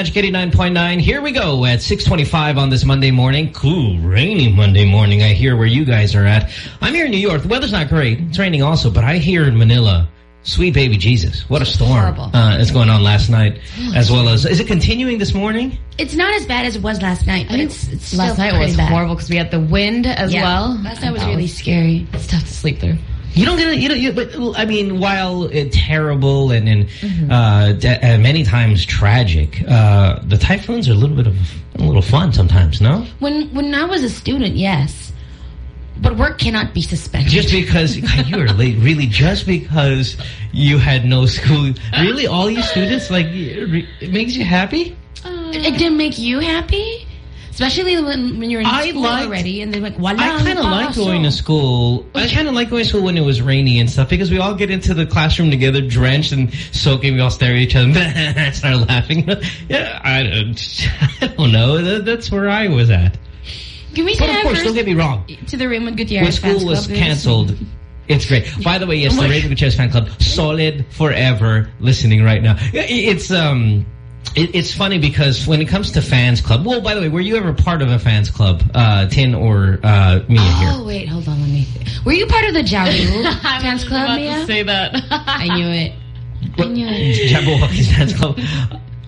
famous Magic 89.9. Here we go at 625 on this Monday morning. Cool, rainy Monday morning. I hear where you guys are at. I'm here in New York. The weather's not great. It's raining also, but I hear in Manila, sweet baby Jesus. What a storm uh, is going on last night as well as... Is it continuing this morning? It's not as bad as it was last night, but it's, it's last night was bad. horrible because we had the wind as yeah. well. Last night was really was, scary. It's tough to sleep through. You don't get it, you know, you, but I mean, while it's terrible and, and mm -hmm. uh, many times tragic, uh, the typhoons are a little bit of a little fun sometimes, no? When when I was a student, yes. But work cannot be suspended. Just because you were late, really, just because you had no school. Really, all you students, like, it makes you happy? Uh, it didn't make you happy? Especially when, when you're in I school liked, already and they're like, Wala, I kind of like going to school. I kind of like going to school when it was rainy and stuff because we all get into the classroom together, drenched and soaking. We all stare at each other and start laughing. yeah, I don't, I don't know. That, that's where I was at. Can we but of course, don't get me wrong. To the Raymond Gutierrez When school was canceled, it's great. By the way, yes, the Raymond Gutierrez fan club, solid forever listening right now. It's, um... It, it's funny because when it comes to fans club, well, by the way, were you ever part of a fans club, uh, Tin or uh, Mia oh, here? Oh, wait, hold on, let me. Were you part of the Jaru fans club, Mia? say that. I knew it. What? I knew it. Jabberwocky's fans club.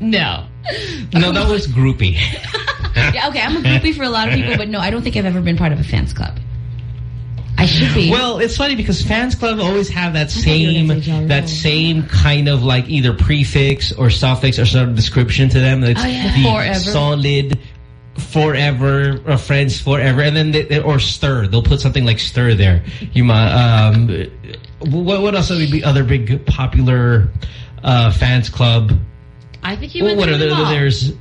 No. No, that was groupie. yeah, okay, I'm a groupie for a lot of people, but no, I don't think I've ever been part of a fans club. Should be. Well, it's funny because fans club always have that same that same kind of like either prefix or suffix or sort of description to them. It's oh, yeah. the forever. solid forever or friends forever and then they, or stir they'll put something like stir there you might um what, what else would be other big popular uh fans club i think you well, what are there there's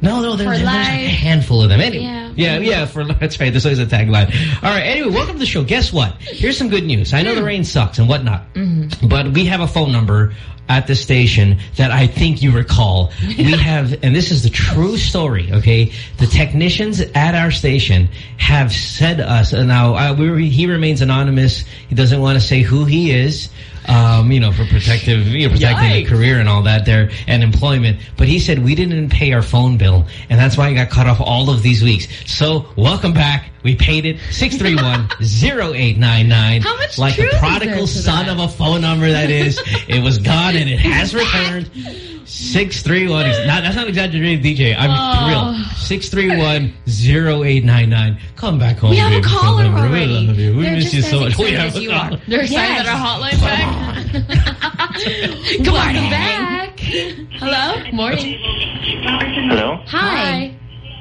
no, no, there's, there's like a handful of them. Anyway, yeah, yeah, yeah, for that's right. There's always a tagline. All right. Anyway, welcome to the show. Guess what? Here's some good news. I know the rain sucks and whatnot, mm -hmm. but we have a phone number at the station that I think you recall. we have, and this is the true story. Okay, the technicians at our station have said us. And now, uh, we, he remains anonymous. He doesn't want to say who he is um, you know, for protective, you know, protecting Yikes. a career and all that there and employment. But he said we didn't pay our phone bill, and that's why I got cut off all of these weeks. So welcome back. We paid it 631-0899. How much Like the prodigal son that? of a phone number that is. it was gone and it has returned. 631. Not, that's not exaggerated, DJ. I'm oh. real. 631-0899. Come back home, We have baby. a caller already. We love you. We They're miss you so much. We have a caller. They're yes. our hotline back. Come on back. Hello? Morning. Hello? Hi.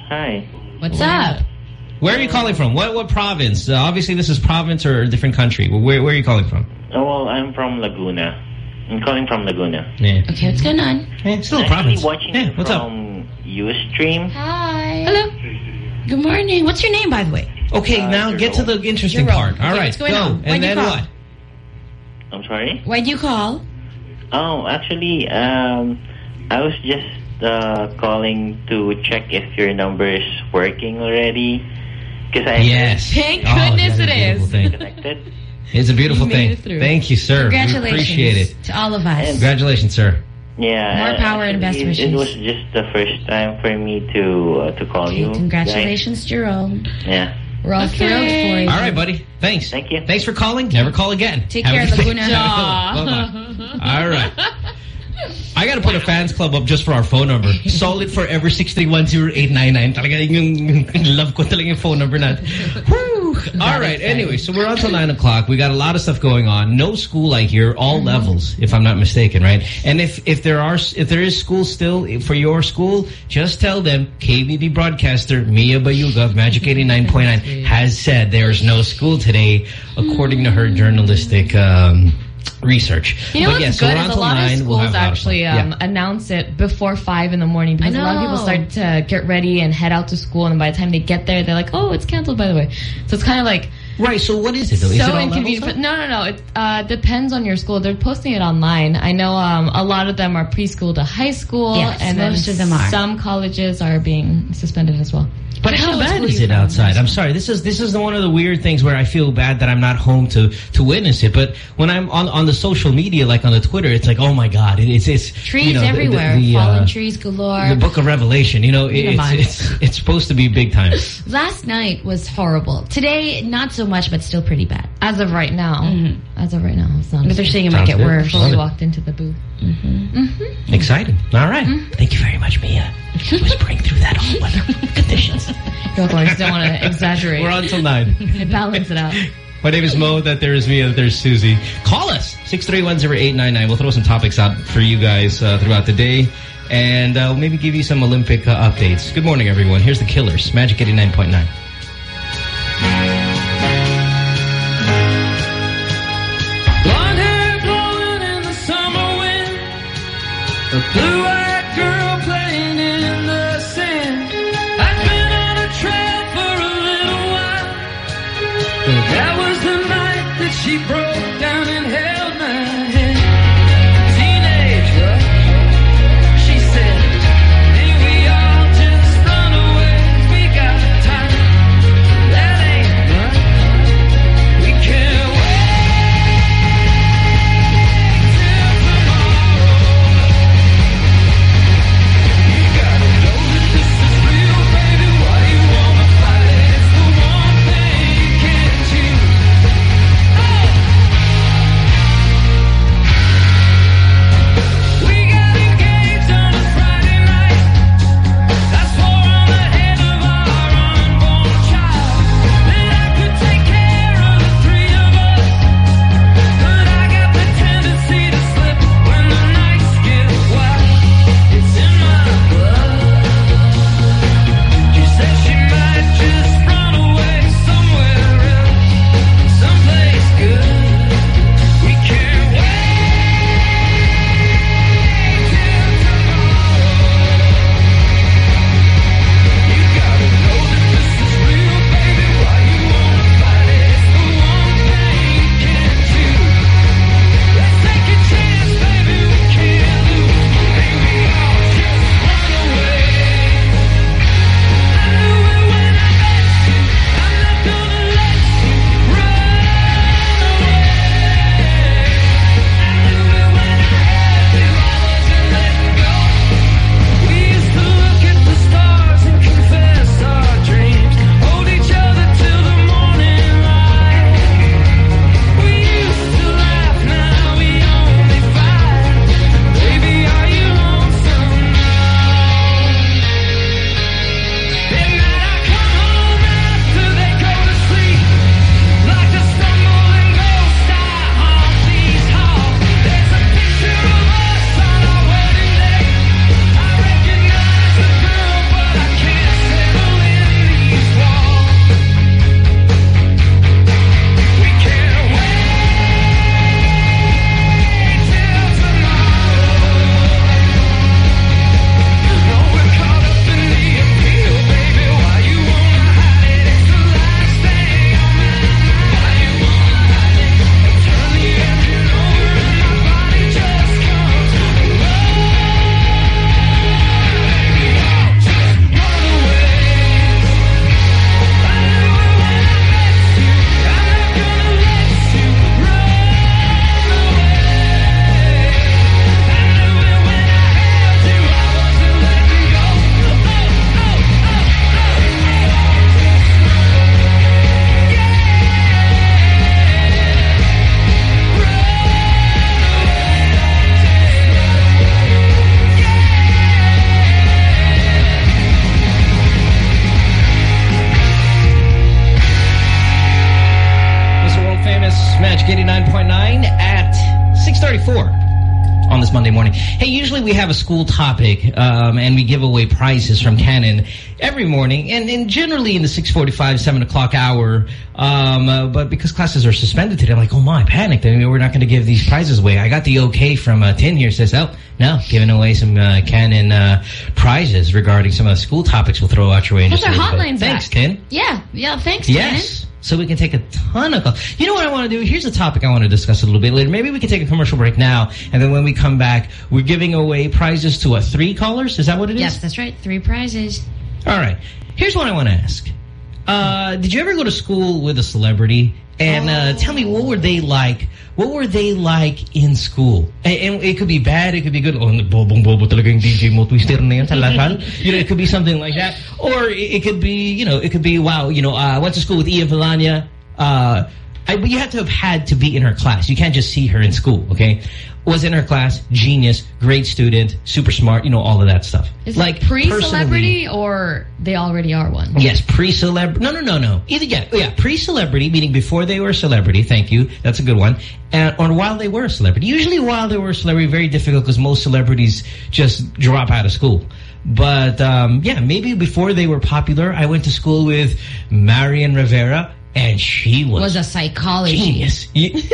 Hi. What's up? Where are you calling from? What what province? Uh, obviously, this is province or a different country. Where where are you calling from? Oh, well, I'm from Laguna. I'm calling from Laguna. Yeah. Okay, what's going on? Yeah, still I'm a province. watching yeah, what's from up? Ustream. Hi. Hello. Good morning. What's your name, by the way? Okay, uh, now get to the interesting part. All okay, right, what's going go. On? And then what? I'm sorry? Why do you call? Oh, actually, um, I was just uh, calling to check if your number is working already. Because I yes. Thank goodness oh, it is. Connected. It's a beautiful thing. Thank you, sir. Congratulations. We appreciate it. To all of us. Congratulations, sir. Yeah. More power and best wishes. It was just the first time for me to uh, to call okay, you. Congratulations, guys. Jerome. Yeah. We're all okay. thrilled for you. All right, buddy. Thanks. Thank you. Thanks for calling. Never call again. Take Have care, Laguna. All right. I got to put a fans club up just for our phone number. Solid forever 6310899. Talaga yung love ko talaga yung phone number natin. All right. Anyway, so we're on till 9 o'clock. We got a lot of stuff going on. No school, I hear. All levels, if I'm not mistaken, right? And if, if there are if there is school still for your school, just tell them KBP broadcaster Mia Bayuga of Magic 89.9 has said there's no school today, according to her journalistic... Um, research. You know but what's yeah, good so is a lot of schools we'll actually um, yeah. announce it before 5 in the morning because a lot of people start to get ready and head out to school and by the time they get there, they're like, oh, it's canceled by the way. So it's kind of like... Right, so what is it though? Is so it inconvenient. But no, no, no. It uh, depends on your school. They're posting it online. I know um, a lot of them are preschool to high school. Yes, and most then of them are. Some colleges are being suspended as well. But how bad is it outside? I'm sorry. This is this is one of the weird things where I feel bad that I'm not home to to witness it. But when I'm on on the social media, like on the Twitter, it's like, oh my god, it, it's it's trees you know, everywhere, the, the, the, fallen uh, trees galore. The Book of Revelation, you know, it, it's, it's it's supposed to be big time. Last night was horrible. Today, not so much, but still pretty bad. As of right now, Mm -hmm. As of right now, it's not. But they're saying it might get worse. Before we walked into the booth. Mm -hmm. Exciting. All right. Mm-hmm. Thank you very much, Mia. Whispering through that all weather conditions. Of course, don't want to exaggerate. We're on till nine. Balance it out. My name is Mo. That there is Mia. That there's Susie. Call us six three one zero eight nine nine. We'll throw some topics out for you guys uh, throughout the day, and uh, maybe give you some Olympic uh, updates. Good morning, everyone. Here's the Killers. Magic eighty nine point nine. A school topic um, and we give away prizes from Canon every morning and, and generally in the 645, 7 o'clock hour. Um, uh, but because classes are suspended today, I'm like, oh my, panicked. I mean, we're not going to give these prizes away. I got the okay from uh, Tin here says, oh, no, giving away some uh, Canon uh, prizes regarding some of the school topics we'll throw out your way. in Put just a little hotlines Thanks, back. Tin. Yeah, yeah, thanks, Yes. So we can take a ton of calls. You know what I want to do? Here's a topic I want to discuss a little bit later. Maybe we can take a commercial break now, and then when we come back, we're giving away prizes to what, three callers? Is that what it is? Yes, that's right. Three prizes. All right. Here's what I want to ask. Uh, did you ever go to school with a celebrity? And uh, tell me, what were they like? What were they like in school? And, and it could be bad, it could be good. Oh, bobong bobo talaga yung DJ mo twister na yan sa La Salle. You know, it could be something like that. Or it, it could be, you know, it could be, wow, you know, uh, I went to school with Iya Villania. Uh, I, you have to have had to be in her class. You can't just see her in school, okay? Was in her class, genius, great student, super smart, you know, all of that stuff. Is like pre-celebrity or they already are one? Yes, pre-celebrity. No, no, no, no. Either yeah, yeah, pre-celebrity, meaning before they were a celebrity. Thank you. That's a good one. And or while they were a celebrity. Usually, while they were a celebrity, very difficult because most celebrities just drop out of school. But um, yeah, maybe before they were popular, I went to school with Marian Rivera, and she was, Was a psychologist. genius.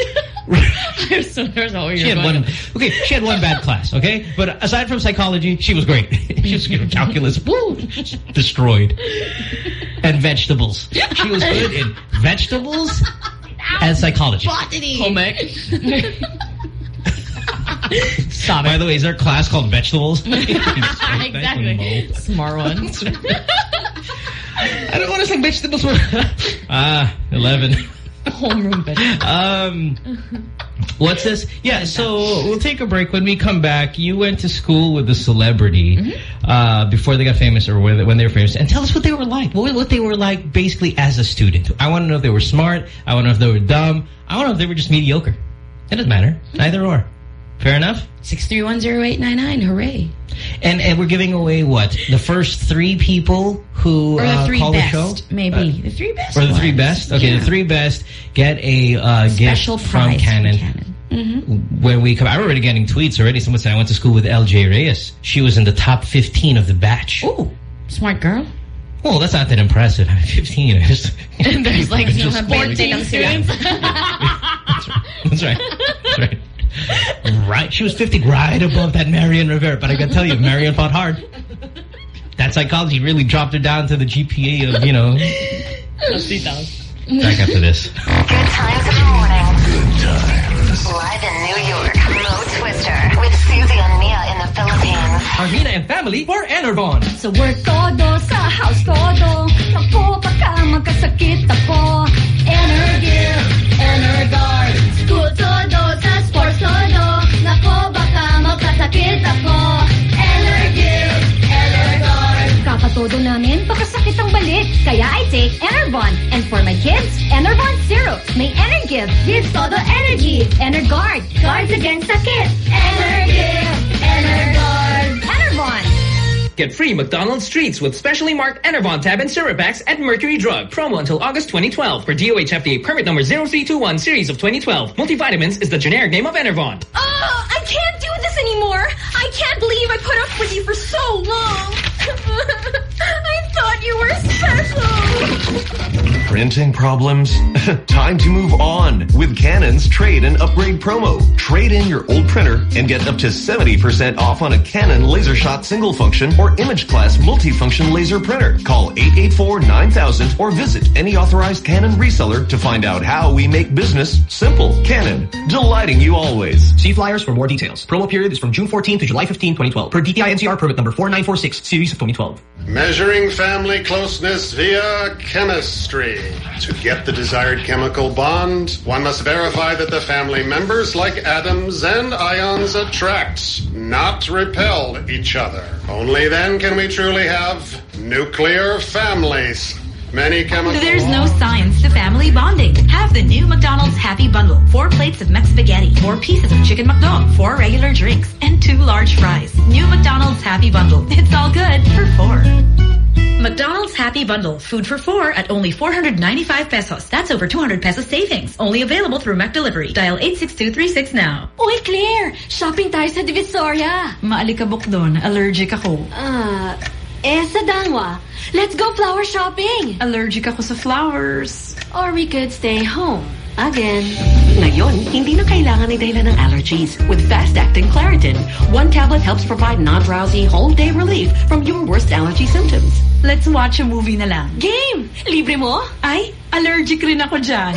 I'm so nervous about where she you're had going. one. Okay, she had one bad class. Okay, but aside from psychology, she was great. she was good know, calculus, woo, destroyed, and vegetables. She was good in vegetables and psychology. Home ec. Stop By the way, is there a class called vegetables? exactly. Smart one. I don't want to say vegetables. ah, eleven. Homeroom bed. Um, what's this? Yeah, so we'll take a break. When we come back, you went to school with a celebrity Mm-hmm. uh, before they got famous or when when they were famous. And tell us what they were like. What, what they were like basically as a student. I want to know if they were smart. I want to know if they were dumb. I want to know if they were just mediocre. It doesn't matter. Neither or. Fair enough? 6310899. Hooray. And and we're giving away what? The first three people who Or the uh, three call best, the show? maybe. Uh, the three best or the three best? Okay, Yeah. the three best get a uh, Special gift from prize Canon. From Canon. Mhm. when we come, I'm already getting tweets already. Someone said I went to school with LJ Reyes. She was in the top 15 of the batch. Ooh, smart girl. Well, that's not that impressive. 15. I just, And there's like I just- 14 students. That's right. That's right. Right. Right, she was 50, right above that Marian Rivera. But I got to tell you, Marian fought hard. That psychology really dropped her down to the GPA of, you know, back after this. Good times in the morning. Good times. Live in New York, Mo Twister with Susie and Mia in the Philippines. Armina and family for Enervon. Sa work todo, sa house todo Ako, baka magkasakit ako Energive, Energuard School todo, sa magkasakit ako Energive, Energuard Kakatodo namin, baka sakit ang balik Kaya I take Enervon And for my kids, Enervon Syrup May Energive, gives todo energy. Energuard, guards against sakit. Energear, Energuard. Enervon Get free McDonald's treats with specially marked Enervon tab and syrup packs at Mercury Drug. Promo until August 2012 for DOH FDA permit number 0321 series of 2012. Multivitamins is the generic name of Enervon. Oh, I can't do this anymore. I can't believe I put up with you for so long. I thought you were special. Printing problems? Time to move on with Canon's trade and upgrade promo. Trade in your old printer and get up to 70% off on a Canon LaserShot single function or imageCLASS multifunction laser printer. Call 884-9000 or visit any authorized Canon reseller to find out how we make business simple. Canon, delighting you always. See flyers for more details. Promo period is from June 14 to July 15, 2012 per DTI NCR permit number 4946 series of 2012. Measuring family closeness via chemistry. To get the desired chemical bond, one must verify that the family members, like atoms and ions, attract, not repel each other. Only then can we truly have nuclear families. Many chemical There's no science to family bonding. Have the new McDonald's Happy Bundle. Four plates of Mex spaghetti, four pieces of chicken McDo, four regular drinks, and two large fries. New McDonald's Happy Bundle. It's all good for four. McDonald's Happy Bundle. Food for four at only 495 pesos. That's over 200 pesos savings. Only available through McDelivery. Dial 86236 now. Uy, Claire, shopping tayo sa Divisoria. Maalikabok doon. Allergic ako. Ah, eh sa Danwa. Let's go flower shopping. Allergic ako sa flowers. Or we could stay home. Again. Ngayon, hindi na kailangan ni dahilan ng allergies with fast-acting Claritin. One tablet helps provide non-drowsy, whole-day relief from your worst allergy symptoms. Let's watch a movie na lang. Game! Libre mo? Ay, allergic rin ako dyan.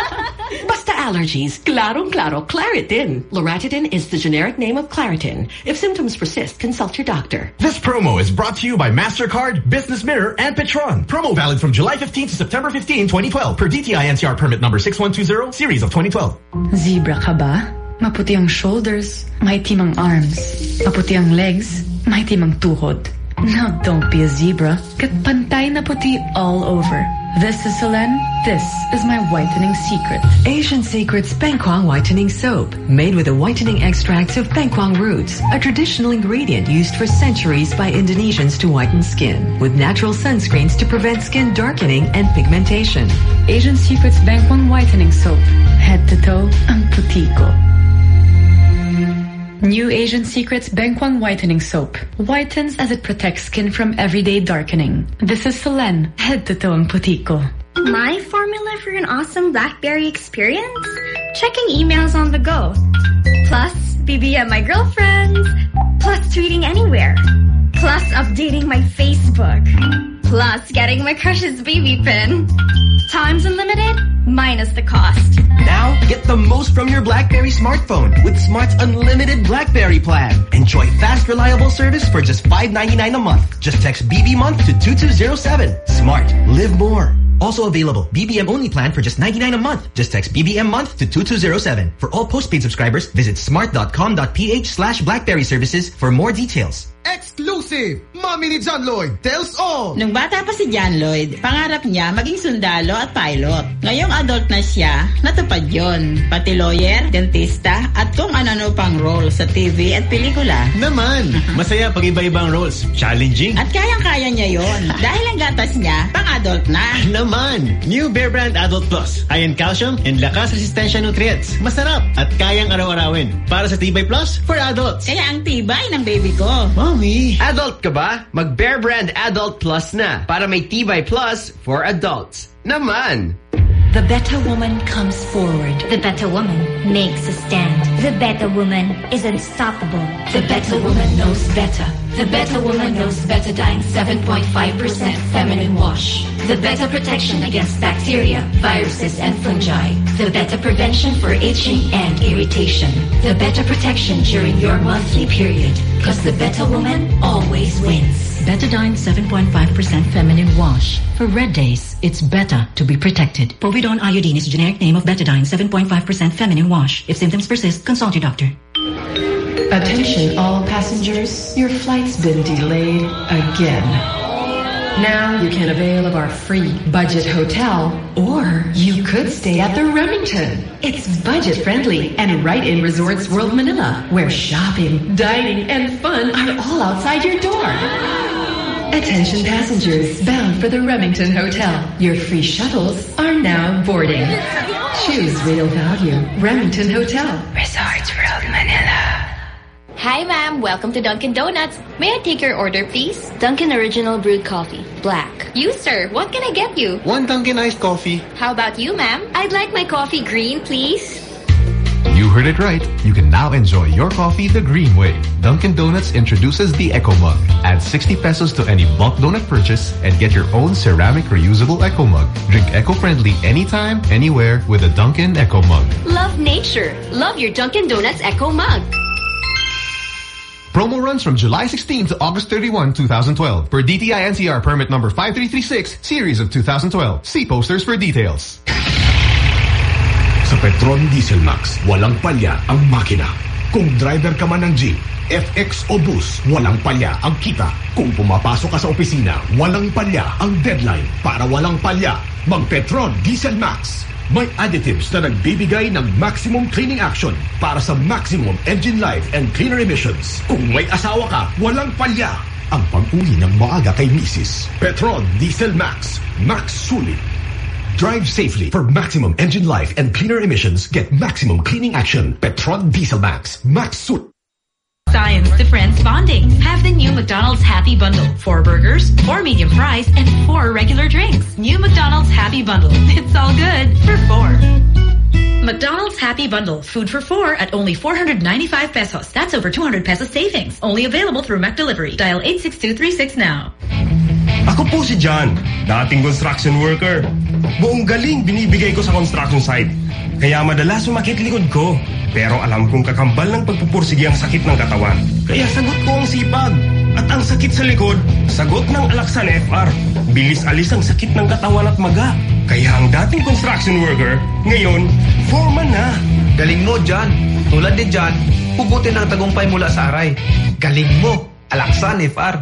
Basta allergies, klarong-klaro, Claritin. Loratadine is the generic name of Claritin. If symptoms persist, consult your doctor. This promo is brought to you by MasterCard, Business Mirror, and Petron. Promo valid from July 15 to September 15, 2012 per DTI NCR permit number 6120, series of 2012. Zebra ka ba? Maputi ang shoulders, maitim ang arms. Maputi ang legs, maitim ang tuhod. Now don't be a zebra. Get pantay na puti all over. This is Selene. This is my whitening secret. Asian Secrets Bengkwang Whitening Soap. Made with the whitening extracts of Bengkwang roots, a traditional ingredient used for centuries by Indonesians to whiten skin, with natural sunscreens to prevent skin darkening and pigmentation. Asian Secrets Bengkwang Whitening Soap. Head to toe, ang puti ko. New Asian Secrets Bengkwang Whitening Soap. Whitens as it protects skin from everyday darkening. This is Selene. Head to toe ang puti ko. My formula for an awesome BlackBerry experience? Checking emails on the go. Plus, BBM my girlfriends. Plus, tweeting anywhere. Plus, updating my Facebook. Plus, getting my crush's baby pin. Times unlimited, minus the cost. Now, get the most from your BlackBerry smartphone with Smart's unlimited BlackBerry plan. Enjoy fast, reliable service for just $5.99 a month. Just text BB month to 2207. Smart. Live more. Also available, BBM only plan for just 99 a month. Just text BBM month to 2207. For all postpaid subscribers, visit smart.com.ph slash blackberry services for more details. Exclusive! Mami ni John Lloyd tells all! Nung bata pa si John Lloyd, pangarap niya maging sundalo at pilot. Ngayong adult na siya, natupad yon. Pati lawyer, dentista, at kung ano-ano pang role sa TV at pelikula. Naman! Masaya pag iba-ibang roles. Challenging. At kayang-kaya niya yon. Dahil ang gatas niya, pang-adult na. Naman! New Bear Brand Adult Plus. High in calcium and lakas resistensya nutrients. Masarap at kayang araw-arawin. Para sa Tibay Plus for adults. Kaya ang tibay ng baby ko. Mommy! Adult ka ba? Mag Bear Brand Adult Plus na para may Tibay Plus for adults. Naman! The better woman comes forward. The better woman makes a stand. The better woman is unstoppable. The better woman knows better. The better woman knows Betadine 7.5% feminine wash. The better protection against bacteria, viruses, and fungi. The better prevention for itching and irritation. The better protection during your monthly period. Because the better woman always wins. Betadine 7.5% feminine wash. For red days, it's better to be protected. Povidone iodine is generic name of Betadine 7.5% feminine wash. If symptoms persist, consult your doctor. Attention all passengers, your flight's been delayed again. Now you can avail of our free budget hotel, or you could stay at the Remington. It's budget friendly and right in Resorts World Manila, where shopping, dining, and fun are all outside your door. Attention passengers bound for the Remington Hotel. Your free shuttles are now boarding. Choose real value. Remington Hotel. Resorts World Manila. Hi, ma'am. Welcome to Dunkin' Donuts. May I take your order, please? Dunkin' Original Brewed Coffee, black. You, sir. What can I get you? One Dunkin' iced coffee. How about you, ma'am? I'd like my coffee green, please. You heard it right. You can now enjoy your coffee the green way. Dunkin' Donuts introduces the Eco Mug. Add 60 pesos to any bulk donut purchase and get your own ceramic reusable Eco Mug. Drink eco-friendly anytime, anywhere with a Dunkin' Eco Mug. Love nature. Love your Dunkin' Donuts Echo Mug. Promo runs from July 16 to August 31, 2012 per DTI NCR permit number 5336, series of 2012. See posters for details. Sa Petron Diesel Max, walang palya ang makina. Kung driver ka man ng jeep, FX o bus, walang palya ang kita. Kung pumapasok ka sa opisina, walang palya ang deadline. Para walang palya, mag-Petron Diesel Max. May additives na nagbibigay ng maximum cleaning action para sa maximum engine life and cleaner emissions. Kung may asawa ka, walang palya ang pag-uwi ng maaga kay Mrs. Petron Diesel Max. Max Sulit. Drive safely for maximum engine life and cleaner emissions. Get maximum cleaning action. Petron Diesel Max. Max Suit. Science to friends bonding. Have the new McDonald's Happy Bundle. Four burgers, four medium fries, and four regular drinks. New McDonald's Happy Bundle. It's all good for four. McDonald's Happy Bundle. Food for four at only 495 pesos. That's over 200 pesos savings. Only available through McDelivery. Dial 86236 now. Ako po si John, dating construction worker. Buong galing binibigay ko sa construction site. Kaya madalas sumakit likod ko. Pero alam kong kakambal ng pagpupursige ang sakit ng katawan. Kaya sagot ko ang sipag. At ang sakit sa likod, sagot ng Alaksan FR. Bilis alis ang sakit ng katawan at maga. Kaya ang dating construction worker, ngayon, foreman na. Galing mo, John. Tulad ni John, hugutin ang tagumpay mula sa aray. Galing mo, Alaksan FR.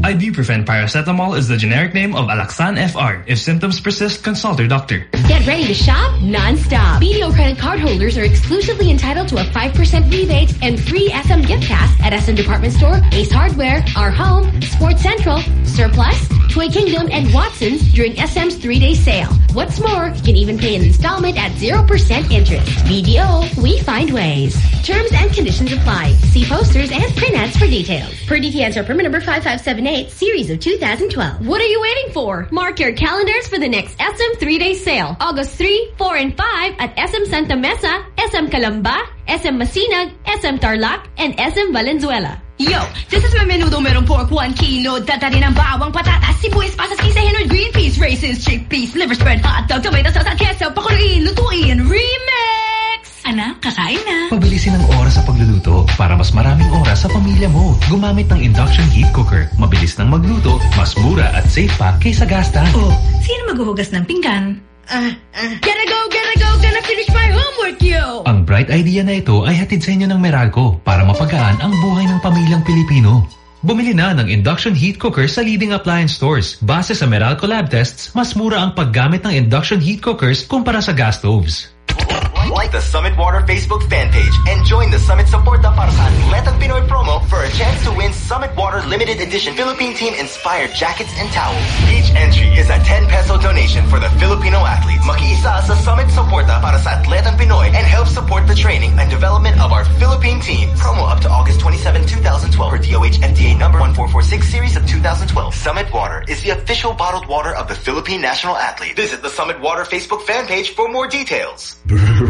Ibuprofen paracetamol is the generic name of Alaxan FR. If symptoms persist, consult your doctor. Get ready to shop non-stop. BDO credit card holders are exclusively entitled to a 5% rebate and free SM gift pass at SM Department Store, Ace Hardware, Our Home, Sports Central, Surplus, Toy Kingdom, and Watson's during SM's three-day sale. What's more, you can even pay an installment at 0% interest. BDO, we find ways. Terms and conditions apply. See posters and print ads for details. Per DTI NCR permit number 5578, series of 2012. What are you waiting for? Mark your calendars for the next SM three-day sale. August 3, 4, and 5 at SM Santa Mesa, SM Calamba, SM Masinag, SM Tarlac, and SM Valenzuela. Yo, this is my menudo merong pork 1 kilo, data rin ang bawang patatas, sibuyas, pasas, isa, henod, green peas, raisins, chickpeas, liver spread, hot dog, tomato sauce, at queso, pakuluin, lutuin, remix! Anak, kakain na. Pabilisin ang oras sa pagluluto para mas maraming oras sa pamilya mo. Gumamit ng induction heat cooker. Mabilis nang magluto, mas mura at safe pa kaysa gasta. Oh, sino maghuhugas ng pinggan? Uh, uh, gotta go, gotta go, gonna finish my homework, yo! Ang bright idea na ito ay hatid sa inyo ng Meralco para mapagaan ang buhay ng pamilyang Pilipino. Bumili na ng induction heat cooker sa leading appliance stores. Base sa Meralco lab tests, mas mura ang paggamit ng induction heat cookers kumpara sa gas stoves. Like the Summit Water Facebook fan page and join the Summit Suporta para sa Atletang Pinoy promo for a chance to win Summit Water Limited Edition Philippine Team inspired jackets and towels. Each entry is a 10 peso donation for the Filipino athletes. Makiisa sa Summit Suporta para sa Atletang Pinoy and help support the training and development of our Philippine team. Promo up to August 27, 2012 for DOH FDA number 1446 series of 2012. Summit Water is the official bottled water of the Philippine national athlete. Visit the Summit Water Facebook fan page for more details.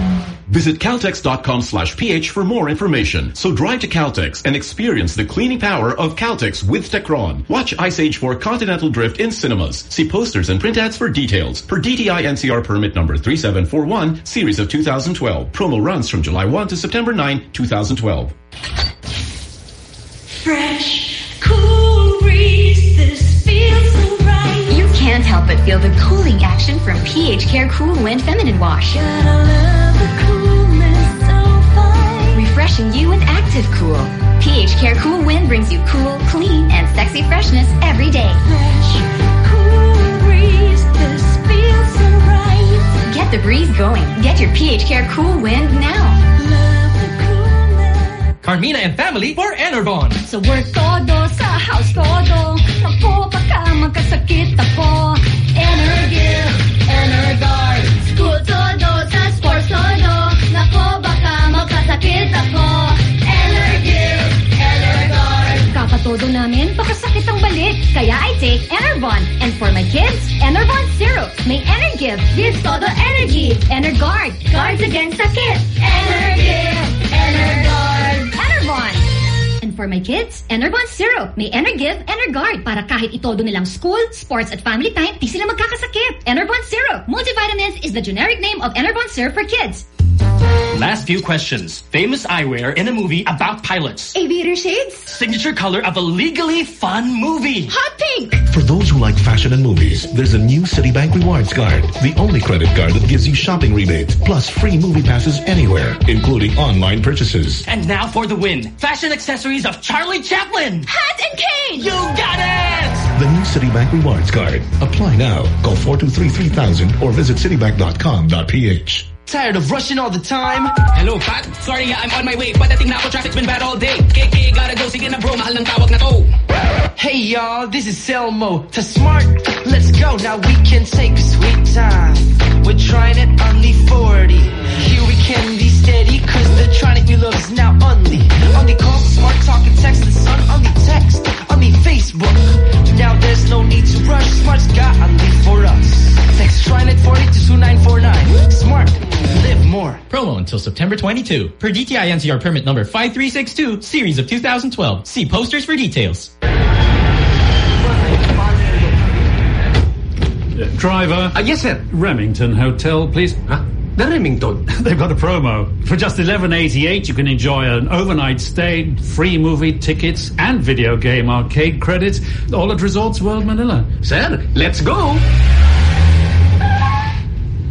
Visit Caltex.com slash ph for more information. So drive to Caltex and experience the cleaning power of Caltex with Techron. Watch Ice Age 4 Continental Drift in cinemas. See posters and print ads for details. Per DTI NCR permit number 3741, series of 2012. Promo runs from July 1 to September 9, 2012. Fresh, cool breeze, this feels so right. You can't help but feel the cooling action from pH Care Cool Wind Feminine Wash. Refreshing you with active cool. pH Care Cool Wind brings you cool, clean, and sexy freshness every day. Get the breeze going. Get your pH Care Cool Wind now. Carmina and family for Enervon. Sa work todo, sa uh, house todo. Naku, baka magkasakit ako. Energive, Kakatodo namin, baka sakit ang balik. Kaya I take Enervon. And for my kids, Enervon Syrup. May Energive, gives todo energy. Energuard, guards against sakit. Energive, Energuard. Enervon. And for my kids, Enervon Zero. May Energive, Energuard. Para kahit itodo nilang school, sports, at family time, di sila magkakasakit. Enervon Zero. Multivitamins is the generic name of Enervon Zero for kids. Last few questions. Famous eyewear in a movie about pilots. Aviator shades? Signature color of a legally fun movie. Hot pink! For those who like fashion and movies, there's a new Citibank Rewards Card. The only credit card that gives you shopping rebates, plus free movie passes anywhere, including online purchases. And now for the win. Fashion accessories of Charlie Chaplin. Hat and cane! You got it! The new Citibank Rewards Card. Apply now. Call 423-3000 or visit citibank.com.ph. Tired of rushing all the time. Hello, Pat. Sorry, yeah, I'm on my way. Padating na ako, traffic's been bad all day. KK, gotta go. Sige na bro, mahal ng tawag na to. Hey y'all, this is Selmo. To smart, let's go. Now we can take a sweet time. We're trying it only 40. Here we can be steady, cause the tronic we love is now only. Only call, smart talk and text the sun. Only text, only Facebook. Now there's no need to rush. Smart's got only for us. Text Trinet 40 to 2949. Smart, live more. Promo until September 22. Per DTI NCR permit number 5362, series of 2012. See posters for details. Driver. Uh, yes, sir. Remington Hotel, please. Huh? The Remington. They've got a promo. For just 11.88, you can enjoy an overnight stay, free movie tickets, and video game arcade credits, all at Resorts World Manila. Sir, let's go.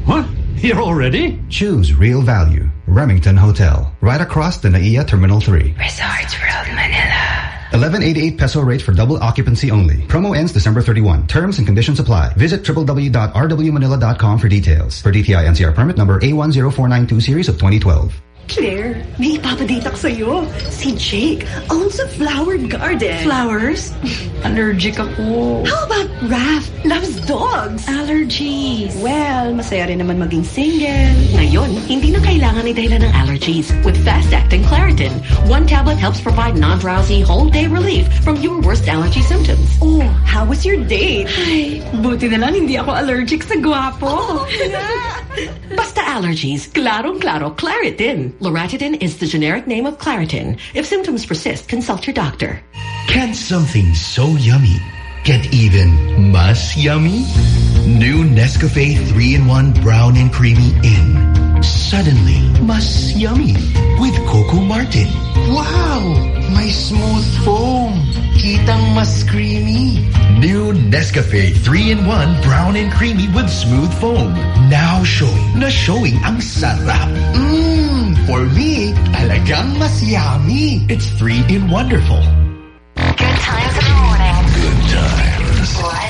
What? Here already? Choose real value. Remington Hotel, right across the NAIA Terminal 3. Resorts World Manila. 1188 peso rate for double occupancy only. Promo ends December 31. Terms and conditions apply. Visit www.rwmanila.com for details. For DTI NCR permit number A10492 series of 2012. Claire, may ipapadate ako sa'yo. Si Jake owns a flower garden. Flowers? Allergic ako. How about Raph loves dogs? Allergies. Well, masaya rin naman maging single. Ngayon, hindi na kailangan ni dahilan ng allergies with fast-acting Claritin. One tablet helps provide non-drowsy whole-day relief from your worst allergy symptoms. Oh, how was your date? Ay, buti na lang hindi ako allergic sa gwapo. Oh, Basta allergies, klarong-klaro Claritin. Loratadine is the generic name of Claritin. If symptoms persist, consult your doctor. Can something so yummy get even mas yummy? New Nescafe 3-in-1 Brown and Creamy in. Suddenly, mas yummy with Coco Martin. Wow! My smooth foam. Kitang mas creamy. New Nescafe 3-in-1 Brown and Creamy with smooth foam. Now showing na showing ang sarap. Mmm! For me, talagang mas yummy. It's 3-in wonderful. Good times in the morning. Good times. Live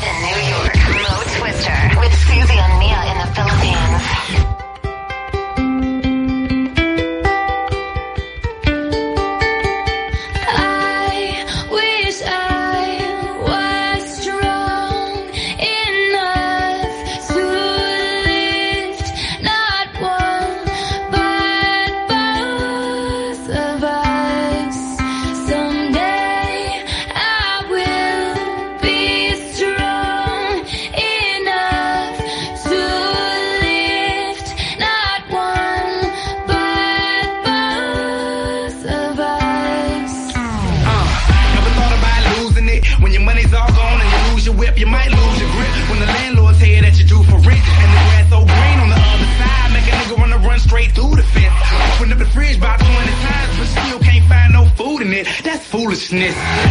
foolishness.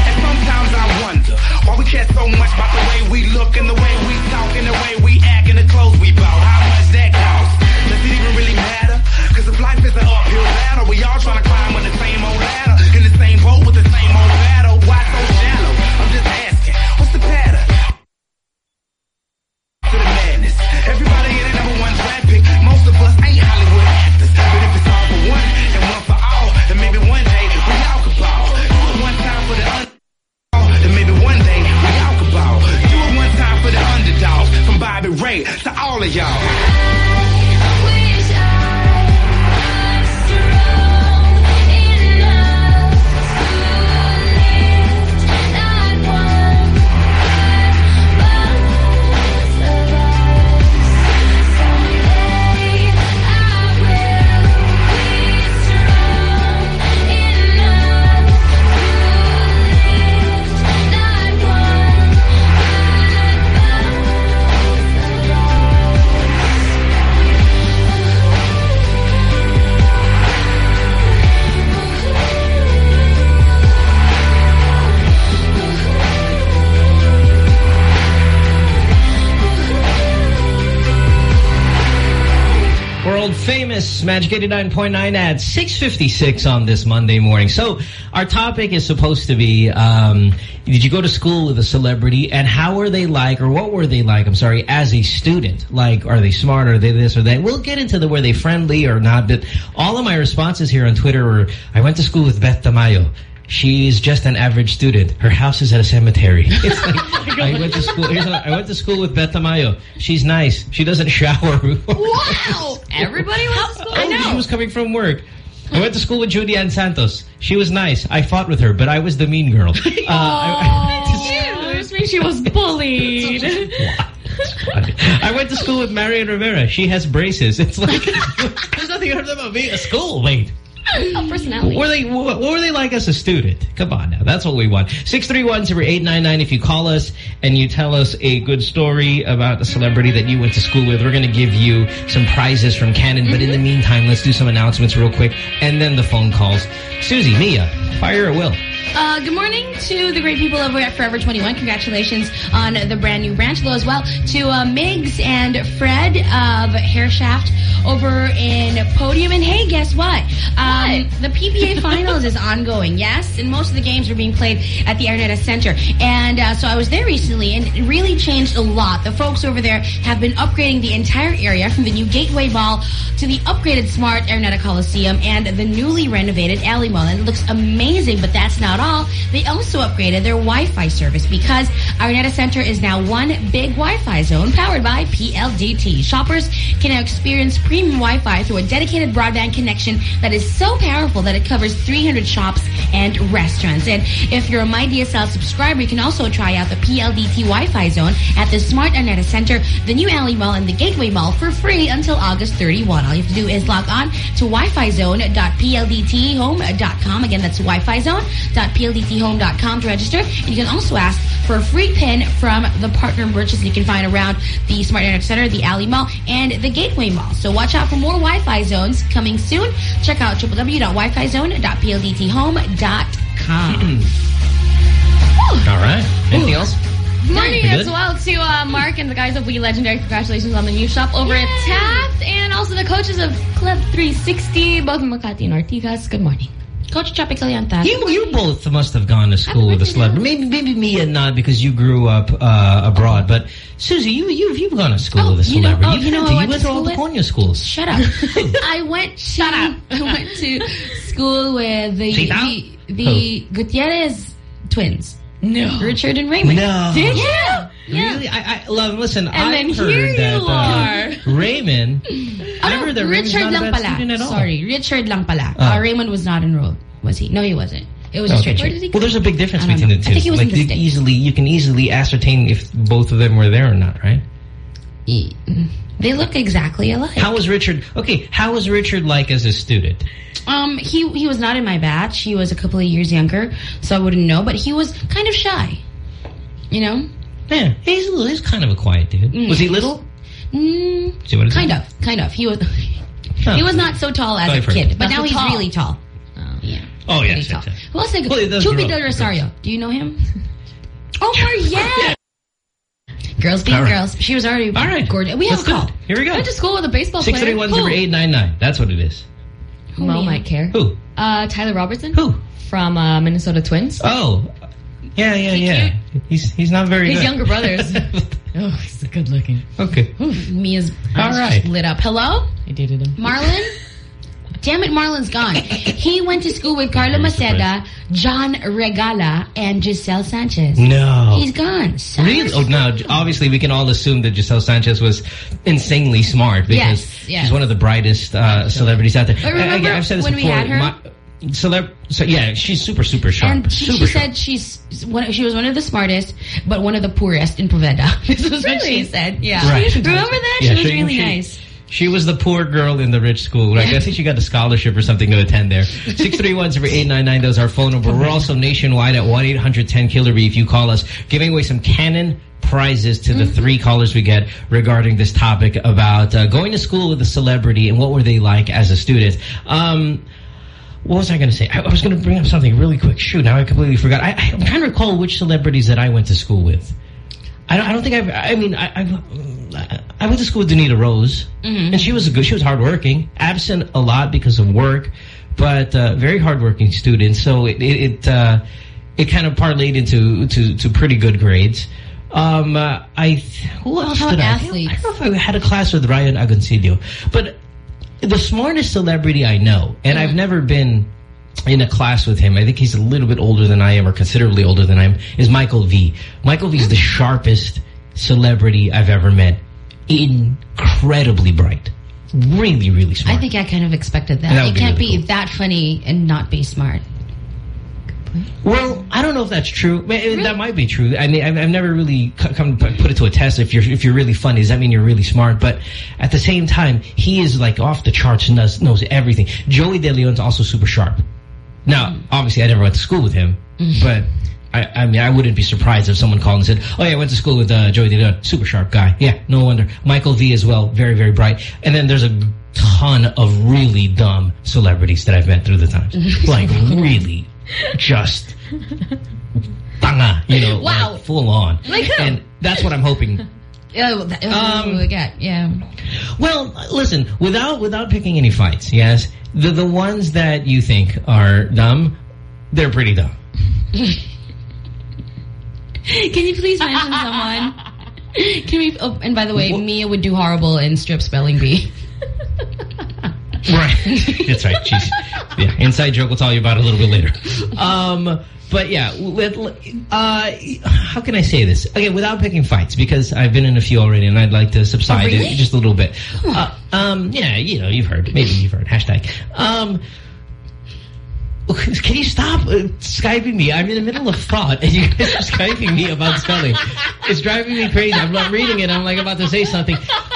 Magic 89.9 at 6.56 on this Monday morning. So our topic is supposed to be, um, did you go to school with a celebrity and how were they like, or what were they like, I'm sorry, as a student? Like, are they smart, are they this or that? We'll get into the were they friendly or not, but all of my responses here on Twitter were, I went to school with Beth Tamayo. She's just an average student. Her house is at a cemetery. It's like, I went to school. Here's a, I went to school with Beth Tamayo. She's nice. She doesn't shower. Wow! Everybody went to school. I know. She was coming from work. I went to school with Judy Ann Santos. She was nice. I fought with her, but I was the mean girl. Uh, I, Excuse me, she was bullied. I went to school with Marian Rivera. She has braces. It's like there's nothing about being at school. Personality. What were they? What were they like as a student? Come on now, that's what we want. Six three one zero eight nine nine. If you call us and you tell us a good story about a celebrity that you went to school with, we're going to give you some prizes from Canon. But in the mm-hmm. meantime, let's do some announcements real quick, and then the phone calls. Susie, Mia, fire at will. Uh, good morning to the great people over at Forever 21. Congratulations on the brand new branch. Hello as well to uh, Migs and Fred of Hair Shaft over in Podium. And hey, guess what? Um, the PBA Finals is ongoing, yes? And most of the games are being played at the Araneta Center. And uh, so I was there recently, and it really changed a lot. The folks over there have been upgrading the entire area from the new Gateway Mall to the upgraded Smart Araneta Coliseum and the newly renovated Alley Mall. And it looks amazing, but that's not all. They also upgraded their Wi-Fi service because Araneta Center is now one big Wi-Fi zone powered by PLDT. Shoppers can now experience premium Wi-Fi through a dedicated broadband connection that is so powerful that it covers 300 shops and restaurants. And if you're a MyDSL subscriber, you can also try out the PLDT Wi-Fi zone at the Smart Araneta Center, the new Alley Mall, and the Gateway Mall for free until August 31. All you have to do is log on to wi-fi-zone.pldthome.com. Again, that's wi-fi zone.pldthome.com to register. And you can also ask for a free pin from the partner merchants you can find around the Smart Araneta Center, the Alley Mall, and the Gateway Mall. So watch out for more Wi-Fi zones coming soon. Check out www.wi-fi-zone.pldthome.com. All right. Anything else? Good morning as well to uh, Mark and the guys of We Legendary. Congratulations on the new shop over at Taft and also the coaches of Club 360, both Makati and Ortigas. Good morning. Coach Chape Calianta. You you both must have gone to school with a celebrity. Maybe maybe me and not because you grew up uh, abroad, but Susie, you you've you've gone to school with a you know- oh, you know to- you went to to all the? Konya schools. Shut up. I went Shut up. I went to school with the the, the Gutierrez twins. No. Richard and Raymond. No. Did you? Yeah. Really? I, I love. Listen, And I then heard here that you uh, Raymond. Oh, I heard that Raymond's Richard not a lang bad pala. student at all. Sorry, Richard lang pala. Oh. Uh, Raymond was not enrolled. Was he? No, he wasn't. It was just Okay. Richard. Well, there's a big difference between know. the two. I think he was like in the you States. easily, you can easily ascertain if both of them were there or not, right? They look exactly alike. How was Richard? Okay, how was Richard like as a student? Um, he he was not in my batch. He was a couple of years younger, so I wouldn't know. But he was kind of shy. You know? Yeah, he's a little, he's kind of a quiet dude. Mm. Was he little? Mm, See what it's kind of, kind of. He was Huh. he was not so tall as I've a kid, but Not now so he's tall. really tall. yeah. Oh Pretty yes, tall. yes, yes. Who else? Think? Well, he does Chupi grow. Del Rosario. Do you know him? Oh, yeah. Girls being All right. girls. She was already All right. gorgeous. We Let's have a call. Here we go. Went to school with a baseball player. Six three one zero Who? eight nine nine. That's what it is. Mo might care. Who? Uh, Tyler Robertson. Who? From uh, Minnesota Twins. Oh, yeah, yeah, yeah. He's he's not very. His good. younger brothers. oh, he's good looking. Okay. Mia's All eyes right. just lit up. Hello? I dated him. Marlon? Damn it, Marlon's gone. He went to school with Carlo Maceda, John Regala, and Giselle Sanchez. No. He's gone. Sorry. Really? Oh, no. Obviously, we can all assume that Giselle Sanchez was insanely smart because Yes, yes. she's one of the brightest uh, celebrities out there. But remember I, have said this when we before. had her? my- celeb, so yeah, she's super, super sharp. And she, super she sharp. said she's one, she was one of the smartest, but one of the poorest in Poveda. this is what she said. Yeah. Right. Remember that? Yeah, she was she- really she- nice. She was the poor girl in the rich school. Right? I think she got a scholarship or something to attend there. 631-0899, those are our phone number. We're also nationwide at 1-800-10-KILLERY if you call us. Giving away some Canon prizes to the three callers we get regarding this topic about uh, going to school with a celebrity and what were they like as a student. Um, what was I going to say? I, I was going to bring up something really quick. Shoot, now I completely forgot. I, I, I'm trying to recall which celebrities that I went to school with. I don't, I don't think I've. I mean, I, I've. I went to school with Donita Rose, Mhm. and she was a good. She was hardworking, absent a lot because of work, but uh, very hardworking student. So it it it, uh, it kind of parlayed into to to pretty good grades. Um, uh, I who else did I? I don't know if I had a class with Ryan Agoncillo, but the smartest celebrity I know, and I've never been in a class with him. I think he's a little bit older than I am, or considerably older than I am. Is Michael V. Michael V. is the sharpest celebrity I've ever met. Incredibly bright, really, really smart. I think I kind of expected that. That it can't really be that funny and not be smart. Well, I don't know if that's true. Ma- That might be true. I mean, I've, I've never really come to put it to a test. If you're if you're really funny, does that mean you're really smart? But at the same time, he is like off the charts and knows, knows everything. Joey De Leon's also super sharp. Now, obviously, I never went to school with him, but I, I mean, I wouldn't be surprised if someone called and said, "Oh yeah, I went to school with uh, Joey De Leon, super sharp guy." Yeah, no wonder. Michael V as well, very very bright. And then there's a ton of really dumb celebrities that I've met through the times, like really just tanga, you know, Wow. like full on. Like who? And that's what I'm hoping. Oh, that, Um, oh, yeah, yeah. Well, listen, without without picking any fights, yes, the the ones that you think are dumb, they're pretty dumb. Can you please mention someone? Can we? Oh, and by the way, Mia would do horrible in strip spelling bee. Right. That's right. Jeez. Yeah. Inside joke. We'll tell you about it a little bit later. Um, but yeah, uh, how can I say this? Again, without picking fights, because I've been in a few already, and I'd like to subside Oh, really? just a little bit. Uh, um, yeah, you know, you've heard. Maybe you've heard. Hashtag. Um, can you stop uh, Skyping me? I'm in the middle of thought, and you guys are Skyping me about spelling. It's driving me crazy. I'm not reading it. I'm like about to say something.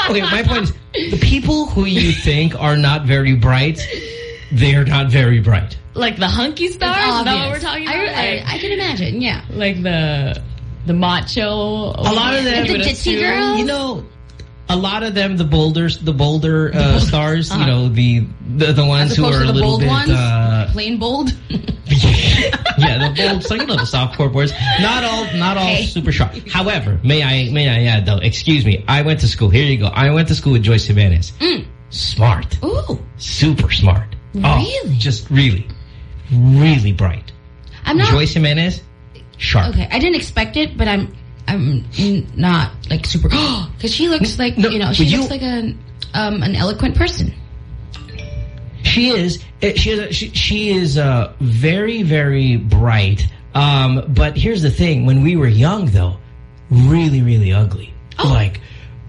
Okay, my point is, the people who you think are not very bright, they're not very bright. Like the hunky stars? Is that what we're talking about? I- Like- I can imagine, yeah. Like the the macho. A lot of them, Like the ditzy girls? you know, a lot of them, the boulders, the boulder uh, stars, you Uh-huh. know, the the, the ones who are a little bold bit, ones? uh, Plain bold? yeah, the bold, so you know the softcore boards. Not all, not all Hey. super sharp. However, may I, may I add though? Excuse me, I went to school. Here you go. I went to school with Joyce Jimenez. Smart, Ooh. super smart. Oh, Really? just really, really bright. I'm not... Joyce Jimenez, sharp. Okay, I didn't expect it, but I'm I'm not like super because she looks like you know she you- looks like an um an eloquent person. She is. eh, She is. She, she is uh, very, very bright. Um, but here's the thing: when we were young, though, really, really ugly. Oh. Like,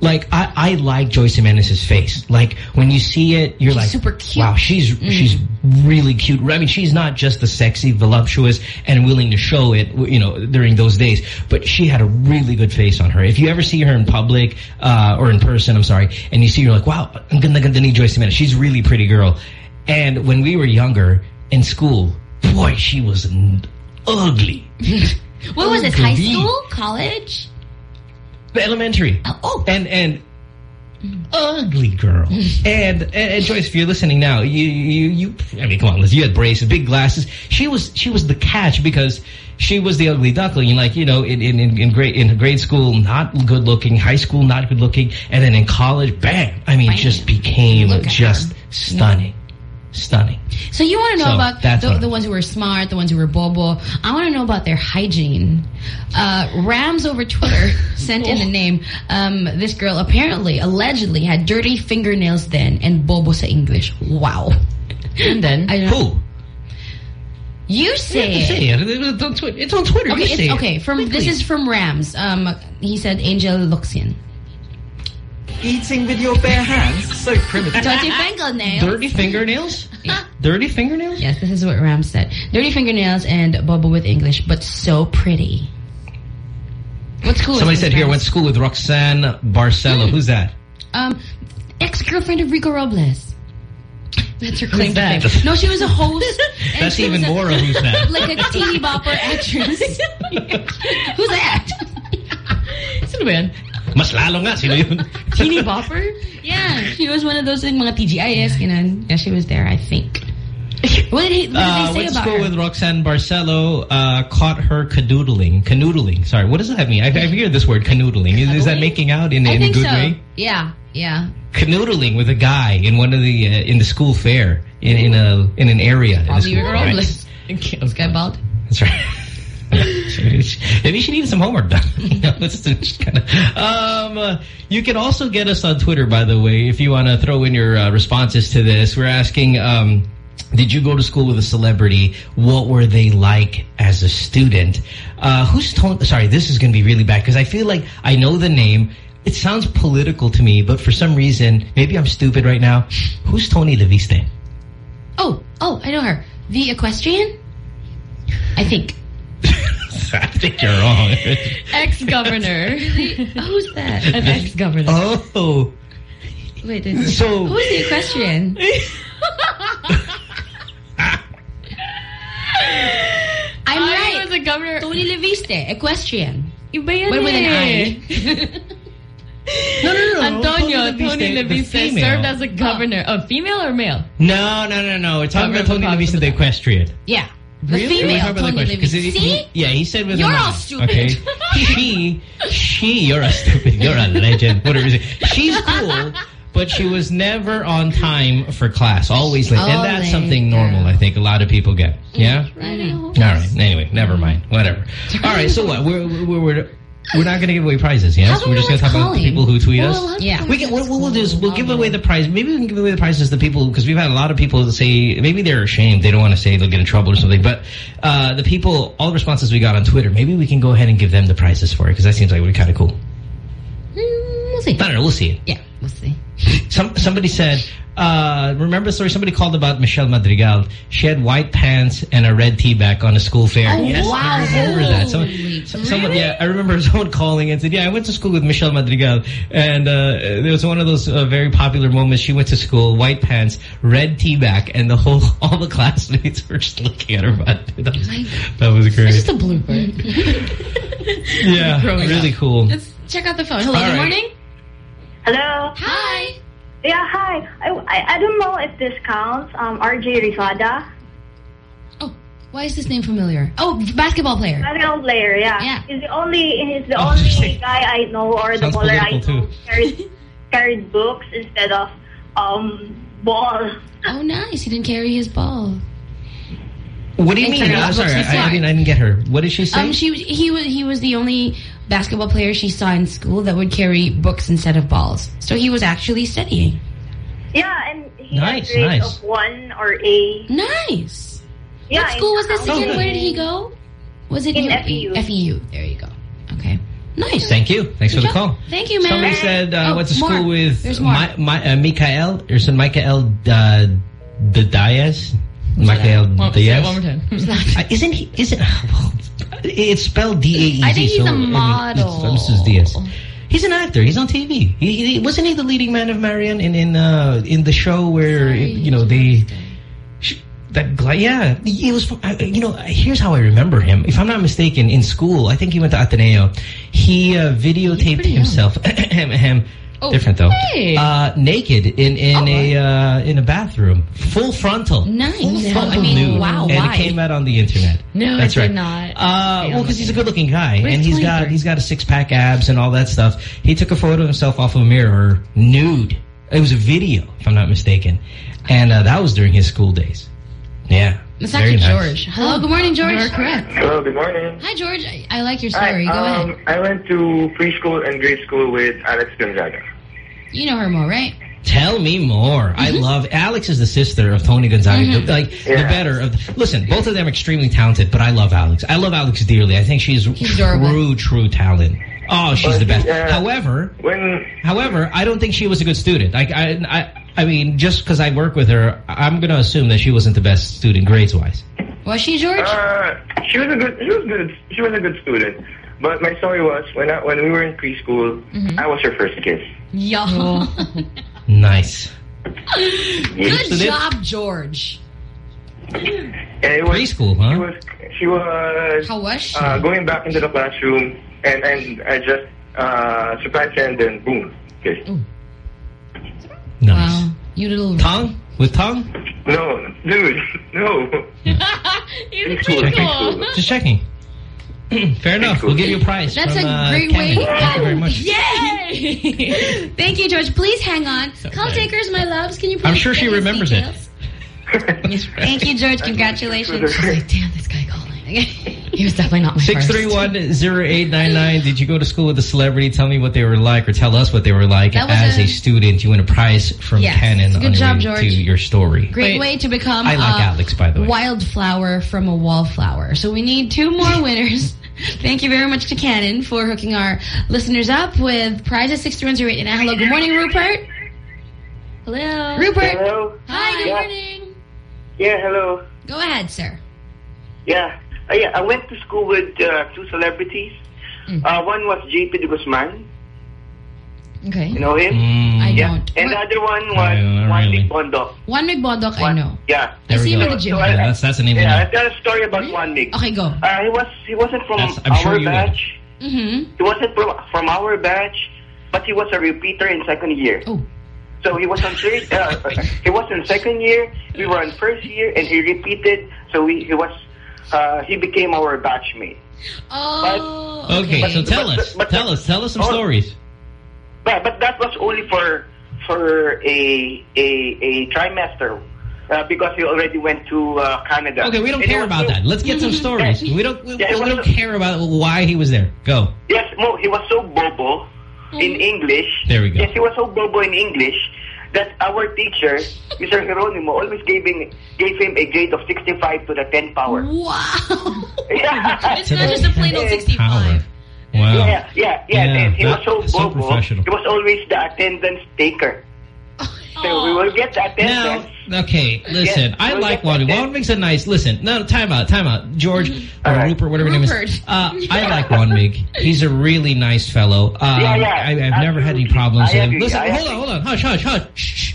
like I, I like Joyce Jimenez's face. Like when you see it, you're She's like, super cute. Wow, she's Mm. she's really cute. I mean, she's not just the sexy, voluptuous, and willing to show it. You know, during those days, but she had a really good face on her. If you ever see her in public uh, or in person, I'm sorry, and you see her like, wow, ang ganda ganda ni Joyce Jimenez. She's a really pretty girl. And when we were younger in school, boy, she was ugly. What was this? High school, college? Elementary. Oh, and and ugly girl. and, and and Joyce, if you're listening now, you you you. I mean, come on, listen. You had braces, big glasses. She was she was the catch because she was the ugly duckling. Like you know, in in in, in grade in grade school, not good looking. High school, not good looking. And then in college, bam! I mean, just became just stunning, stunning. So you want to know So, about the, the ones who were smart, the ones who were bobo. I want to know about their hygiene. Uh, Rams over Twitter sent in a name. Um, this girl apparently, allegedly, had dirty fingernails then and bobo sa English. Wow. And then? I Who? You say Yeah, say it. It's on Twitter. It's on Twitter. Okay, You okay. From this is from Rams. Um, he said Angel Locsin. Eating with your bare hands? So primitive. Dirty fingernails. Dirty fingernails? Dirty fingernails? Yes, this is what Ram said. Dirty fingernails and bubble with English, but so pretty. What's cool? Somebody said here, went to school with Roxanne Barcelo. Who's that? Um, ex-girlfriend of Rico Robles. That's her claim that? fame. No, she was a host. That's even a- more of who's that. Like a teeny bopper actress. Who's that? Sino ba yan? Mas lalo nga. Sino yun? Teeny bopper? Yeah, she was one of those in mga TGIS. Ganun. Yeah, she was there, I think. What did, he, what did Uh, they say about her? with Roxanne Barcelo, uh, caught her canoodling. Canoodling. Sorry, what does that mean? I, I hear this word canoodling. Is, is that making out in, in a good so. way? Yeah, yeah. Canoodling with a guy in one of the uh, in the school fair in in a in an area. in a Probably school, right? This guy bald. That's right. Maybe she needs some homework done. you know, it's just kind of. Um, you can also get us on Twitter, by the way, if you want to throw in your uh, responses to this. We're asking, um, did you go to school with a celebrity? What were they like as a student? Uh, who's Tony? Sorry, this is going to be really bad because I feel like I know the name. It sounds political to me, but for some reason, maybe I'm stupid right now. Who's Tony Leviste? Oh, oh, I know her. The equestrian? I think. I think you're wrong. Ex-governor. Who's that? An ex-governor. Oh. Wait, wait, wait. So- Who's the equestrian? I'm I right. was a governor. Tony Leviste, equestrian. Iba yan But with an eh. No, no, no. Antonio, Tony Tony Leviste, the Leviste female. served as a governor. A female or male? No, no, no, no. We're talking Cover about Tony the Leviste, the equestrian. Yeah. The Really? Female the Tony question, See? yeah, he said with You're all I, stupid. Okay? she, she, you're a stupid, you're a legend. Whatever it is. She's cool, but she was never on time for class. Always late. And that's something normal, I think, a lot of people get. Yeah? Right. All right. Anyway, never mind. Whatever. All right. So what? We're we're we're, we're not going to give away prizes. Yes, we're just going to about talk about calling? people who tweet Well, us. yeah. We can. What, what we'll do is we'll give away the prize. Maybe we can give away the prizes to the people because we've had a lot of people say maybe they're ashamed. They don't want to say they'll get in trouble or something. But uh, the people, all the responses we got on Twitter, maybe we can go ahead and give them the prizes for it because that seems like would be kind of cool. See. I don't know. We'll see. Yeah, we'll see. Some somebody said, uh, remember the story? Somebody called about Michelle Madrigal. She had white pants and a red tea back on a school fair. Oh, yes, wow. I remember that. Someone, some- someone, yeah, I remember someone calling and said, "Yeah, I went to school with Michelle Madrigal, and uh, there was one of those uh, very popular moments. She went to school, white pants, red tea back, and the whole all the classmates were just looking at her butt. That was, that was great. It's just a blooper. Yeah, really up. cool. Let's check out the phone. Hello, All good right. morning. Hello. Hi. Yeah, hi. I, I, I don't know if this counts. Um, RJ Rizada. Oh, why is this name familiar? Oh, basketball player. Basketball player, yeah. Yeah. He's the only he's the Oh, only interesting. guy I know or the Sounds baller I political, know too. carried carried books instead of um ball. Oh, nice. He didn't carry his ball. What do you And mean? I'm sorry, I, I, didn't, I didn't get her. What did she say? Um, she he was he was the only basketball player she saw in school that would carry books instead of balls. So he was actually studying. Yeah, and he Nice, had grades nice. of one or A. Nice. Yeah, what school was this in- again? Where did he go? Was it In U- FEU. FEU. There you go. Okay. Nice. Thank you. Thanks for Good the call. Thank you, man. Somebody said uh, Oh, went to more. school with There's more. Mi Mi uh, Mikael, or some Mikael uh, the Diaz. Mikael One- say it Diaz. one more time. Uh, isn't he? Isn't it's spelled D A E Z? I think he's so, a I mean, model. it's- This is Diaz. He's an actor. He's on TV. He, he wasn't he the leading man of Marian in in uh, in the show where you know they. That yeah, he was. You know, here's how I remember him. If I'm not mistaken, in school, I think he went to Ateneo. He uh, videotaped himself. Oh, different though. hey. Uh, naked in in a uh, in a bathroom, full frontal. Nice. Full Yeah. frontal I mean, nude. wow, And why? it came out on the internet. No, That's it right. did not. Uh, well, because he's a good-looking guy, But and he's got 23. he's got a six-pack abs and all that stuff. He took a photo of himself off of a mirror, nude. It was a video, if I'm not mistaken, and uh, that was during his school days. Yeah, It's very actually nice. George. Hello, good morning, George. You're correct. Hello, good morning. Hi, George. I, I like your Hi, story. Go um, ahead. I went to preschool and grade school with Alex Gonzaga. You know her more, right? Tell me more. I Mm-hmm. love Alex is the sister of Toni Gonzaga. Mhm. The- Like the better of. Listen, both of them extremely talented, but I love Alex. I love Alex dearly. I think she's adorable. true, true talent. Oh, she's But, the best. uh, However, When however, I don't think she was a good student. I, I, I, I mean, just because I work with her, I'm going to assume that she wasn't the best student grades wise. Was she, George? uh, she was a good, she was good, she was a good student. But my story was when I, when we were in preschool, Mm-hmm. I was her first kiss. Yo. Nice. Good So job, George. And it was, Preschool, huh? She was, she was How was she? uh, going back into the classroom, and and I just uh, surprised and then boom, kiss. Nice. Wow. You little... Tongue with tongue. No, dude, no. He's cool. Just checking. Fair enough. We'll give you a prize. That's from, a uh, great Kenny. way. Thank you very much. Yay! Thank you, George. Please hang on. Call takers, my loves. Can you please I'm sure she get his remembers it. Thank you, George. Congratulations. She's like, Damn, this guy calling. he was definitely not my Six three first. one zero eight nine nine. Did you go to school with a celebrity? Tell me what they were like, or tell us what they were like as a, a- student. You win a prize from Yes. Canon Good on your job, way George. to your story. Great way to become I like a Alex, by the way. wildflower from a wallflower. So we need two more winners. Thank you very much to Canon for hooking our listeners up with prizes 6108. And hello, good morning, Rupert. Hello. Rupert. Hello. Hi, good Yeah. morning. Yeah, hello. Go ahead, sir. Yeah. Uh, yeah, I went to school with uh, two celebrities. Mm. Uh, one was JP de Guzman. Okay. You know him? I yeah. don't. And the other one was I don't know, Juan really. Nick Bondo. Onemig Bondoc, I know. Yeah. I see him go. in the gym. Yeah, that's that's the name Yeah, of I tell a story about Onemig. Okay, go. Uh, he was he wasn't from That's- our sure batch. Mm-hmm. He wasn't from from our batch, but he was a repeater in second year. Oh. So he was on third. Uh, he was in second year. We were in first year, and he repeated. So we, he was. Uh, he became our batchmate. Oh. Okay, so tell but- us, but- tell us, tell us some Oh. stories. But but that was only for for a a a trimester. Uh, because he already went to uh, Canada. Okay, we don't And care about so- that. Let's get some stories. We don't we, Yeah, we don't so- care about why he was there. Go. Yes, Mo, he was so bobo in English. There we go. Yes, he was so bobo in English that our teacher, Mr. Geronimo, always gave him, gave him a grade of 65 to the 10 power. Wow. it's not just a plain old 65. Wow. Yeah, yeah, yeah. Yeah, he was so so bobo. professional. he was always the attendance taker. So we will get the attendance. Now, okay, listen. Yes, I we'll like get Wanda. makes a nice. Listen, no, time out, time out. George or Rupert, whatever your name is. Uh, I like Onemig. He's a really nice fellow. Um, Yeah, yeah, I, I've never had any problems with him. Listen, I hold agree. on, hold on. Hush, hush, hush. Shh, shh.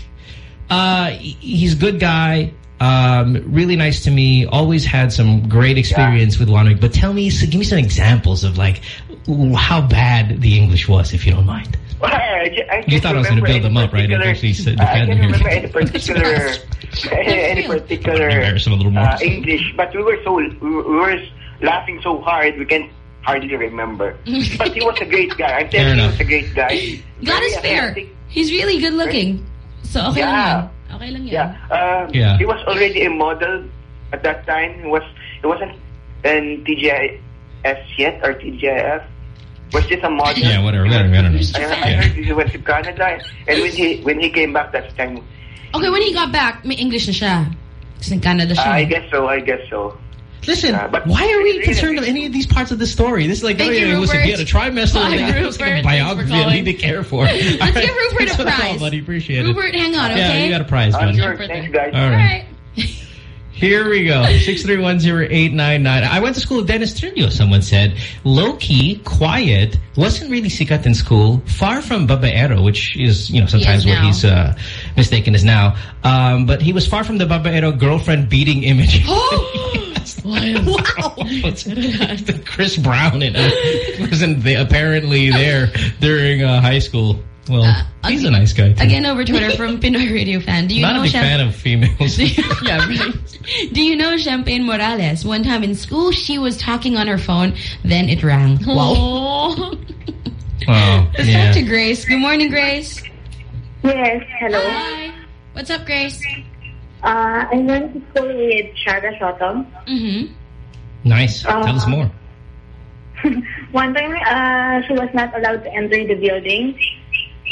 Uh, he's a good guy. Um, really nice to me. Always had some great experience with Onemig. But tell me, so give me some examples of like how bad the English was, if you don't mind. I, ju- I You thought I was going to build them up, right? And particular- actually said, I can't remember any particular any particular a little more. uh, English, but we were so we were, laughing so hard we can hardly remember. but he was a great guy. I'm Fair telling you, he was a great guy. God is Very fair. He's really good looking. So okay lang yan. Okay lang yan. Yeah. Uh, Yeah. He was already a model at that time. He was he wasn't in TGIS yet or TGIF. Was just a model. Yeah, whatever. I don't know. I, I heard he went to Canada, and when he when he came back, that time Okay, when he got back, may English na siya. Kasi in Canada siya. Uh, I guess so. I guess so. Listen, Uh, but why are we really, concerned with any of these parts of the story? This is like, Thank oh, you, yeah, it was a, Rupert. he had a trimester. Bye, like, it was like a biography. Thanks I need to care for. Let's All right. give Rupert a That's what prize. thought, buddy. Appreciate it. Rupert, hang on, Yeah, you got a prize, Uh, sure. Thanks, guys. All right. Here we go. 6310899. I went to school with Dennis Trillo, someone said. Low-key, quiet, wasn't really sikat in school, far from babaero, which is, you know, sometimes He what he's uh, mistaken as now. Um, but he was far from the babaero girlfriend beating image. wow. the Chris Brown and wasn't the, apparently there during uh, high school. Well, he's a nice guy too. Again over Twitter from Pinoy Radio fan. Do you Not know a big Champ- fan of females. yeah, right. Do you know Champagne Morales? One time in school, she was talking on her phone, then it rang. Wow. Wow. Let's yeah. talk to Grace. Good morning, Grace. Yes, hello. Hi. What's up, Grace? Uh, I went to school with Shara Soto. Mm-hmm. Nice. Uh, Tell us more. One time, uh, she was not allowed to enter the building.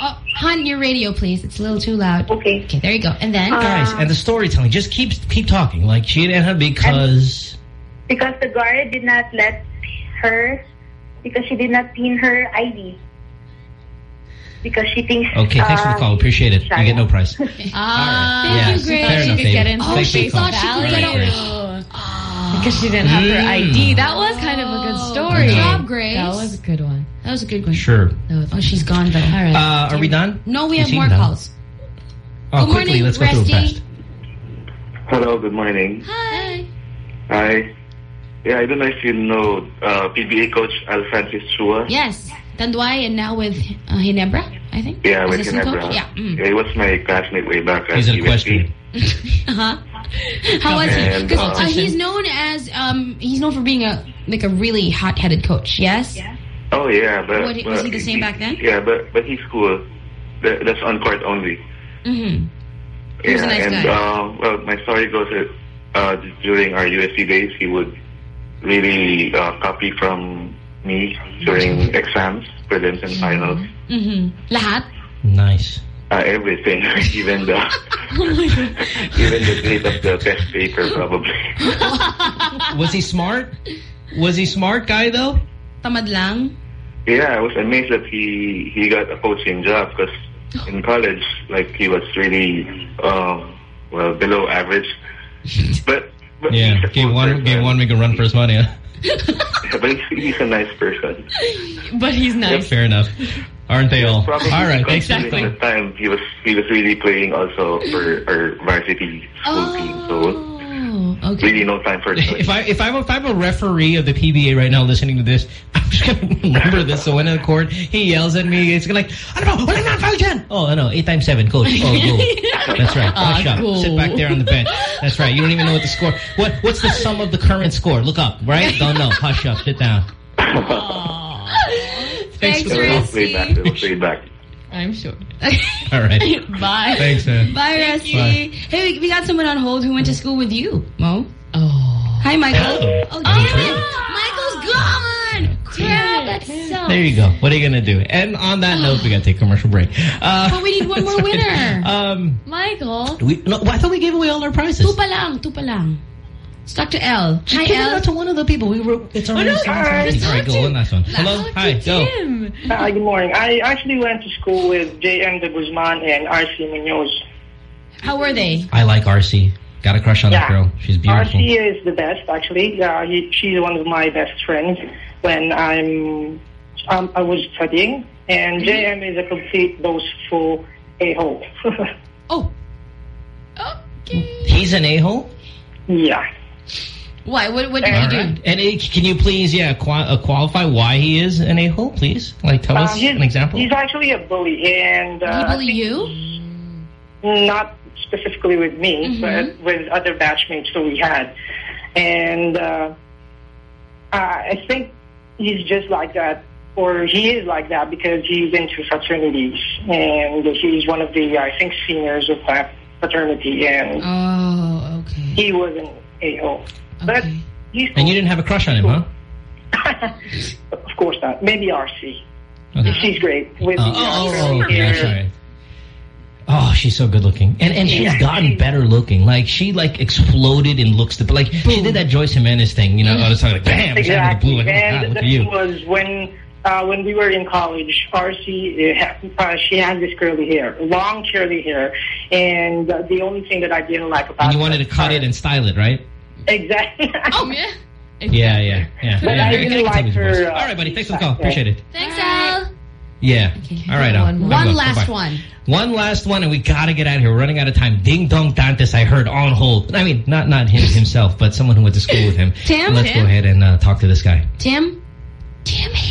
Oh, hon, your radio, please. It's a little too loud. Okay. Okay, there you go. And then? Guys, and the storytelling, just keep keep talking. Like, she didn't have because... Because the guard did not let her, because she did not pin her ID. Because she thinks... Okay, thanks for the uh, call. Appreciate it. You get no price. Ah, All right. thank Yeah, you, Grace. fair enough, could get into Oh, Thanks she thought she could All get right, out. Grace. Because she didn't have her Mm. ID. That was kind of a good story. Good job, Grace. That was a good one. That was a good one. Sure. Oh, she's gone, though. All right. Uh, are we done? no, we have more done. calls. Oh, Good quickly, morning, let's go through it Rusty. fast. Hello, good morning. Hi. Hi. Yeah, I don't know if you know uh, PBA coach Alfrancis Chua. Yes. Tanduay and now with uh, Ginebra, I think. Yeah, with Assistant Ginebra. coach? Yeah. Mm. He was my classmate way back at He's an USP. equestrian. Uh-huh. How was he? Because uh, uh, he's known as um he's known for being a like a really hot-headed coach. Yes. Yeah. Oh yeah, but, What, was he the same back then? Yeah, but but he's cool. That, that's on court only. Mm-hmm. He was yeah, a nice and guy. Uh, well, my story goes that uh, during our USC days, he would really uh, copy from me during exams, prelims, and finals. Mm-hmm. Lahat. Nice. Uh, everything, even the my even the grade of the test paper, probably. Was he smart? Was he smart guy though? Tamad lang. Yeah, I was amazed that he he got a coaching job because in college, like he was really um, well below average. But but Yeah, he's a game one, person. game one, make a run for his money. Huh? but he's, he's a nice person. But he's nice. Fair enough. Aren't they all? Probably All right, because thanks. during the time he was he was really playing also for our varsity school team, so Oh, okay. really no time for If I if I'm if I'm a referee of the PBA right now listening to this, I'm just gonna remember this. So when in the court he yells at me, it's gonna like, I don't know, wala na foul dyan. Oh, I know, eight times seven, coach. Oh, go. That's right. Ah, Hush up. go. Sit back there on the bench. That's right. You don't even know what the score. What what's the sum of the current score? Look up. Right? Don't know. Hush up. Sit down. Thanks, We'll Rusty. play back. We'll play back. I'm sure. All right. Bye. Thanks, man. Bye, Rusty. Bye. Hey, we, we got someone on hold who went to school with you, Mo. Oh. Hi, Michael. Oh. Oh, damn it. Michael's gone. Crap, that sucks. There you go. What are you gonna do? And on that note, we gotta take a commercial break. Uh, But we need one more winner. um, Michael. we no, I thought we gave away all our prizes. Two pa lang, two pa lang. Let's talk to L. Just Hi, give it L. out to one of the people. We were. It's already. no, Hi. just All right, go to- one last one. Hello. Hi. to Go. Hi, good morning. I actually went to school with J.M. de Guzman and Arci Muñoz. How were they? I like Arci. Got a crush on that girl. She's beautiful. Arci is the best, actually. Uh, he, she's one of my best friends when I'm um, I was studying. And J.M. is a complete boastful a-hole. oh. Okay. He's an a-hole. Yeah. Why? What, what did All you do? right. And uh, can you please, yeah, qua uh, qualify why he is an a-hole, please? Like, tell Uh, us he's, an example. He's actually a bully. And, uh, he bully you? Not specifically with me, Mhm. but with other batchmates that we had. And uh, I think he's just like that, or he is like that because he's into fraternities. And he's one of the, I think, seniors of that fraternity. And Oh, okay. he was But he's And you didn't have a crush on him, huh? Of course not. Maybe Arci. Okay. She's great. With Uh, oh, uh, oh, okay. hair. That's all right. Oh, she's so good looking, and and she's Yeah. gotten better looking. Like she like exploded in looks. To, like she did that Joyce Jimenez thing. You know, I was talking like, bam, out of the blue. Like, oh, and God, look at you. was when uh, when we were in college, Arci, uh, uh, she had this curly hair, long curly hair, and uh, the only thing that I didn't like about And you wanted to cut it and style it, right? exactly. oh yeah. Yeah, yeah, yeah. But yeah, I yeah, didn't like tell me the her, uh, All right, buddy. Thanks for the call. Appreciate it. Thanks, Al. Yeah. All right, Al. One, Good one luck. last Bye-bye. one. One last one, and we gotta get out of here. We're running out of time. Dingdong Dantes, I heard on hold. I mean, not not him himself, but someone who went to school with him. Tim? Let's Tim? go ahead and uh, talk to this guy. Tim? Damn it.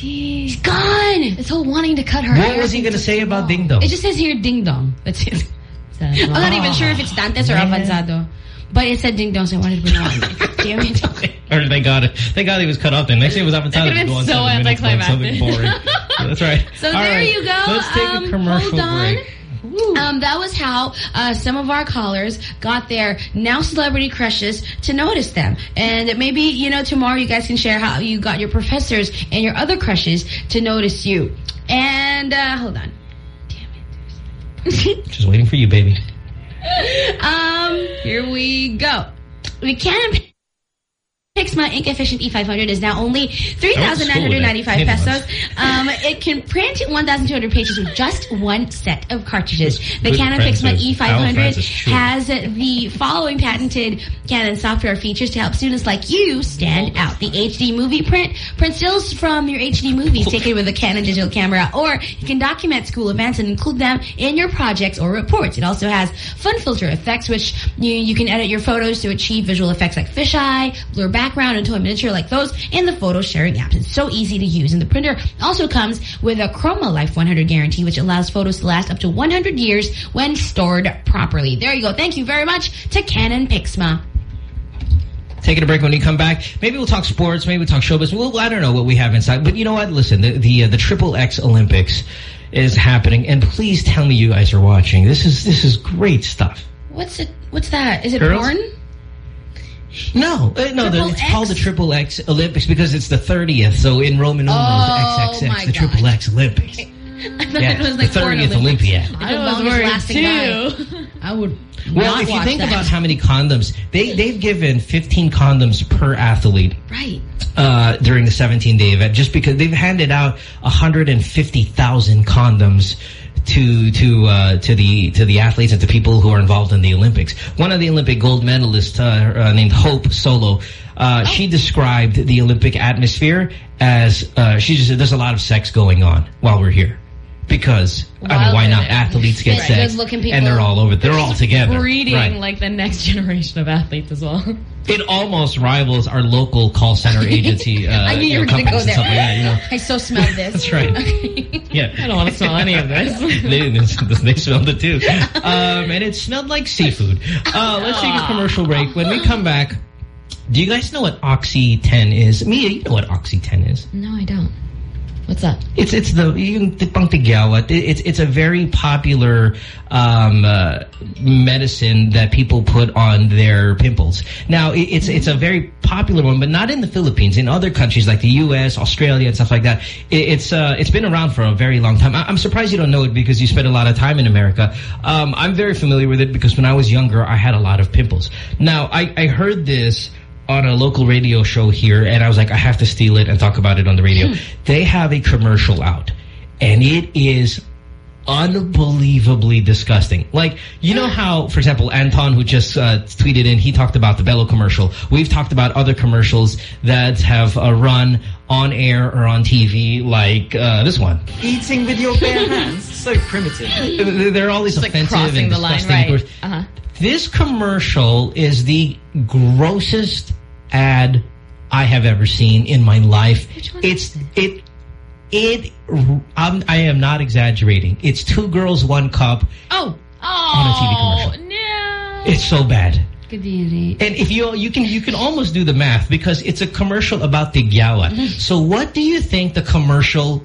See. He's gone. This whole wanting to cut her hair. What was he gonna say too about. Ding Dong? It just says here ding dong. That's it. I'm not even sure if it's Dantes or Man. Avanzado. But it said ding dong, so I wanted to bring it on. Damn it. Or thank God, it. thank God he was cut off. Then next thing was up and That could've to been go on so about something boring. Yeah, That's right. So All there right. you go. Let's take Um, a commercial break. Um, that was how uh, some of our callers got their now celebrity crushes to notice them. And maybe, you know, tomorrow you guys can share how you got your professors and your other crushes to notice you. And, uh, hold on. Damn it. Just waiting for you, baby. um, here we go. We can Pixma Ink Efficient E500 is now only 3,995 pesos. Um, it can print 1,200 pages with just one set of cartridges. The Canon. Pixma E500 has the following patented Canon software features to help students like you stand out. The HD movie print, prints stills from your HD movies taken with a Canon digital camera, or you can document school events and include them in your projects or reports. It also has fun filter effects, which you, you can edit your photos to achieve visual effects like fisheye, blur background, background into a miniature like those in the photo sharing apps. It's so easy to use. And the printer also comes with a ChromaLife100 guarantee, which allows photos to last up to 100 years when stored properly. There you go. Thank you very much to Canon Pixma. Taking a break when we come back. Maybe we'll talk sports. Maybe we'll talk showbiz. Well, I don't know what we have inside. But you know what? Listen, the the, uh, the Triple X Olympics is happening, and please tell me you guys are watching. This is this is great stuff. What's it? What's that? Is it Girls? porn? No, uh, no, the, it's X? called the Triple X Olympics because it's the 30th. So in Roman numerals, Oh, XXX, the Triple X Olympics. I thought Yeah, it was like the 30th Olympics. Olympiad. I was longest worried too. guy. I would Well, not if you watch think that. about how many condoms, they, they've given 15 condoms per athlete Right. uh, during the 17-day event just because they've handed out 150,000 condoms to to uh, to the to the athletes and to people who are involved in the Olympics. One of the Olympic gold medalists uh, uh, named Hope Solo, uh, she described the Olympic atmosphere as uh, she just said there's a lot of sex going on while we're here. Because, I mean, why not? Athletes get Right. sex, Good-looking and they're all over. They're all together. Breeding Right. like the next generation of athletes as well. It almost rivals our local call center agency. Uh, I knew you were going to go there. like that, you know. I so smelled this. That's right. Yeah. I don't want to smell any of this. they, they smelled it too. Um, and it smelled like seafood. Uh, let's take a commercial break. When we come back, do you guys know what Oxy 10 is? Mia, you know what Oxy 10 is. No, I don't. What's that? It's it's the. It- It's it's a very popular um, uh, medicine that people put on their pimples. Now it's it's a very popular one, but not in the Philippines. In other countries like the U.S., Australia, and stuff like that, it's uh, it's been around for a very long time. I, I'm surprised you don't know it because you spent a lot of time in America. Um, I'm very familiar with it because when I was younger, I had a lot of pimples. Now I, I heard this on a local radio show here, and I was like, I have to steal it and talk about it on the radio. they have a commercial out, and it is unbelievably disgusting. Like, you know how, for example, Anton, who just uh, tweeted in, he talked about the Belo commercial. We've talked about other commercials that have uh, run on air or on TV, like uh, this one. Eating with your bare hands? So primitive. They're all these It's like offensive crossing and the line, disgusting. right? Uh-huh. This commercial is the grossest ad I have ever seen in my life. It's it it I'm, I am not exaggerating. It's two girls, one cup Oh. on a TV commercial. no. It's so bad. And if you you can you can almost do the math because it's a commercial about the gyawa. Mm-hmm. So what do you think the commercial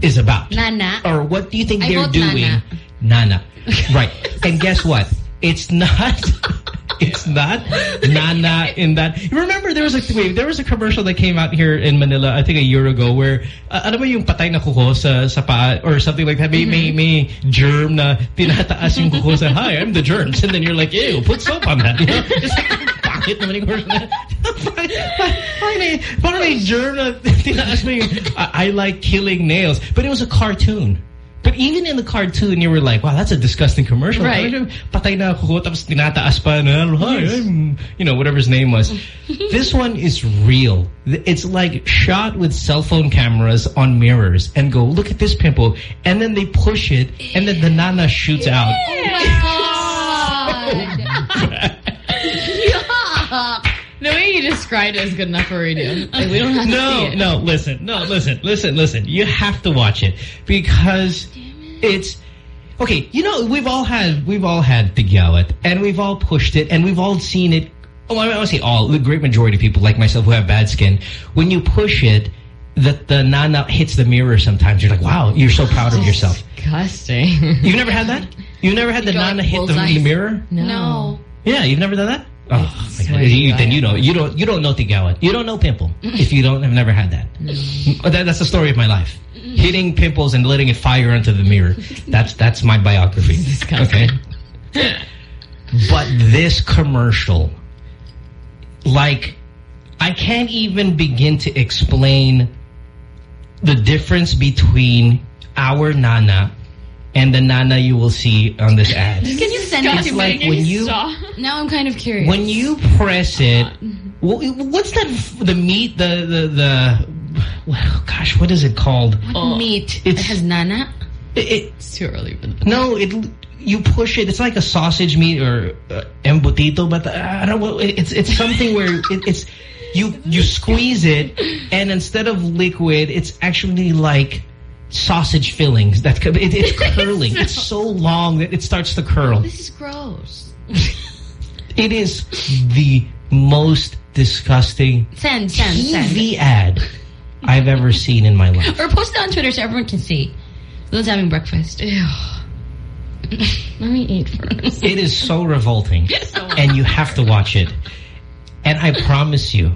is about? Nana. Or what do you think I they're doing? Nana. Right. and guess what? It's not it's not Nana in that. Remember there was a wait, there was a commercial that came out here in Manila I think a year ago where uh, ano ba yung patay na kuko sa sa paa or something like that. May may, may germ na tinataas yung kuko sa hi, I'm the germs. And then you're like, ew, put soap on that. You know? It's like, bakit naman yung commercial na Parang may, parang may germ na tinaas mo yung, I, I like killing nails. But it was a cartoon. But even in the cartoon, you were like, wow, that's a disgusting commercial. Right. Patay na ako, tapos tinataas pa na, I'm, mm, you know, whatever his name was. this one is real. It's like shot with cell phone cameras on mirrors and go, look at this pimple. And then they push it, and then the nana shoots out. The way you described it is good enough for radio. Like, we don't have to see no, it. no, listen, no, listen, listen, listen. You have to watch it because it's okay. You know, we've all had we've all had to the gallot, and we've all pushed it, and we've all seen it. Oh, I want to say all the great majority of people like myself who have bad skin. When you push it, that the nana hits the mirror. Sometimes you're like, wow, you're so proud of yourself. Disgusting. You've never had that? You've never had the go like nana hit the, the mirror? No. Yeah, you have never done that? Oh, my God. You, then you know you don't you don't know tigawat. You don't know pimple if you don't have never had that. That- That's the story of my life. Hitting pimples and letting it fire into the mirror. That's that's my biography. Okay. But this commercial, like, I can't even begin to explain the difference between our nana and the nana you will see on this ad. Can you send It's it to like me? when you Now I'm kind of curious. when you press it, what's that? The meat, the the the. Well, gosh, what is it called? What meat? It has nana? It, it's too early for the No, it. You push it. It's like a sausage meat or uh, embutido, but uh, I don't know. It's it's something where it, it's you you squeeze it, and instead of liquid, it's actually like sausage fillings. That it, it's curling. it's so long that it starts to curl. This is gross. It is the most disgusting Send, send, TV send. ad I've ever seen in my life. Or post it on Twitter so everyone can see. Those having breakfast. Ew. Let me eat first. It is so revolting, and you have to watch it. And I promise you,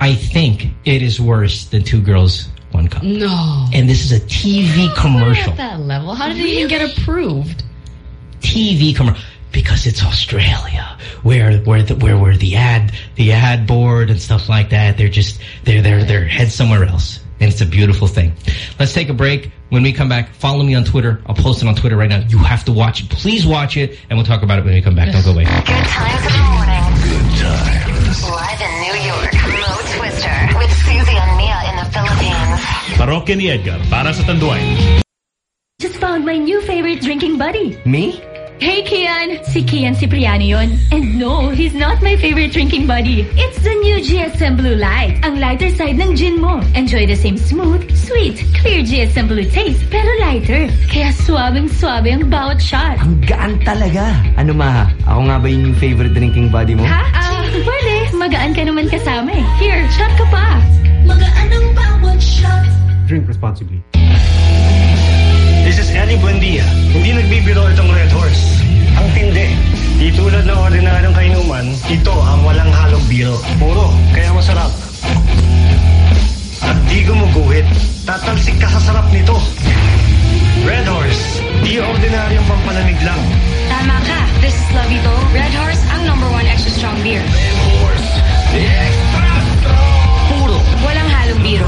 I think it is worse than Two Girls, One Cup. No. And this is a TV commercial. At that level, how did it even get approved? TV commercial because it's Australia, where where the, where where the ad the ad board and stuff like that. They're just they're they're they're head somewhere else, and it's a beautiful thing. Let's take a break. When we come back, follow me on Twitter. I'll post it on Twitter right now. You have to watch it. Please watch it, and we'll talk about it when we come back. Don't go away. Good times in the morning. Parokya ni Edgar para sa Tanduay. Just found my new favorite drinking buddy. Me? Hey, Kian! Si Kian Cipriano yun. And no, he's not my favorite drinking buddy. It's the new GSM Blue Light. Ang lighter side ng gin mo. Enjoy the same smooth, sweet, clear GSM Blue taste, pero lighter. Kaya swabing-swabe ang bawat shot. Ang gaan talaga. Ano ma, ako nga ba yung favorite drinking buddy mo? Ha? Ah, pwede. Magaan ka naman kasama eh. Here, shot ka pa. Drink responsibly. This is Eddie Buendia. Hindi nagbibiro itong Red Horse. Ang tindi. Di tulad ng ordinaryong kainuman, ito ang walang halong biro. Puro, kaya masarap. At di gumuguhit, tatalsik ka sa sarap nito. Red Horse, di ordinaryong pampalamig lang. Tama ka. This is Lavito. Red Horse, ang number one extra strong beer. Puro. Walang halong biro.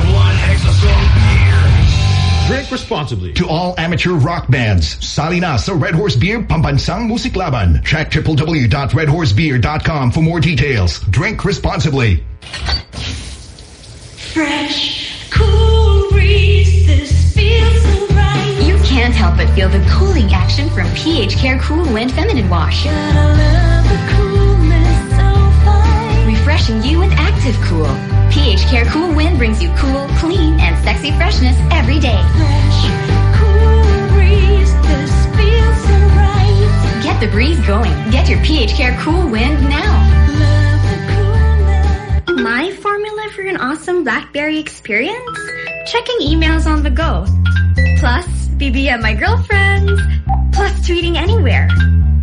Drink responsibly. To all amateur rock bands, sali na sa Red Horse Beer Pambansang Musiklaban. Check www.redhorsebeer.com for more details. Drink responsibly. Fresh, cool breeze. This feels so right. You can't help but feel the cooling action from pH Care Cool Wind Feminine Wash. Gotta love the coolness so fine. Refreshing you with active cool. pH Care Cool Wind brings you cool, clean, and sexy freshness every day. Fresh, cool breeze. This feels so right. Get the breeze going. Get your pH Care Cool Wind now. My formula for an awesome BlackBerry experience? Checking emails on the go. Plus, BBM my girlfriends. Plus, tweeting anywhere.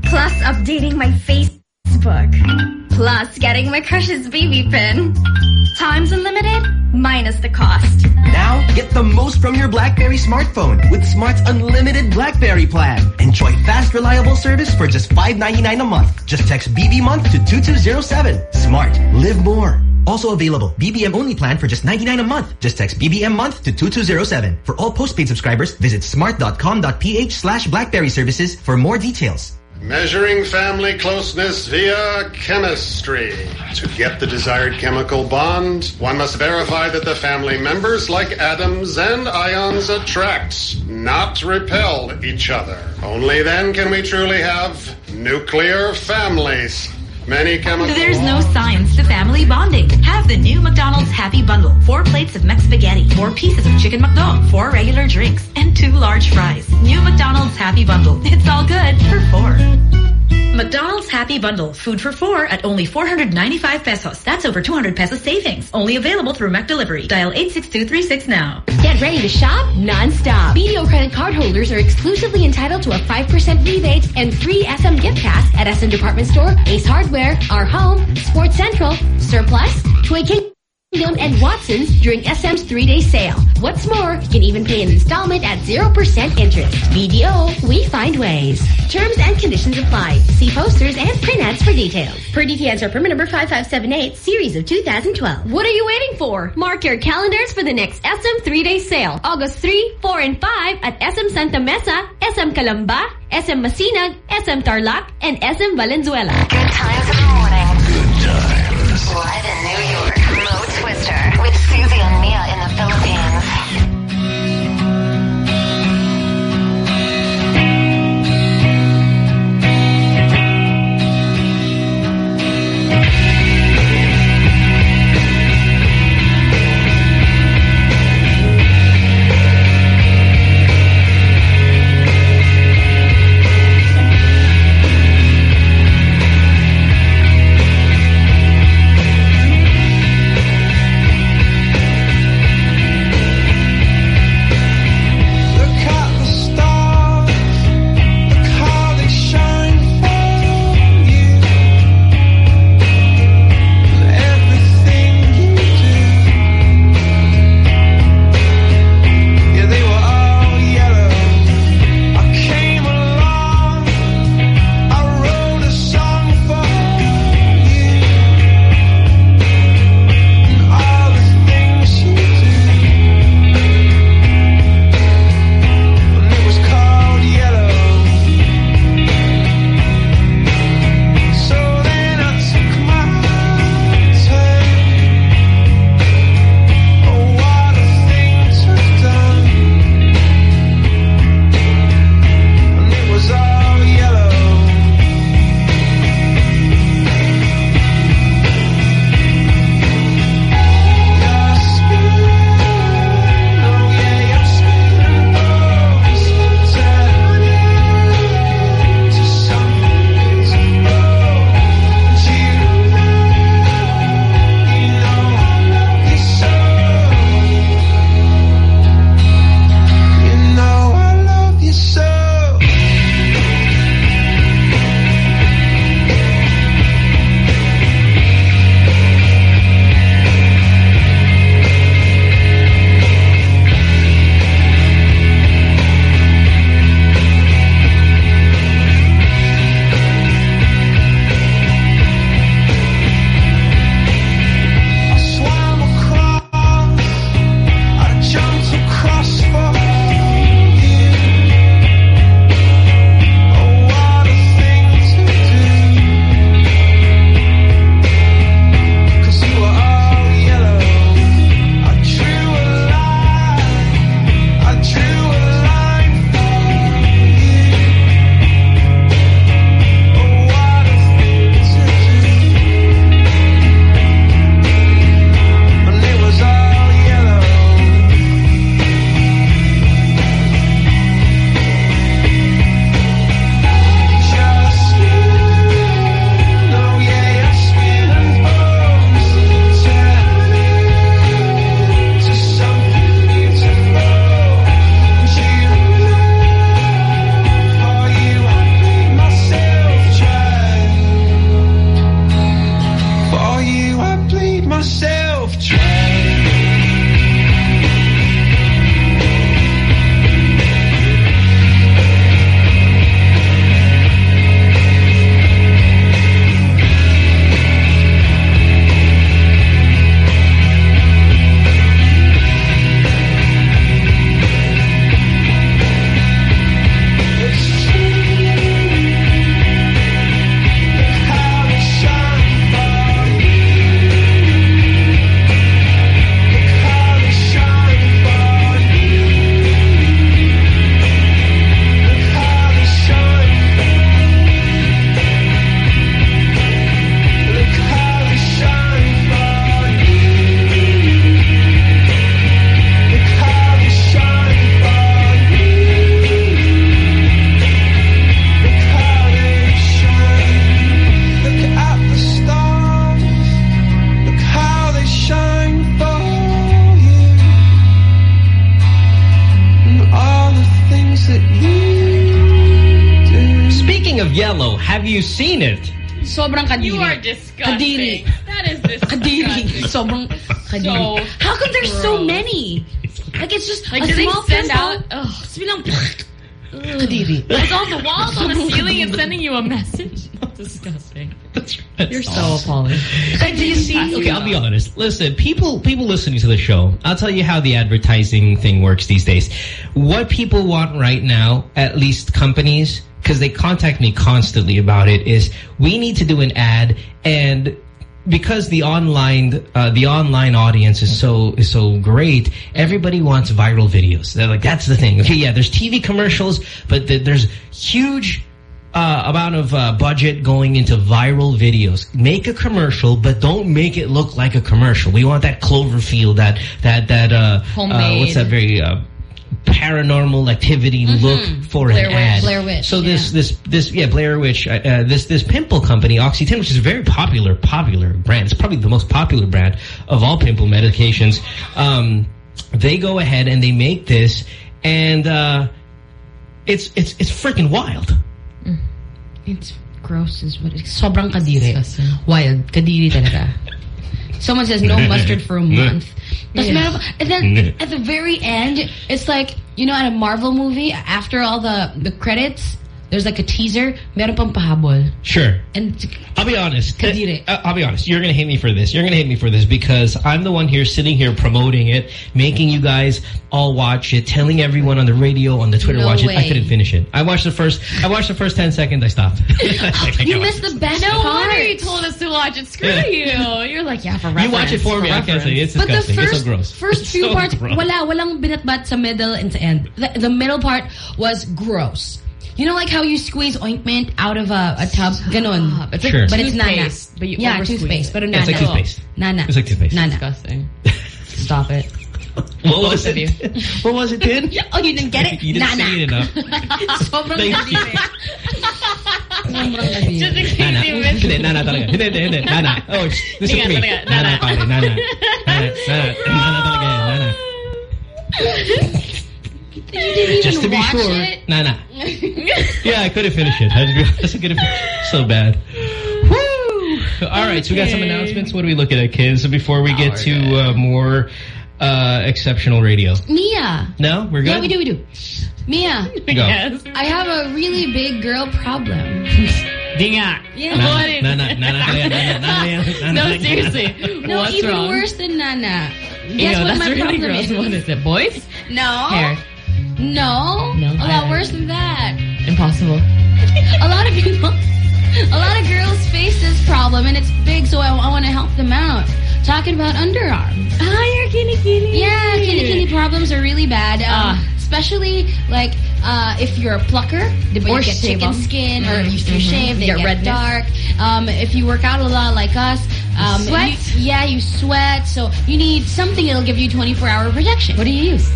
Plus, updating my Facebook. Plus, getting my crush's BB PIN. Times unlimited, minus the cost. Now, get the most from your BlackBerry smartphone with Smart's unlimited BlackBerry plan. Enjoy fast, reliable service for just $5.99 a month. Just text BB month to 2207. Smart. Live more. Also available, BBM only plan for just 99 a month. Just text BBM month to 2207. For all postpaid subscribers, visit smart.com.ph slash BlackBerry services for more details. Measuring family closeness via chemistry. To get the desired chemical bond, one must verify that the family members, like atoms and ions, attract, not repel each other. Only then can we truly have nuclear families. Many chemical... There's no science to family bonding. Have the new McDonald's Happy Bundle. Four plates of McSpaghetti, four pieces of chicken McDo, four regular drinks, and two large fries. New McDonald's Happy Bundle. It's all good for four. McDonald's Happy Bundle. Food for four at only 495 pesos. That's over 200 pesos savings. Only available through McDelivery. Dial 86236 now. Get ready to shop non-stop. BDO credit card holders are exclusively entitled to a 5% rebate and free SM gift pass at SM Department Store, Ace Hardware, Where our Home, Sports Central, Surplus, Toy Kingdom, and Watson's during SM's three-day sale. What's more, you can even pay an installment at 0% interest. BDO, we find ways. Terms and conditions apply. See posters and print ads for details. Per DTN's permit number 5578, series of 2012. What are you waiting for? Mark your calendars for the next SM three-day sale. August 3, 4, and 5 at SM Santa Mesa, SM Calamba, SM Masinag, SM Tarlac, and SM Valenzuela. Good times in the morning. Good times. Live Listen, people people listening to the show, I'll tell you how the advertising thing works these days. What people want right now, at least companies, because they contact me constantly about it, is we need to do an ad and because the online uh, the online audience is so is so great, everybody wants viral videos. They're like, that's the thing. Okay, yeah, there's TV commercials, but th there's huge uh, amount of uh, budget going into viral videos. Make a commercial, but don't make it look like a commercial. We want that Cloverfield, that that that uh, uh Homemade. what's that very uh, paranormal activity look for Blair an Witch. ad. Blair Witch, So this this this yeah Blair Witch. Uh, uh, this this pimple company Oxytin, which is a very popular popular brand. It's probably the most popular brand of all pimple medications. Um, they go ahead and they make this, and uh, it's it's it's freaking wild. It's gross is what it's sobrang kadiri. Wild. Kadiri talaga. Someone says no mustard for a month. Yeah. meron and then at the very end, it's like, you know, at a Marvel movie, after all the, the credits, there's like a teaser, meron pang pahabol. Sure. And I'll be honest. Kadiri. Uh, I'll be honest. You're going to hate me for this. You're going to hate me for this because I'm the one here sitting here promoting it, making you guys all watch it, telling everyone on the radio, on the Twitter, No watch it. I couldn't finish it. I watched the first. I watched the first ten seconds. I stopped. you missed the best No part. wonder you told us to watch it. Screw Yeah. you. You're like, yeah, for reference. You watch it for me. I can't say it's But the disgusting. first, it's so gross. first It's few so parts, gross. wala, walang binatbat sa middle and sa end. The, the middle part was gross. You know like how you squeeze ointment out of a, a tub? Ganon. It's like Sure. But it's nana. toothpaste, but you yeah, over-squeeze toothpaste. it. But Yeah, it's like toothpaste. Nana. It's like toothpaste. Nana. Disgusting. Stop it. What was Both you. it? What was it, Tin? Oh, you didn't get it? You didn't nana. say it enough. Sobrang Thank kadiri. Sobrang kadiri. Just in case Nana. you missed Hindi, nana talaga. Hindi, hindi, hindi. Nana. Oh, sh- listen to Hindi me. Nana, Nana. pare. Nana. Nana. Nana. Nana talaga. Nana. You didn't even Just to be watch sure. it? Nana. Yeah, I couldn't finish it. I was gonna so bad. Woo! All right, so we got some announcements. What are we looking at, kids? So Before we get to uh, more uh, exceptional radio. Mia. No, we're good. Yeah, we do, we do. Mia. Go. Yes. I have a really big girl problem. Dinga. Yeah. What Nana, is Nana, Nana, Nana, Nana, Nana, No, seriously. No, What's even wrong? worse than Nana. Ew, Guess what that's my really problem gross. is? What is it, boys? No. Hair. No. No, A lot worse than that. Impossible. A lot of people, a lot of girls face this problem, and it's big, so I, want to help them out. Talking about underarms. Ah, you're kitty kitty. Yeah, kitty kitty problems are really bad. Um, Ah. Especially like uh, if you're a plucker, but Or you get chicken skin, or if you mhm. shave, they You get get, redness. dark. Um, if you work out a lot like us, um, Sweat? you- yeah, you sweat. So you need something that'll give you 24-hour protection. What do you use?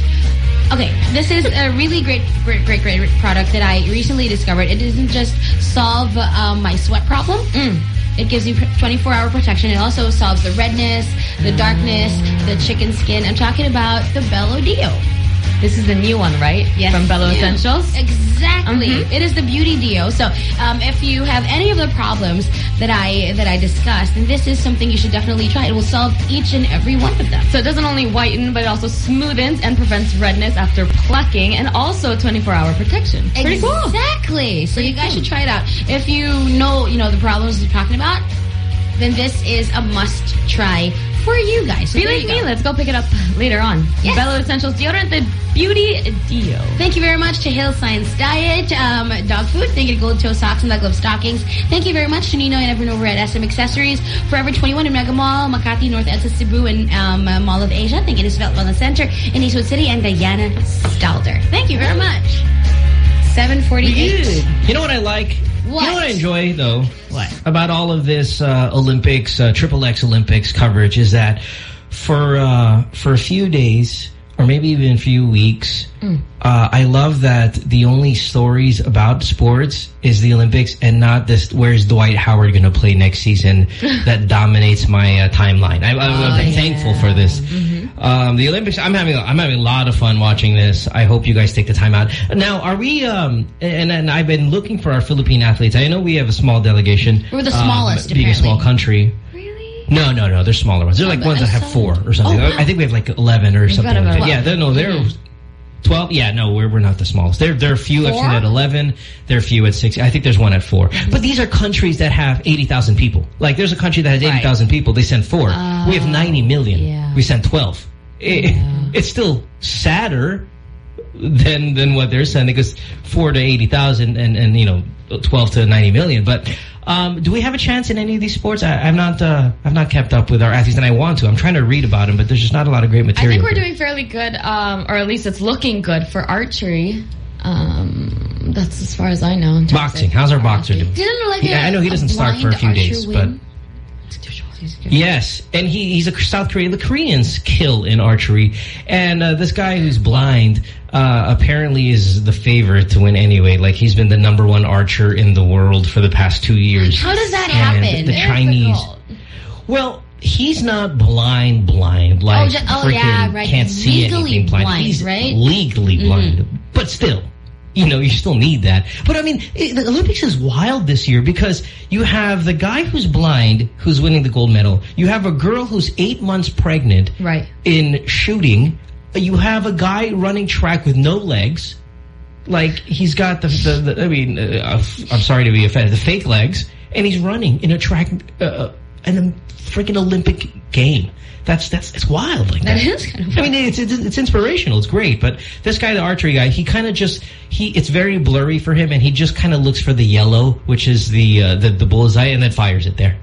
Okay, this is a really great, great, great, great product that I recently discovered. It doesn't just solve um, my sweat problem. Mm. It gives you 24-hour protection. It also solves the redness, the darkness, the chicken skin. I'm talking about the Belo Deo. This is the new one, right? Yes. From Belo Yeah. Essentials? Exactly. Mhm. It is the beauty Deo. So um, if you have any of the problems that I that I discussed, then this is something you should definitely try. It will solve each and every one of them. So it doesn't only whiten, but it also smoothens and prevents redness after plucking, and also 24-hour protection. Pretty cool. Exactly. So you guys should try it out. If you know, you know, the problems we're talking about, then this is a must try for you guys. So Be like me. go. Let's go pick it up later on. Yes. Belo Essentials deodorant, the Beauty Deo. Thank you very much to Hill Science Diet, um, Dog Food. Thank you to Gold Toe Socks and Dog Love Stockings. Thank you very much to Nino and everyone over at SM Accessories, Forever 21 in Mega Mall, Makati, North Edsa, Cebu, and um, uh, Mall of Asia. Thank you to Svelte Wellness Center in Eastwood City and Diana Stalder. Thank you very much. 748. You know what I like? What? You know what I enjoy, though? What? About all of this uh, Olympics, uh, Triple X Olympics coverage is that for uh, for a few days, or maybe even a few weeks. Mm. Uh, I love that the only stories about sports is the Olympics and not this. Where's Dwight Howard going to play next season? that dominates my uh, timeline. I, I'm Oh, thankful for this. Mm-hmm. Um, the Olympics. I'm having. a- I'm having a lot of fun watching this. I hope you guys take the time out. Now, are we? Um, and, and I've been looking for our Philippine athletes. I know we have a small delegation. We're the um, smallest, being a small country. No, no, no. They're smaller ones. They're like ones that have four or something. Oh, wow. I think we have like 11 or We've something like that. about Yeah, they're, no, they're 12. Yeah, no, we're, we're not the smallest. There, there are a few. I've seen at 11. There are a few at 6. I think there's one at 4. But these are countries that have 80,000 people. Like there's a country that has 80,000 people. They send 4. we have 90 million. We send 12. It- it's still sadder than than what they're sending because 4 to 80,000 and, and, you know, 12 to 90 million. But um, do we have a chance in any of these sports? I, I've not uh, I've not kept up with our athletes, and I want to. I'm trying to read about them, but there's just not a lot of great material. I think we're doing fairly good, um, or at least it's looking good for archery. Um, that's as far as I know. Boxing. How's our boxer doing? Didn't like Yeah, a- I know he doesn't start for a few days, but win? Yes, and he, he's a South Korean. The Koreans kill in archery, and uh, this guy who's blind uh, apparently is the favorite to win anyway. Like he's been the number one archer in the world for the past two years. How does that And happen? The Chinese. Well, he's not blind, blind. Like Oh, oh, yeah, right. can't see legally anything blind. blind, he's right? legally Mhm. blind, but still. You know, you still need that. But I mean, it, the Olympics is wild this year because you have the guy who's blind who's winning the gold medal. You have a girl who's eight months pregnant right. in shooting. You have a guy running track with no legs. Like, he's got the, the, the I mean, uh, I'm sorry to be offended, the fake legs. And he's running in a track, uh, in a freaking Olympic game. That's, that's, it's wild like that. That is kind of I mean, it's, it's, it's inspirational. It's great. But this guy, the archery guy, he kind of just, he, it's very blurry for him and he just kind of looks for the yellow, which is the, uh, the, the bullseye and then fires it there.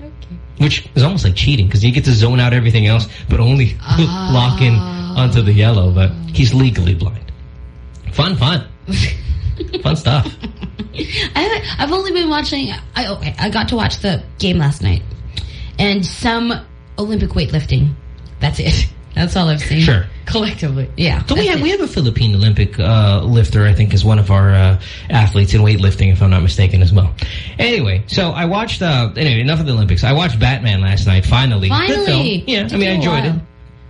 Okay. Which is almost like cheating because you get to zone out everything else, but only lock in onto the yellow. But he's legally blind. Fun, fun. fun stuff. I haven't, I've only been watching. I okay, I got to watch the game last night, and some Olympic weightlifting. That's it. That's all I've seen. Sure. collectively. Yeah. So we have it. we have a Philippine Olympic uh, lifter, I think, is one of our uh, athletes in weightlifting, if I'm not mistaken, as well. Anyway, so I watched. Uh, anyway, enough of the Olympics. I watched Batman last night. Finally, Good film. Finally. Yeah, I mean, I enjoyed it.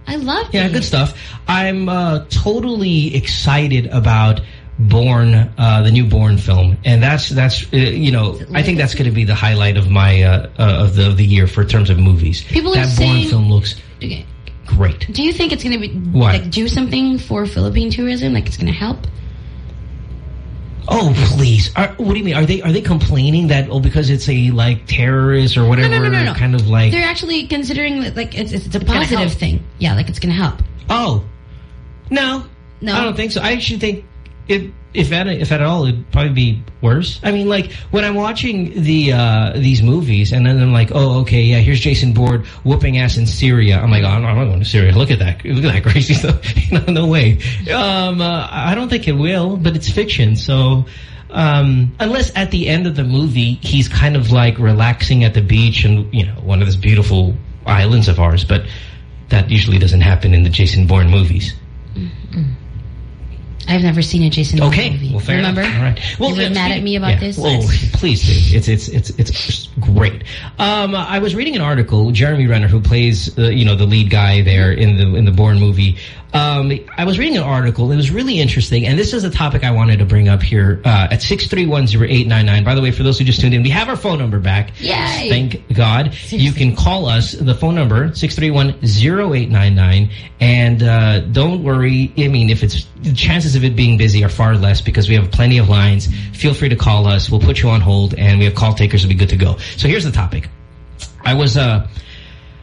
I loved Yeah, it. Yeah, good stuff. I'm uh, totally excited about Bourne, uh, the new Bourne film, and that's that's uh, you know I think that's going to be the highlight of my uh, uh, of the of the year for terms of movies. People are that Bourne saying- film looks great. Do you think it's going to be What? like do something for Philippine tourism? Like it's going to help? Oh please! Are, what do you mean? Are they are they complaining that oh because it's a like terrorist or whatever no, no, no, no. kind of like They're actually considering that like it's, it's a positive thing. Yeah, like it's going to help. oh no No. I don't think so. I actually think it if at if at all it'd probably be worse. I mean like when I'm watching the uh these movies and then I'm like oh okay yeah here's Jason Bourne whooping ass in Syria. I'm like oh, I'm not going to Syria. Look at that look at that crazy stuff. no, no way. Um uh, I don't think it will, but it's fiction so. Um, unless at the end of the movie, he's kind of like relaxing at the beach and, you know, one of those beautiful islands of ours, but that usually doesn't happen in the Jason Bourne movies. I've never seen a Jason Bourne Okay, movie. well, fair Remember? enough. All right. you were yeah, mad at me about yeah. this? Well, please do. It's it's it's it's great. Um, I was reading an article. Jeremy Renner, who plays uh, you know the lead guy there in the in the Bourne movie. Um, I was reading an article. It was really interesting, and this is a topic I wanted to bring up here uh, at six three one zero eight nine nine. By the way, for those who just tuned in, we have our phone number back. Yay! Thank God. You can call us. The phone number six three one zero eight nine nine, and uh, don't worry. I mean, if it's the chances of it being busy are far less because we have plenty of lines. Feel free to call us. We'll put you on hold, and we have call takers. Will be good to go. So here's the topic. I was uh,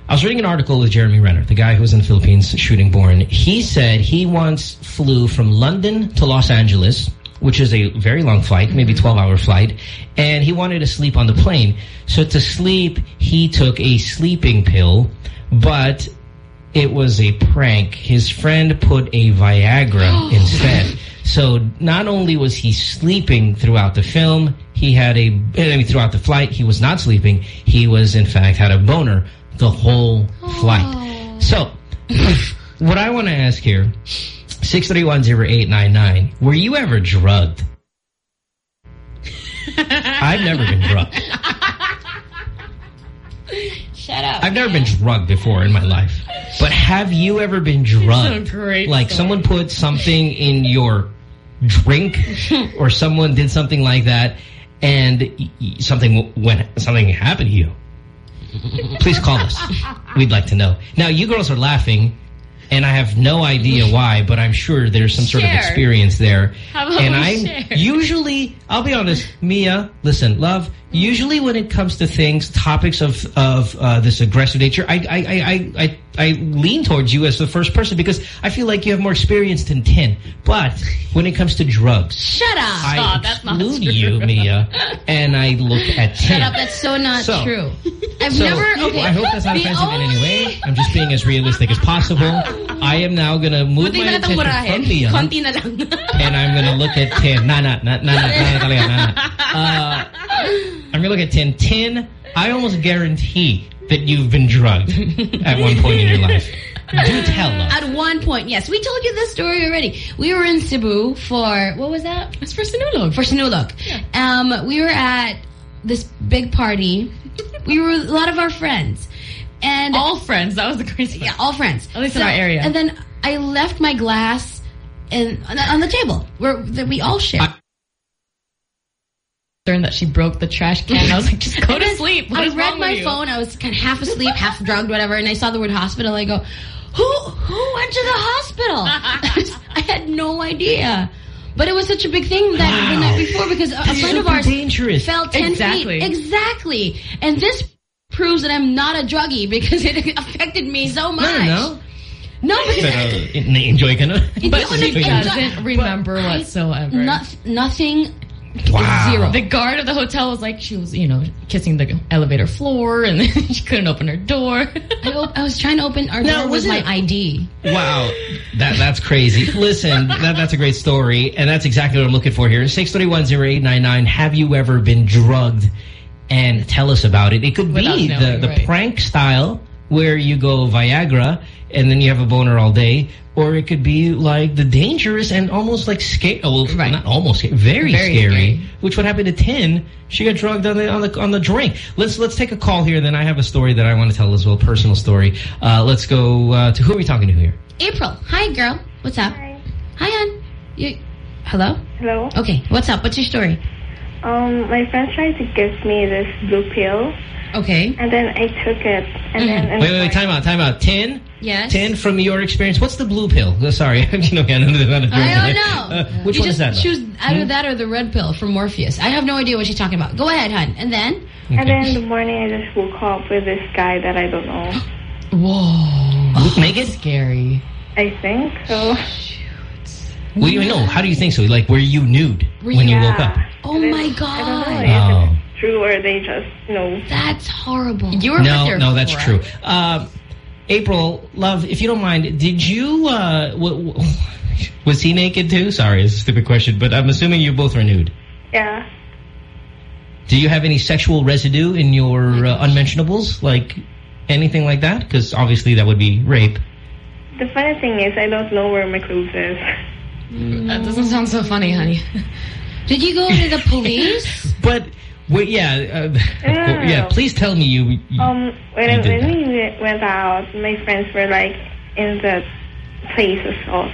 I was reading an article with Jeremy Renner, the guy who was in the Philippines shooting Bourne. He said he once flew from London to Los Angeles, which is a very long flight, maybe 12-hour flight, and he wanted to sleep on the plane. So to sleep, he took a sleeping pill, but it was a prank. His friend put a Viagra instead. So not only was he sleeping throughout the film, he had a, I mean, throughout the flight, he was not sleeping. He was, in fact, had a boner the whole flight. Oh. So, what I want to ask here, 6310899, were you ever drugged? I've never been drugged. Shut up. I've never been drugged before in my life. But have you ever been drugged? like story. someone put something in your drink or someone did something like that and something went something happened to you. Please call us. We'd like to know. Now you girls are laughing and I have no idea why, but I'm sure there's some sort of experience there. And I'm share? usually, I'll be honest, Mia, listen, love, usually when it comes to things, topics of of uh, this aggressive nature, I, I, I, I, I, lean towards you as the first person because I feel like you have more experience than 10. But when it comes to drugs, Shut up. I Oh, that's not exclude true. you, Mia, and I look at 10. Shut up. That's so not So- true. I've So, never. Okay. I hope that's not offensive in any way. I'm just being as realistic as possible. I am now going to move Buti my na lang attention from murahin. Mia Konti na lang. and I'm going to look at 10. Na, na, na, na, na, na, na, talaga, na, na. Uh, I'm going to look at 10. 10, I almost guarantee that you've been drugged at one point in your life. Do tell us. At one point, yes. We told you this story already. We were in Cebu for, what was that? It's for Sinulog. For Sinulog. Um, we were at this big party. we were with a lot of our friends. And All friends. That was the crazy Yeah, all friends. At least in our area. And then I left my glass in, on, the- table where that we all share. Learned that she broke the trash can. I was like, just go to sleep. What I read my phone. I was kind of half asleep, half drugged, whatever, and I saw the word hospital. I go, who who went to the hospital? I had no idea. But it was such a big thing that the night before because a, a friend of ours dangerous. fell 10 Exactly. feet. Exactly. And this proves that I'm not a druggie because it affected me so much. No, no, no. No, because Pero, I- uh, enjoy ka na. But she no, no, doesn't remember I- whatsoever. Noth- nothing. Wow. Zero. The guard of the hotel was like, she was, you know, kissing the elevator floor, and then she couldn't open her door. I, op- I was trying to open our No, door with wasn't my ID. Wow, that that's crazy. Listen, that that's a great story, and that's exactly what I'm looking for here. Six thirty one zero eight nine nine. Have you ever been drugged? And tell us about it. It could Without be the knowing, the right. prank style where you go Viagra and then you have a boner all day, or it could be like the dangerous and almost like scary. Oh, Right. not almost scary, very, Very scary, scary. Which would happen to Tin. She got drugged on the on the on the drink. Let's let's take a call here. Then I have a story that I want to tell as well, personal story. Uh, let's go uh, to who are we talking to here? April. Hi, girl. What's up? Hi. Hi, hon. You, hello? Hello. Okay, what's up? What's your story? Um, my friend tried to give me this blue pill, Okay. and then I took it, and then in Wait, wait, the wait, time out, time out. Tin? Yes? Tin, from your experience, what's the blue pill? Oh, sorry, you know, I'm not a I don't know. Uh, which you one just is that? though? choose either Hmm? that or the red pill from Morpheus. I have no idea what she's talking about. Go ahead, hon. And then? And then in the morning, I just woke up with this guy that I don't know. Whoa. Look naked? Scary. I think so. Well, you know, how do you think so? Like, were you nude when you woke up? Oh, my God. I don't know Oh. if it's true or they just, you know. That's horrible. You were No, with your no, that's true. Um, April, love, if you don't mind, did you, uh, w w was he naked too? Sorry, it's a stupid question, but I'm assuming you both were nude. Yeah. Do you have any sexual residue in your uh, unmentionables? Like, anything like that? Because obviously that would be rape. The funny thing is, I don't know where my clothes is. That doesn't sound so funny, honey. Did you go to the police? But, wait, yeah, uh, no, yeah, please tell me you... you Um, when, You when we went out, my friends were like in the place as well.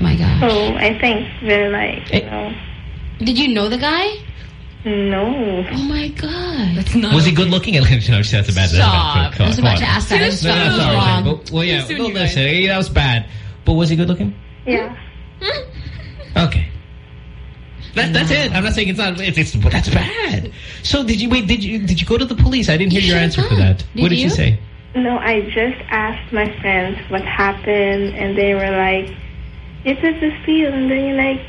my God. So I think they're like, you Eh. know, Did you know the guy? no. Oh, my God. That's not. Was he good looking? no, that's a bad. That's a bad Stop. joke. I was about to ask that. I Too just No, no, it was sorry, wrong. But, well, yeah, Too soon, no, listen, that was bad. But was he good looking? Yeah. Okay. That, that's it. I'm not saying it's not. It's, it's but that's bad. So did you wait? Did you did you go to the police? I didn't hear You your answer have for that. Did what did you, you? say? No, I just asked my friends what happened, and they were like, "It's just this pill," and then you're like,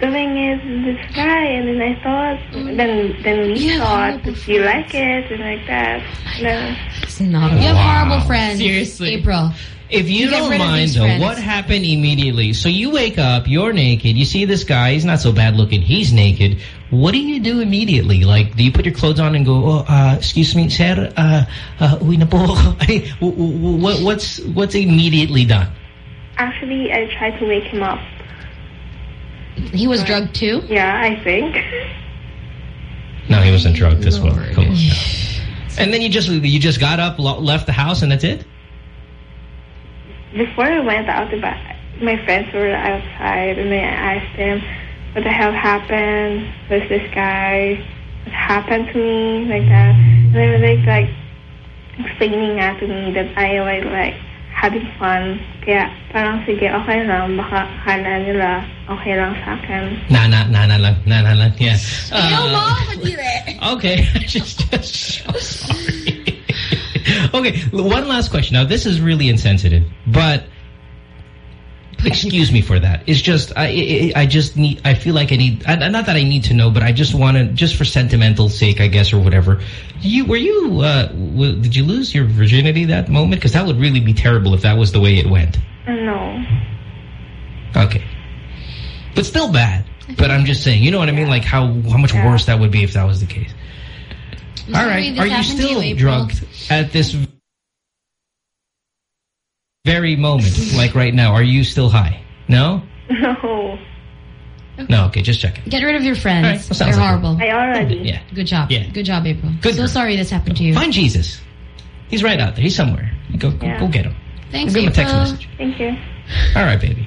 the thing is this guy, and then I thought, then then we You thought that you like it and like that. Oh no. It's not. You have horrible friends. Seriously. April. If you, You don't mind, though, friends. what happened immediately? So you wake up, you're naked, you see this guy, he's not so bad looking, he's naked. What do you do immediately? Like, do you put your clothes on and go, oh, uh, excuse me, sir, uh, uh, uwi na po. I mean, w- w- what, what's, what's immediately done? Actually, I tried to wake him up. He was drugged too? Yeah, I think. No, he wasn't drugged as well. Come on. now. And then you just, you just got up, left the house, and that's it? Before I went out, the my friends were outside, and then I asked them, "What the hell happened? Who's this guy? What happened to me?" Like that. And they were like, like explaining nga to me that I was like having fun. Kaya parang sige, okay lang. Baka kala nila okay lang sa akin. Na, na, na, na lang, na, na lang, yeah. Uh, Uh, Okay, just, just so sorry. okay, one last question. Now, this is really insensitive, but excuse me for that. It's just I, I, I just need. I feel like I need. I, not that I need to know, but I just want to, just for sentimental sake, I guess, or whatever. You were you? Uh, did you lose your virginity that moment? Because that would really be terrible if that was the way it went. no. Okay, but still bad. But I'm just saying, you know what I mean? Like how how much worse that would be if that was the case. I'm All sorry right. this Are you still April. drugged at this very moment, like right now? Are you still high? No? No. No, okay, just check it. Get rid of your friends. All right, well, They're like horrible. I already. Yeah. Good job. Yeah. Good job, April. Good so girl. sorry this happened to you. Find Jesus. He's right out there. He's somewhere. Go go, Yeah. go get him. Thanks, Give him a text message. Thank you. All right, baby.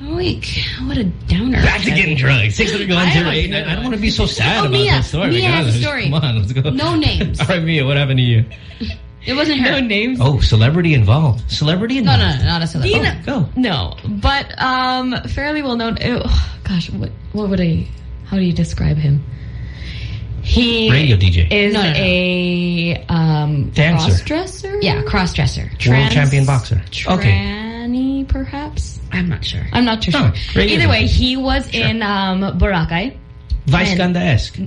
Week. What a downer. Back to getting drugged. Six hundred one zero eight nine. I don't want to be so sad Oh, about Mia. that story. Mia has a story. Come on, let's go. No names. All right, Mia. What happened to you? It wasn't her. No names. Oh, celebrity involved. Celebrity No, involved. no, no, not a celebrity. Dina- Go. No, but um, fairly well known. ew, gosh, what what would I? How do you describe him? He Radio DJ. is No, no, no. a um Dancer. cross-dresser. Yeah, cross-dresser. World Trans- champion boxer. Okay. Perhaps. I'm not sure. I'm not too sure. Either way, he was in um Boracay. Vice Ganda-esque.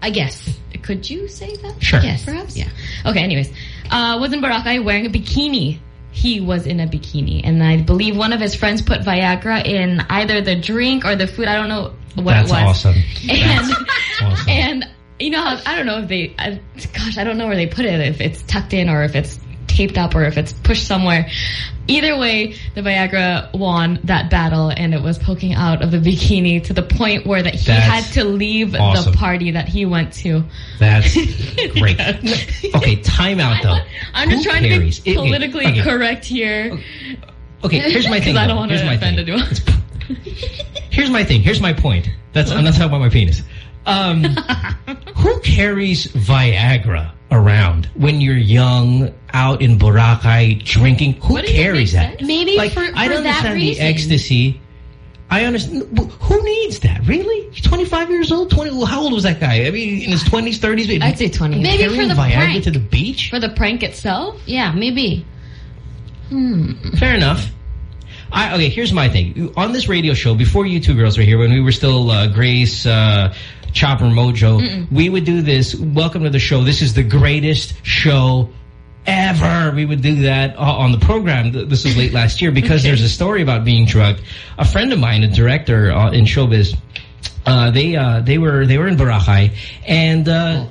I guess. Could you say that? Sure. Yes. Perhaps? Yeah. Okay, anyways. Uh, was in Boracay wearing a bikini. He was in a bikini. And I believe one of his friends put Viagra in either the drink or the food. I don't know what That's it was. awesome. And, That's awesome. and you know how, I don't know if they, I, gosh, I don't know where they put it, if it's tucked in or if it's taped up or if it's pushed somewhere. Either way, the Viagra won that battle and it was poking out of the bikini to the point where that he That's had to leave awesome. the party that he went to. That's great. Okay, time out though. I'm just Who trying carries? to be It- it- politically okay. correct here. Okay, here's my thing. I don't want to Here's my offend anyone. Here's my thing. Here's my point. That's I'm not talking about my penis. Um, who carries Viagra around when you're young, out in Boracay, drinking? Who does carries that? Maybe like, for, I don't that understand reason. the ecstasy. I understand. Who needs that? Really? He's 25 years old. 20. How old was that guy? I mean, in his 20s, 30s. I'd say 20. Maybe for the Viagra prank. to the beach. For the prank itself? Yeah, maybe. Fair enough. I, okay, here's my thing. On this radio show, before you two girls were here, when we were still uh, Grace, uh, Chopper, Mojo, we would do this. Welcome to the show. This is the greatest show ever. We would do that uh, on the program. This was late last year because there's a story about being drugged. A friend of mine, a director uh, in showbiz, uh, they uh, they were they were in Boracay and uh,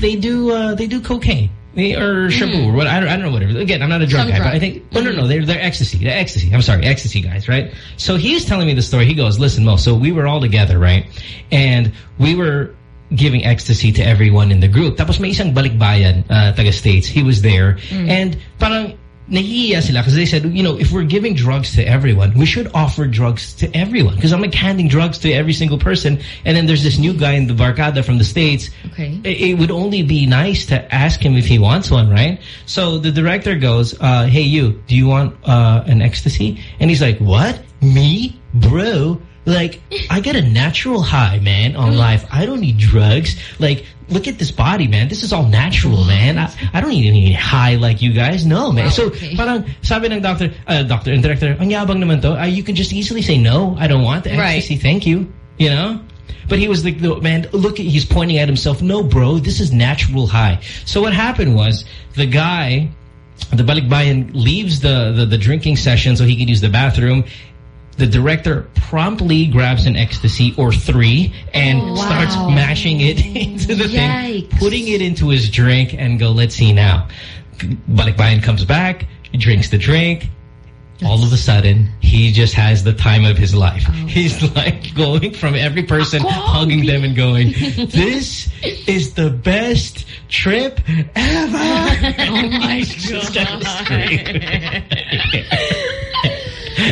they do uh, they do cocaine. Or shabu, or hmm. what, I, don't, I don't know, whatever. Again, I'm not a drug Some guy, but. I think, no, no, no, hmm. they're, they're ecstasy. They're ecstasy. I'm sorry, ecstasy guys, right? So he's telling me the story. He goes, listen, Mo, so we were all together, right? And we were giving ecstasy to everyone in the group. Tapos may isang balikbayan, uh, taga-States. He was there. Hmm. And parang, nahihiya sila because they said, you know, if we're giving drugs to everyone, we should offer drugs to everyone. Because I'm like handing drugs to every single person. And then there's this new guy in the Barcada from the States. Okay. It, it would only be nice to ask him if he wants one, right? So the director goes, uh, hey, you, do you want uh, an ecstasy? And he's like, what? Me? Bro? Like, I get a natural high, man, on life. I don't need drugs. Like, look at this body, man. This is all natural, man. I, I don't need any high like you guys. No, man. So, parang sabi ng doctor, uh, doctor and director, ang yabang naman to. Uh, you can just easily say, no, I don't want the Right. ecstasy. Thank you. You know? But he was like, man, look, he's pointing at himself. No, bro, this is natural high. So what happened was the guy, the balikbayan leaves the, the, the drinking session so he could use the bathroom. The director promptly grabs an ecstasy or three and Oh, starts wow. mashing it into the thing, putting it into his drink and go, let's see now. Balikbayan comes back, drinks the drink. All of a sudden, he just has the time of his life. Oh. He's like going from every person, hugging them and going, this is the best trip ever. Oh my screaming.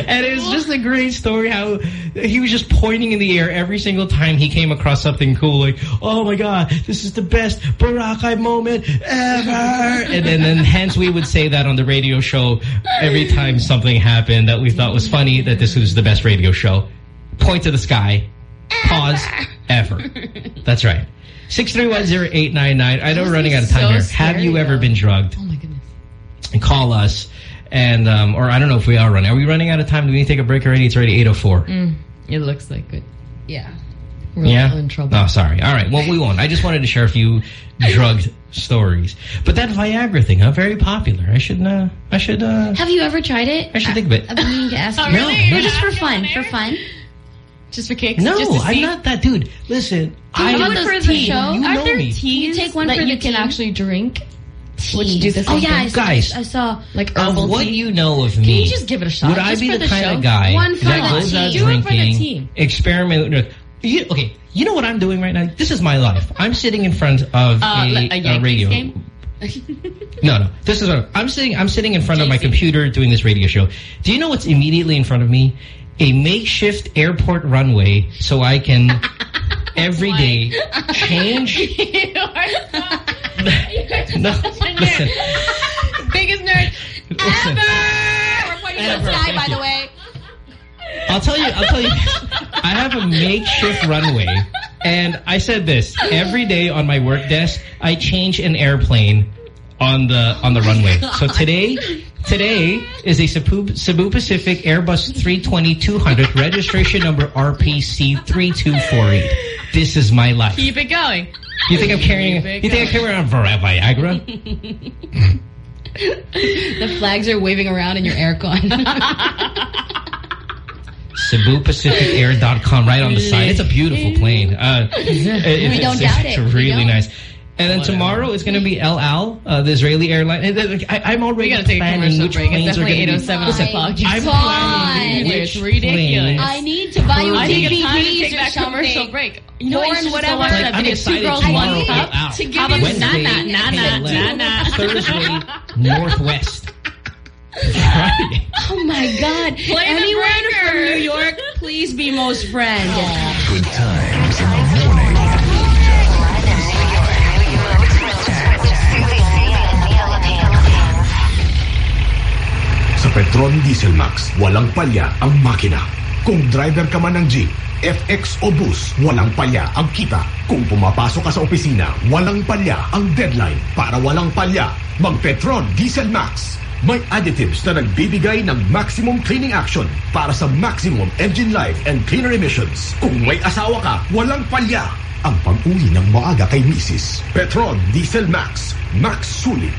And it was just a great story how he was just pointing in the air every single time he came across something cool. Like, oh my God, this is the best Boracay moment ever. and then, then hence we would say that on the radio show every time something happened that we thought was funny, that this was the best radio show. Point to the sky. Pause. Ever. That's right. 6310899. I know we're running out of time so here. Have you ever though. been drugged? Oh my goodness. and call us. And, um, or I don't know if we are running. Are we running out of time? Do we need to take a break already? It's already 8.04. Mm, it looks like it. Yeah. We're yeah? in trouble. Oh, sorry. All right. Well, we won't. I just wanted to share a few drugged stories. But that Viagra thing, huh? Very popular. I should, uh, I should, uh, Have you ever tried it? I should think of it. I've been meaning to ask Oh, you. really? Or just for fun, for fun. Just for kicks? no, I'm not that dude. Listen, I, How about those for the show? You Are know there me. teas You take one that for you the can team? actually drink? Would you do the Oh same yeah, I saw, Guys. I saw. Like of what tea? you know of me. Can me, you just give it a shot? would I be the, the kind show? of guy One for that the goes team. out Do it for the drinking, team. experiment? with- You, okay, you know what I'm doing right now? This is my life. I'm sitting in front of Uh, a, a a radio. game? No, no. This is what I'm sitting. I'm sitting in front of my computer doing this radio show. Do you know what's immediately in front of me? A makeshift airport runway, so I can every day change. no, listen. Biggest nerd Listen. ever. We're pointing to the sky, thank by you. the way. I'll tell you. I'll tell you. I have a makeshift runway, and I said this every day on my work desk. I change an airplane on the on the runway. So today, today is a Cebu, Cebu Pacific Airbus 320-200 registration number RPC 3248. This is my life. Keep it going. You think I'm carrying? Keep You think I'm carrying around Vi- Viagra? The flags are waving around in your aircon. CebuPacificAir.com right on the side. It's a beautiful plane. Uh, it- We don't it's, doubt it's it. We really don't. nice. And then tomorrow it's going to be El Al, uh, the Israeli airline. And then, I, I'm already We gotta take a planning commercial which break. It's planes are definitely going to be. 807 Listen, o'clock. I'm Fine. planning It's which ridiculous. planes- I need to buy you I need to DVDs take or that commercial something. break. You know, I Porn, to whatever. watch Like, I'm video, excited Two Girls, tomorrow One El Cup. Al. To give How about you Wednesday, na na na na na na. Thursday, Northwest. Friday. Oh my God! Play the Anyone breaker. from New York, please be most friend. Good times Petron Diesel Max, walang palya ang makina. Kung driver ka man ng jeep, FX o bus, walang palya ang kita. Kung pumapasok ka sa opisina, walang palya ang deadline. Para walang palya, mag-Petron Diesel Max. May additives na nagbibigay ng maximum cleaning action para sa maximum engine life and cleaner emissions. Kung may asawa ka, walang palya ang pag-uwi ng maaga kay Mrs. Petron Diesel Max. Max Sulit.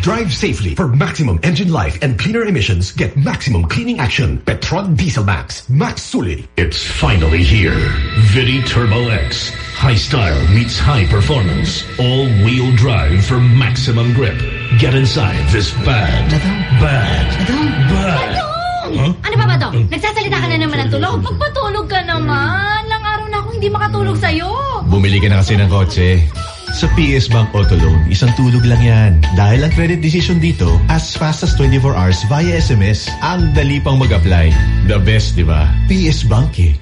Drive safely for maximum engine life and cleaner emissions. Get maximum cleaning action. Petron Diesel Max. Max Suli. It's finally here. Vidi Turbo X. High style meets high performance. All-wheel drive for maximum grip. Get inside this bad, bad, bad. Huh? Ano ba ba, Dong? Nagsasalita ka na naman ng tulog. Magpatulog ka naman. Lang araw na ako hindi makatulog sa'yo. Bumili ka na kasi ng kotse. Sa PS Bank Auto Loan, isang tulog lang yan. Dahil ang credit decision dito, as fast as 24 hours via SMS, ang dali pang mag-apply. The best, di ba? PS Bank eh.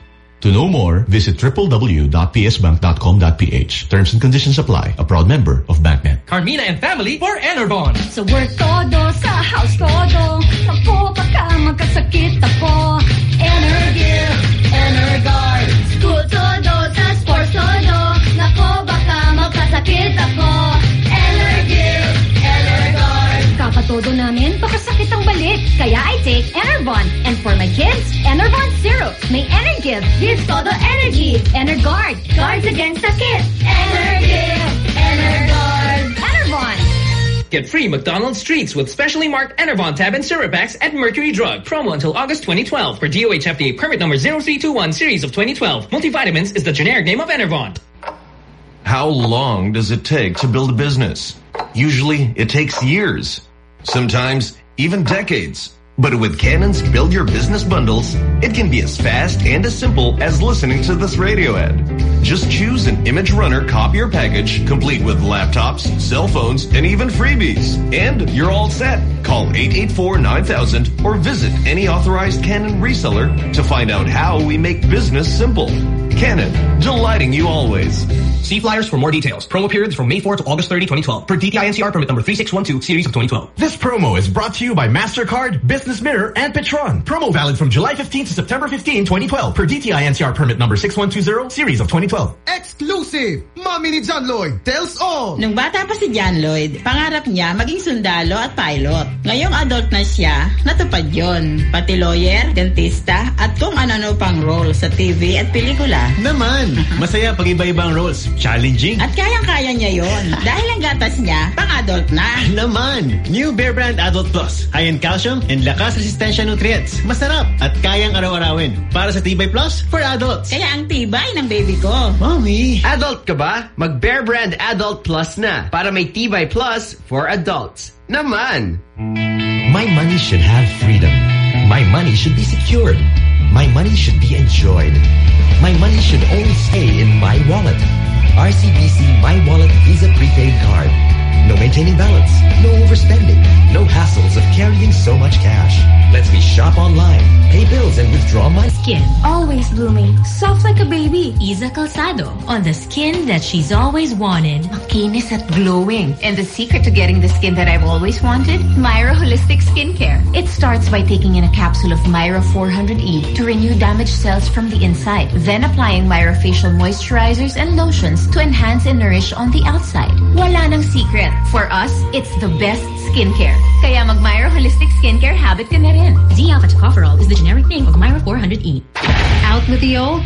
To know more, visit www.psbank.com.ph. Terms and conditions apply. A proud member of BancNet. Carmina and family for Enervon. Sa work todo, sa house todo. Naku, baka magkasakit ako. Energive, Energuard. Magkasakit ako. Energive, namin, baka sakit ang balik. Kaya I take Enervon. And for my kids, Enervon Zero. May Energive. Gives todo energy. Energuard. Guards against sakit. Energive, Energuard. Enervon. Get free McDonald's treats with specially marked Enervon Tab and Syrup Packs at Mercury Drug. Promo until August 2012 for DOH FDA permit number 0321 series of 2012. Multivitamins is the generic name of Enervon. How long does it take to build a business? Usually, it takes years. Sometimes, even decades. But with Canon's Build Your Business Bundles, it can be as fast and as simple as listening to this radio ad. Just choose an imageRUNNER copier package, complete with laptops, cell phones, and even freebies. And you're all set. Call 884-9000 or visit any authorized Canon reseller to find out how we make business simple. Canon, delighting you always. See flyers for more details. Promo period from May 4 to August 30, 2012. Per DTI NCR permit number 3612, series of 2012. This promo is brought to you by MasterCard, Business Mirror, and Petron. Promo valid from July 15 to September 15, 2012. Per DTI NCR permit number 6120, series of 2012. Exclusive! Mommy ni John Lloyd tells all! Nung bata pa si John Lloyd, pangarap niya maging sundalo at pilot. Ngayong adult na siya, natupad yon. Pati lawyer, dentista, at kung ano-ano pang role sa TV at pelikula. Naman! Masaya pag iba-ibang roles. Challenging. At kayang-kaya niya yon. Dahil ang gatas niya, pang-adult na. Naman! New Bear Brand Adult Plus. High in calcium and lakas resistensya nutrients. Masarap at kayang araw-arawin. Para sa Tibay Plus for adults. Kaya ang tibay ng baby ko. Mommy! Adult ka ba? Mag Bear Brand Adult Plus na para may Tibay Plus for adults. Naman! My money should have freedom. My money should be secured. My money should be enjoyed. My money should only stay in my wallet. RCBC My Wallet Visa Prepaid Card. No maintaining balance. No overspending. No hassles of carrying so much cash. Lets me shop online, pay bills, and withdraw my Skin. Always blooming. Soft like a baby. Iza Calzado. On the skin that she's always wanted. Makinis at glowing. And the secret to getting the skin that I've always wanted? Myra Holistic Skincare. Starts by taking in a capsule of Myra 400E to renew damaged cells from the inside. Then applying Myra facial moisturizers and lotions to enhance and nourish on the outside. Wala nang secret. For us, it's the best skincare. Kaya mag Myra Holistic Skincare habit ka na rin. D-alpha tocopherol is the generic name of Myra 400E. Out with the old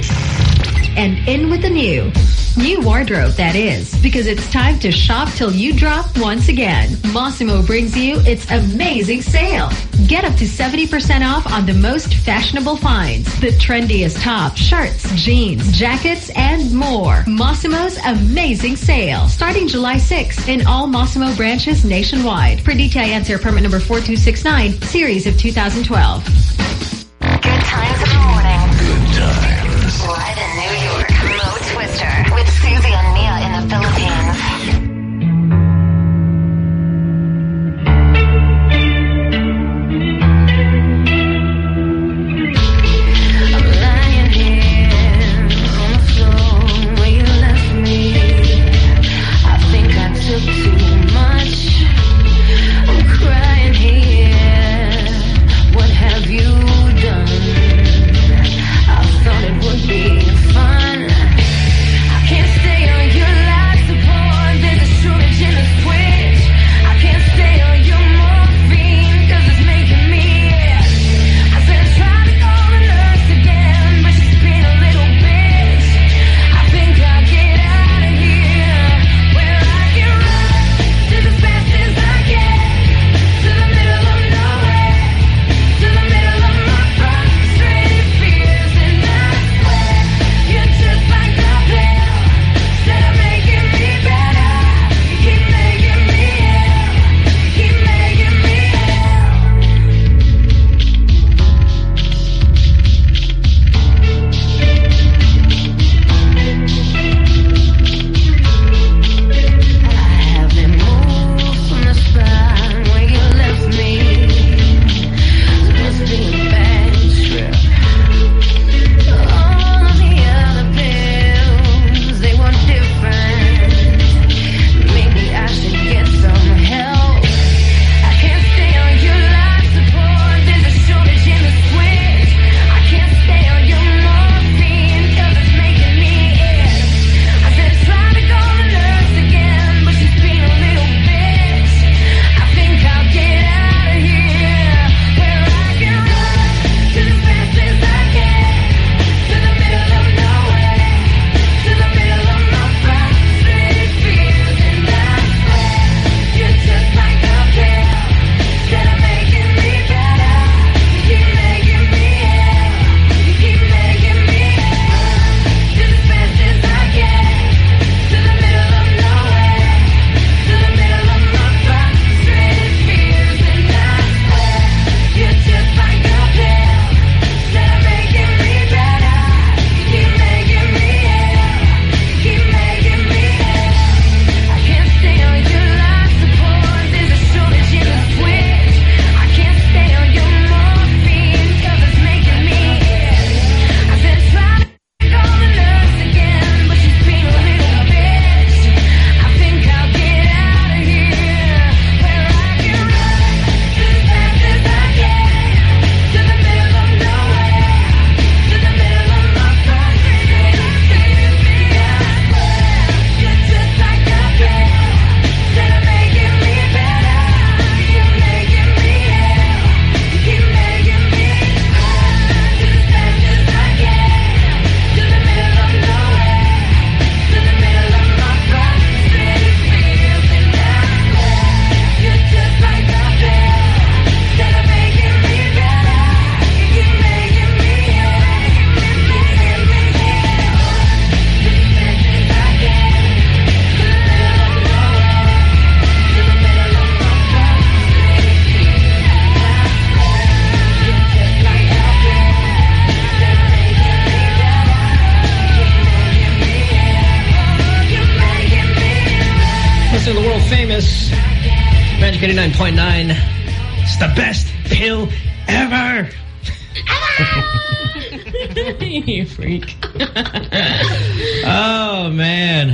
and in with the new. New wardrobe, that is, because it's time to shop till you drop once again. Mossimo brings you its amazing sale. Get up to 70% off on the most fashionable finds. The trendiest tops, shirts, jeans, jackets, and more. Mossimo's amazing sale. Starting July 6th in all Mossimo branches nationwide. Per DTI NCR permit number 4269, series of 2012. Good times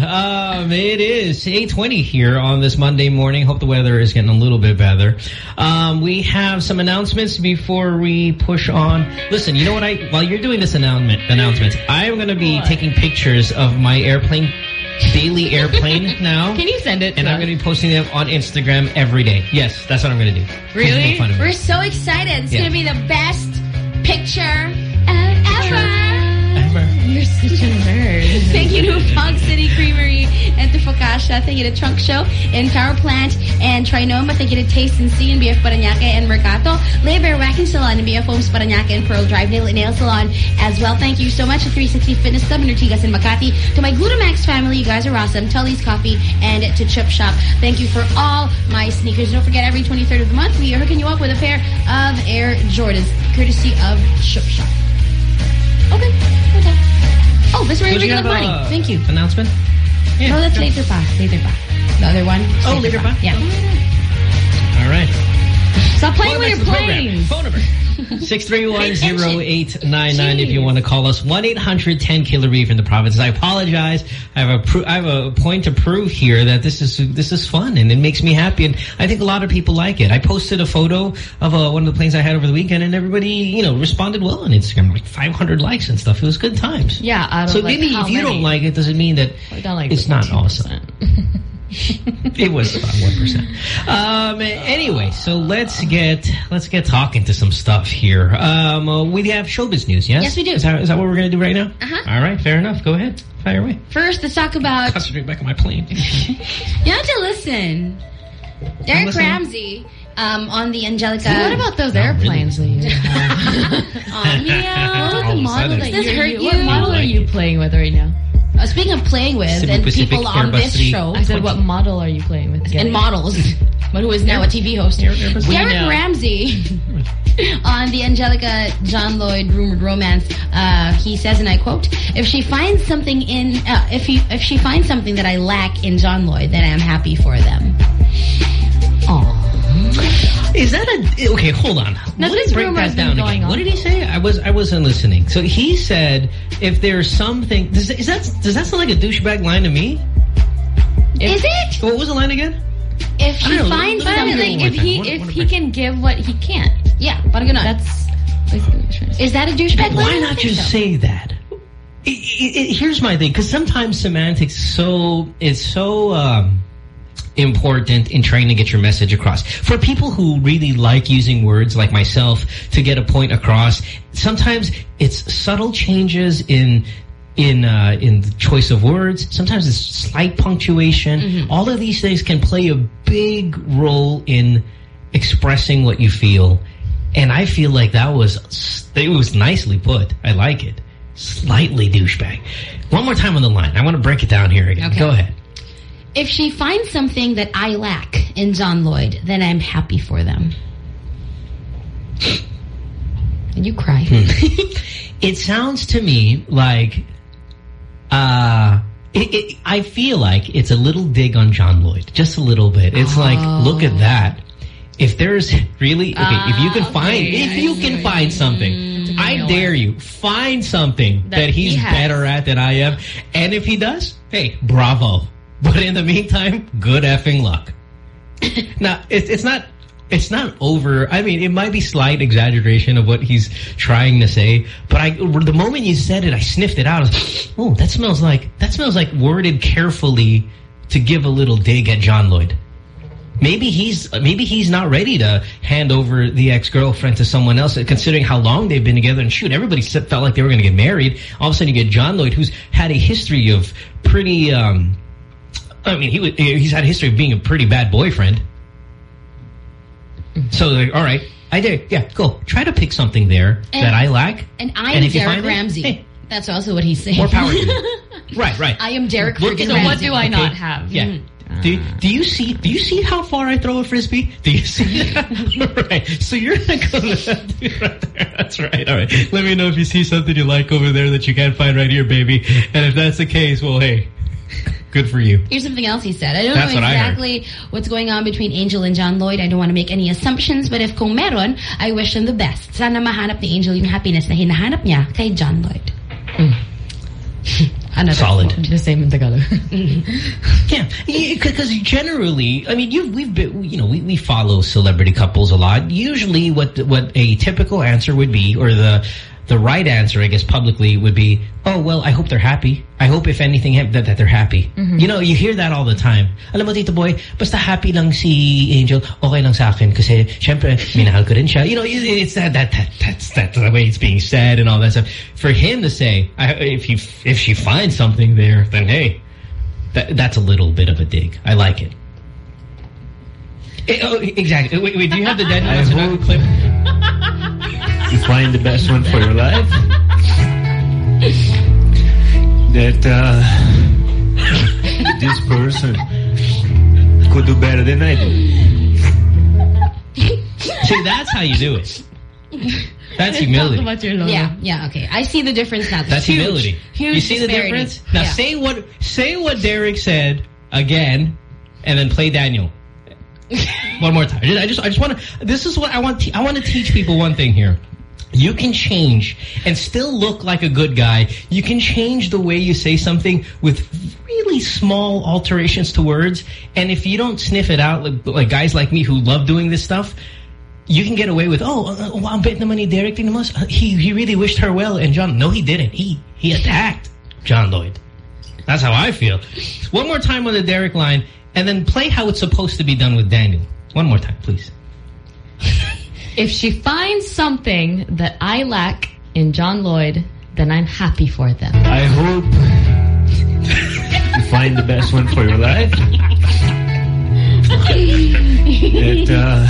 Um, it is 8.20 here on this Monday morning. Hope the weather is getting a little bit better. Um, we have some announcements before we push on. Listen, you know what? I While you're doing this announcement, announcements, I'm going to be taking pictures of my airplane daily airplane now. Can you send it? And I'm going to be posting them on Instagram every day. Yes, that's what I'm going to do. Really? We're so excited. It's Yeah. going to be the best picture ever. You're such a nerd. Thank you to Fog City Creamery and to Focaccia. Thank you to Trunk Show and Power Plant and Trinoma. Thank you to Taste and See and BF Paranaque and Mercato. Labor Whacking Salon and BF Homes Paranaque and Pearl Drive Nail, Nail Salon as well. Thank you so much to 360 Fitness Club and Ortigas and Makati. To my Glutamax family, you guys are awesome. Tully's Coffee and to Chip Shop. Thank you for all my sneakers. Don't forget, every 23rd of the month, we are hooking you up with a pair of Air Jordans, courtesy of Chip Shop. Okay. Oh, this is where you're Don't you making have money. a Thank you. Announcement? no, that's later pa. Later pa. The other one. Oh, later pa? Yeah. All right. Stop playing Welcome with back your to the program. planes. Phone number. 631-0899 if you want to call us. 1-800-10 Reef in the provinces. I apologize. I have a pro- I have a point to prove here that this is this is fun and it makes me happy and I think a lot of people like it. I posted a photo of uh, one of the planes I had over the weekend and everybody, you know, responded well on Instagram. Like 500 likes and stuff. It was good times. Yeah, So like maybe if you many? don't like it, doesn't mean that like it's not awesome. it was about one percent. Um, anyway, so let's get let's get talking to some stuff here. Um, uh, we have showbiz news. Yes, Yes, we do. Is that, is that what we're going to do right now? Uh-huh. All right, fair enough. Go ahead, fire away. First, let's talk about. Concentrate back on my plane. You have to listen. Derek. Ramsey um, on the Angelica. what about those airplanes that you have? Oh, Mia. What All the model sudden. that this you're, hurt you, you? What model are you playing with right now? Uh, speaking of playing with Cebu and Pacific people on Airbus this 3. show I said, what model are you playing with? and models, but who is now a TV host. Airbus Derek three. Ramsey on the Angelica John Lloyd rumored romance. Uh, he says, and I quote: "If she finds something in, uh, if he, if she finds something that I lack in John Lloyd, then I'm happy for them." Is that a okay? Hold on. Now, Let this me break that down again. on. What did he say? I was I wasn't listening. So he said if there's something. Does, is that does that sound like a douchebag line to me? Is it? What was the line again? If know. finds Let me But something, if he. What- if what he if I- can give what he can't, yeah, parang that's basically what you're. Is that a douchebag line? Why not just so. say that? I- I- I- here's my thing, because sometimes semantics so it's so um, important in trying to get your message across. For people who really like using words like myself to get a point across, sometimes it's subtle changes in in uh, in the choice of words. Sometimes it's slight punctuation. All of these things can play a big role in expressing what you feel. And I feel like that was it was nicely put. I like it. Slightly douchebag. One more time on the line. I want to break it down here again. Okay. Go ahead. If she finds something that I lack in John Lloyd, then I'm happy for them. And you cry. Hmm. It sounds to me like uh it, it, I feel like it's a little dig on John Lloyd, just a little bit. It's like, look at that. If there's really okay, if you can ah, find, if you can find something, mm-hmm. I dare you find something that, That he's he better at than I am, and if he does, hey, bravo. But in the meantime, good effing luck. now, it's it's not it's not over. I mean, it might be slight exaggeration of what he's trying to say, but I the moment you said it, I sniffed it out. Was, oh, that smells like that smells like worded carefully to give a little dig at John Lloyd. Maybe he's maybe he's not ready to hand over the ex-girlfriend to someone else, considering how long they've been together. And shoot, everybody felt like they were going to get married. All of a sudden, you get John Lloyd, who's had a history of pretty. Um, I mean, he was, he's had a history of being a pretty bad boyfriend. So, like, all right, I did. Yeah, go. Try to pick something there And- that I lack. And I'm if Derek find it, Ramsey. hey, That's also what he's saying. more power to you. Right, right. I am Derek Look at Ramsey. what do I not Okay. have? Yeah. Mm-hmm. Do, do you see do you see how far I throw a frisbee? Do you see that? right. So you're to go to that right there. That's right. All right. Let me know if you see something you like over there that you can't find right here, baby. And if that's the case, well, hey, Good for you. Here's something else he said. I don't That's know what exactly what's going on between Angel and John Lloyd. I don't want to make any assumptions, but if kung meron, I wish him the best. Sana mahanap ni Angel yung happiness na hinahanap niya kay John Lloyd. Hmm. Another Solid. quote. The same in Tagalog. Yeah, because generally, I mean, you we've been, you know, we, we follow celebrity couples a lot. Usually, what what a typical answer would be, or the the right answer, I guess, publicly would be, oh well, I hope they're happy. I hope if anything that, that they're happy. Mhm. You know, you hear that all the time. Alam mo, Tito Boy, basta happy lang si Angel, okay lang sa akin kasi syempre minahal ko rin siya. You know, it's that that that that's that's the way it's being said and all that stuff. For him to say, I, if you if she finds something there, then hey. That, that's a little bit of a dig. I like it. Eh, oh, exactly. Wait, wait, do you have the Matsunaga clip? You find the best one for your life. That uh, this person could do better than I do. See, that's how you do it. That's humility. Yeah, yeah, okay. I see the difference now. That's Huge, humility. Huge you see the difference? Now Yeah. say what say what Derek said again, and then play Daniel. one more time. I just I just want to. This is what I want. I want to teach people one thing here. You can change and still look like a good guy. You can change the way you say something with really small alterations to words. And if you don't sniff it out, like, like guys like me who love doing this stuff, you can get away with, oh, uh, uh, ang bait naman ni Derek. Mo, uh, he, he really wished her well. And John, no, he didn't. He, he attacked John Lloyd. That's how I feel. One more time on the Derek line, and then play how it's supposed to be done with Daniel. One more time, please. If she finds something that I lack in John Lloyd, then I'm happy for them. I hope you find the best one for your life. That uh,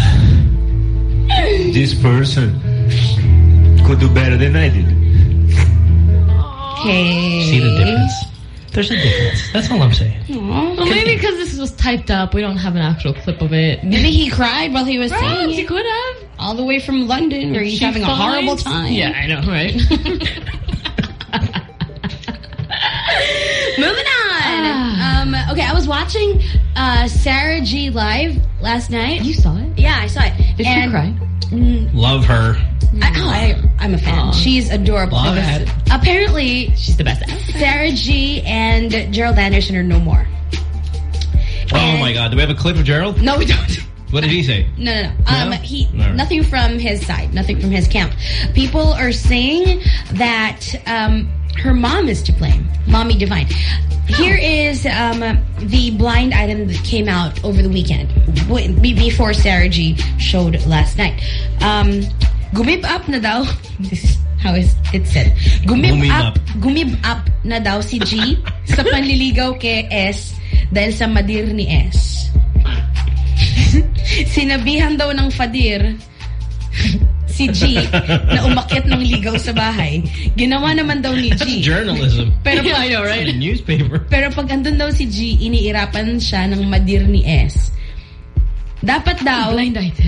this person could do better than I did. Okay. See the difference? There's a difference. That's all I'm saying. Well, maybe because this was typed up, we don't have an actual clip of it. Maybe he cried while he was Right, saying he could have. All the way from London where If he's she having a horrible time. Yeah, I know, right? Moving on. um, okay, I was watching uh, Sarah G live last night. You saw it? Yeah, I saw it. Did and, she cry? Mm, Love her. I, oh, I, I'm a fan. Aw. She's adorable. Love Because it. Apparently, She's the best. Sarah G and Gerald Anderson are no more. Oh my God. Do we have a clip of Gerald? No, we don't. What did he say? No, no, no. Um, No? he No. nothing from his side, nothing from his camp. People are saying that um, her mom is to blame, Mommy Divine. Here is um, the blind item that came out over the weekend, before Sarah G showed last night. Um, gumib up na daw. This is how is it said. Gumib, Gumib up, up. gumib up na daw si G sa panliligaw kay S dahil sa madir ni S. Sinabihan daw ng Fadir si G na umakyat ng ligaw sa bahay. Ginawa naman daw ni That's G. journalism. Pero Yeah, pag, I know, right? In a newspaper. pero pag andun daw si G, iniirapan siya ng madir ni S. Dapat daw,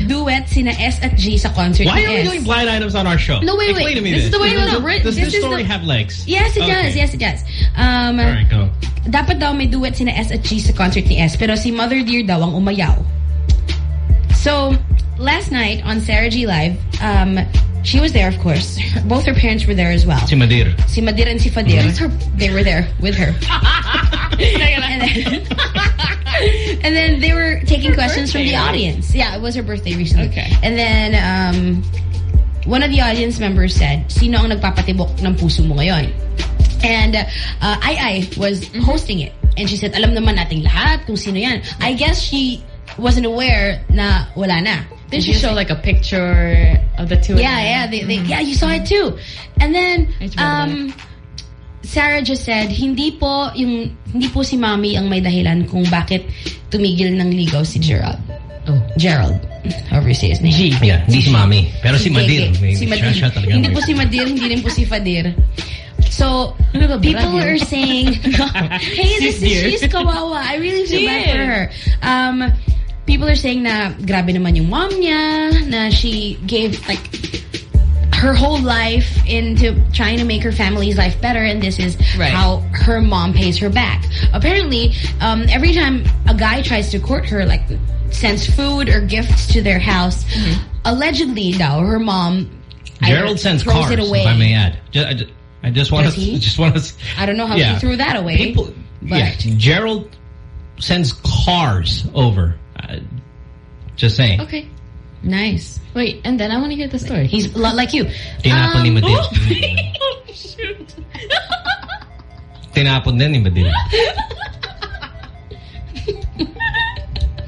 duet sina S at G sa concert Why ni are we S. doing blind items on our show? No, wait, Explain wait. to me This this. is the way- does, no, no, does this this is story the- have legs? Yes, it Okay. does. Yes, it does. Um, All right, go. dapat daw may duet sina S at G sa concert ni S, pero si Mother Dear daw ang umayaw. So, last night on Sarah G Live, um, she was there, of course. Both her parents were there as well. Si Madir. Si Madir and si Fadir, they were there with her. and, then, and then they were taking questions from the audience. Yeah, it was her birthday recently. Okay. And then um, one of the audience members said, Sino ang nagpapatibok ng puso mo ngayon? And uh, Ai Ai was hosting it. And she said, alam naman nating lahat kung sino yan. I guess she wasn't aware na wala na. Did she show like a picture of the two? of Yeah, them? yeah, they, they, yeah, you saw it too. And then, I just read about um, Sarah just said, hindi po yung hindi po si Mommy ang may dahilan kung bakit tumigil ng ligaw si Gerald. Oh. Gerald. However you say his name. G. Yeah, hindi si Mami. Pero si Madir. Si Madir. siya talaga Hindi po si Madir, hindi rin po si Fadir. So, people are saying, hey, this is, she's kawawa. I really feel bad for her. Um, people are saying na grabe naman yung mom niya, na she gave like her whole life into trying to make her family's life better, and this is Right. how her mom pays her back. Apparently, um, every time a guy tries to court her, like sends food or gifts to their house, allegedly, now her mom Gerald sends throws cars, it away. if I may add. Just, I just, I just want to, just want to. I don't know how Yeah. she threw that away. People, but yeah, Gerald sends cars over. Uh, just saying. Okay. Nice. Wait, and then I want to hear the story. He's a lot like you. Tinapon ni Um, Madil. oh, shoot. Tinapon din ni Madil.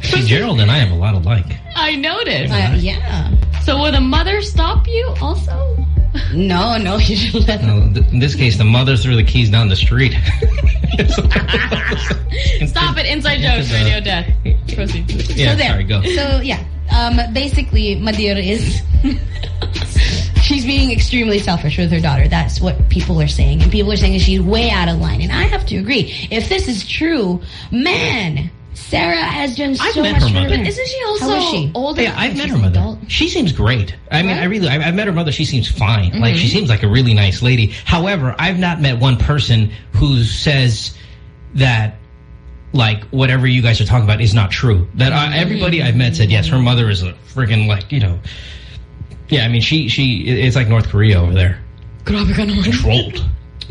See, Gerald and I have a lot alike. I noticed. Uh, yeah. So would a mother stop you also? No, no, you should let No, th- in this case, the mother threw the keys down the street. Stop it, inside jokes, radio death. Proceed. Yeah, so there. sorry, go. So yeah, um, basically, Madir is she's being extremely selfish with her daughter. That's what people are saying, and people are saying she's way out of line. And I have to agree. If this is true, man, Sarah has done I've so met much her mother. But Isn't she also How is she? older? Yeah, I've met her mother. She seems great. I mean, I really, I, I've met her mother. She seems fine. Like, Mm-hmm. she seems like a really nice lady. However, I've not met one person who says that, like, whatever you guys are talking about is not true. That uh, everybody I've met said, yes, her mother is a friggin' like, you know, yeah, I mean, she, she, it's like North Korea over there. Grabe ka naman. Controlled.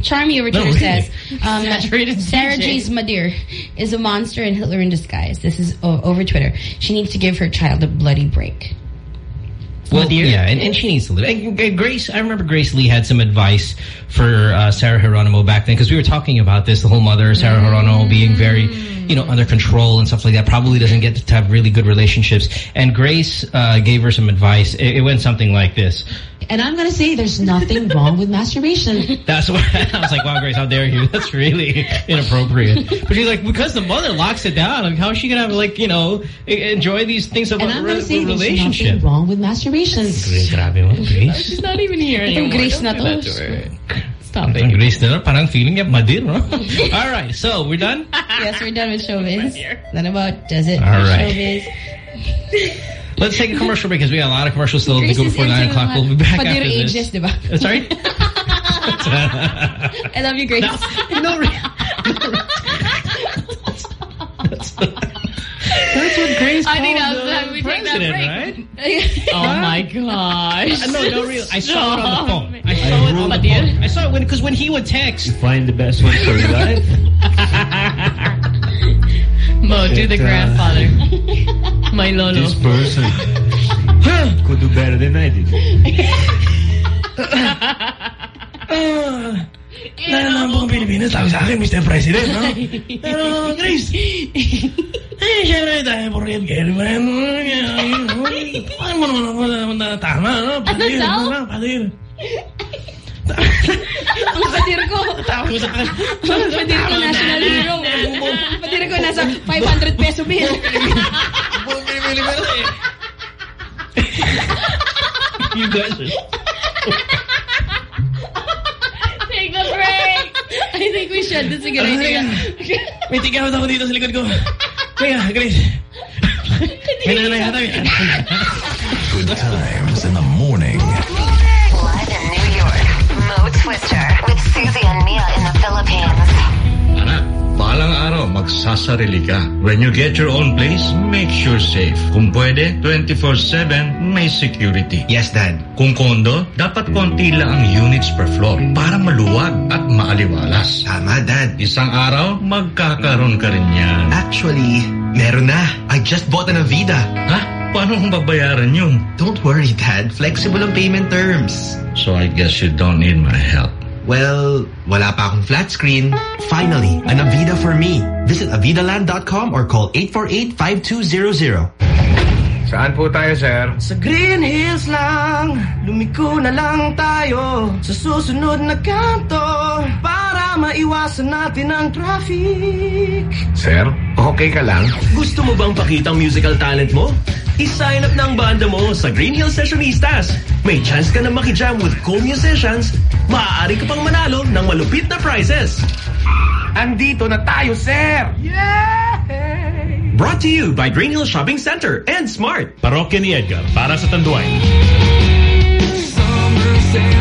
Charmy over No, Twitter really. says, um, Sarah G's Madir is a monster and Hitler in disguise. This is o over Twitter. She needs to give her child a bloody break. Well, yeah, and, and she needs to live. And, and Grace, I remember Grace Lee had some advice for uh, Sarah Geronimo back then because we were talking about this, the whole mother, Sarah Geronimo, being very, you know, under control and stuff like that. Probably doesn't get to have really good relationships. And Grace uh, gave her some advice. It, it went something like this. And I'm going to say there's nothing wrong with masturbation. That's what I was like, wow, Grace, how dare you? That's really inappropriate. But she's like, because the mother locks it down, like, how is she going to have, like, you know, enjoy these things of And a I'm re going to say there's relationship? nothing wrong with masturbation. Oh, Grace. She's not even here Itong anymore. Grace Don't do to. that to her. Stop Ang it. Grace na, parang feeling niya madir, no? All right, so we're done? yes, we're done with showbiz. Then about does it. All for right. Showbiz. Let's take a commercial break because we got a lot of commercials still to go before 9 o'clock. We'll be back Padir after this. ages, diba? Sorry? I love you, Grace. no, That's what Grace I think called that was the time we take that president, break. right? Oh my gosh. No, no, real. I saw it on the phone. I saw I it on the ruled- phone. I saw it when because when he would text. Find the best one for your life. Mo, do the That, uh, grandfather. My lolo. This person could do better than I did. Lahat ng buong Pilipinas tawag sa akin, Mr. President, no? Pero, Grace, eh, syempre tayo porket girlfriend, no? Paano mo naman na tama, no? Padir, daw? no? Padir. Ang padir ko. Tawag sa akin. Padir ko national hero. Padir ko nasa 500 peso bill. Buong Pilipinas, eh. You guys are... Take a break. I think we should. That's a good idea. May tigawad ako dito sa likod ko. Kaya, Grace. May nanay hata. Good times in the morning. Live in New York, Mo Twister with Susie and Mia in the Philippines. Balang araw magsasarili ka. When you get your own place, make sure safe. Kung pwede, 24-7 may security. Yes, Dad. Kung kondo, dapat konti lang ang units per floor para maluwag at maaliwalas. Tama, Dad. Isang araw, magkakaroon ka rin yan. Actually, meron na. I just bought an Avida. Ha? Paano kung babayaran yun? Don't worry, Dad. Flexible ang payment terms. So I guess you don't need my help. Well, wala pa akong flat screen. Finally, an Avida for me. Visit avidaland.com or call 848-5200. Saan po tayo, sir? Sa Green Hills lang, lumiko na lang tayo sa susunod na kanto para maiwasan natin ang traffic. Sir, okay ka lang? Gusto mo bang pakita ang musical talent mo? I-sign up ng banda mo sa Green Hill Sessionistas. May chance ka na makijam with cool musicians. Maaari ka pang manalo ng malupit na prizes. Andito na tayo, sir! Yeah. Brought to you by Green Hill Shopping Center and Smart. Parokya ni Edgar para sa Tanduay. Sobrang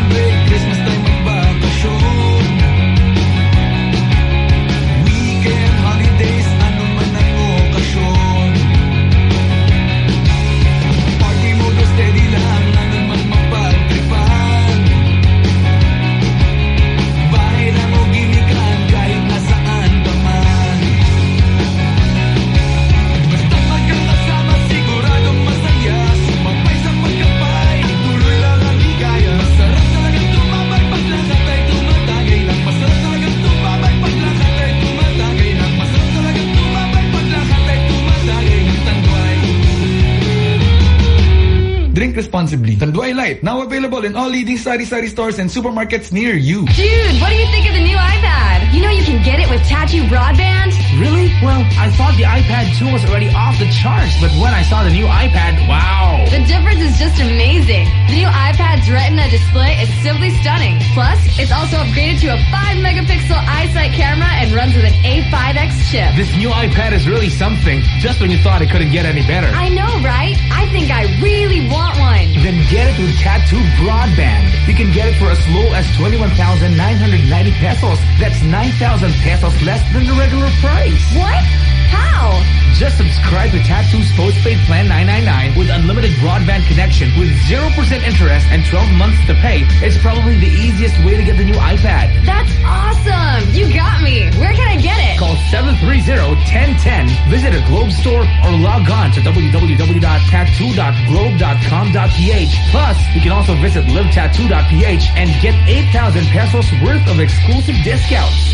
available in all leading sari-sari stores and supermarkets near you. Dude, what do you think of the new iPad? You know you can get it with Tattoo Broadband? Really? Well, I thought the iPad 2 was already off the charts, but when I saw the new iPad, wow! The difference is just amazing. The new iPad's Retina display is simply stunning. Plus, it's also upgraded to a 5 megapixel iSight camera and runs with an A5X chip. This new iPad is really something, just when you thought it couldn't get any better. I know, right? I think I really want one. Then get it with Tattoo Broadband. You can get it for as low as 21,990 pesos. That's 9,000 pesos less than the regular price. What? How? Just subscribe to Tattoo's postpaid plan 999 with unlimited broadband connection with 0% interest and 12 months to pay. It's probably the easiest way to get the new iPad. That's awesome! You got me. Where can I get it? Call 730-1010, visit a Globe store or log on to www.tattoo.globe.com.ph. Plus, you can also visit livetattoo.ph and get 8,000 pesos worth of exclusive discounts.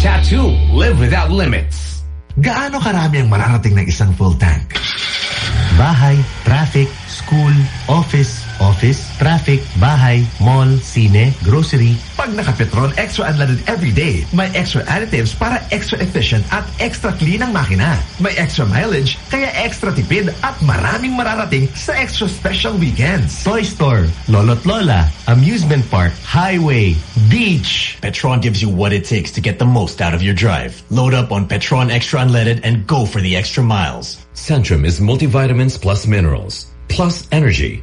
Tattoo, live without limits. Gaano karami ang mararating ng isang full tank? Bahay, traffic, school, office, office, traffic, bahay, mall, sine, grocery. Pag naka-Petron Extra Unleaded every day, may extra additives para extra efficient at extra clean ang makina. May extra mileage, kaya extra tipid at maraming mararating sa extra special weekends. Toy store, lolo't lola, amusement park, highway, beach. Petron gives you what it takes to get the most out of your drive. Load up on Petron Extra Unleaded and go for the extra miles. Centrum is multivitamins plus minerals, plus energy,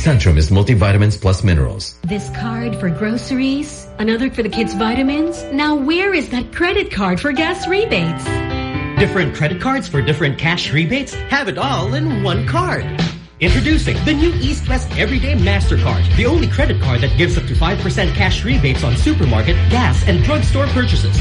Centrum is multivitamins plus minerals. This card for groceries, another for the kids' vitamins. Now where is that credit card for gas rebates? Different credit cards for different cash rebates? Have it all in one card. Introducing the new East West Everyday MasterCard, the only credit card that gives up to 5% cash rebates on supermarket, gas, and drugstore purchases.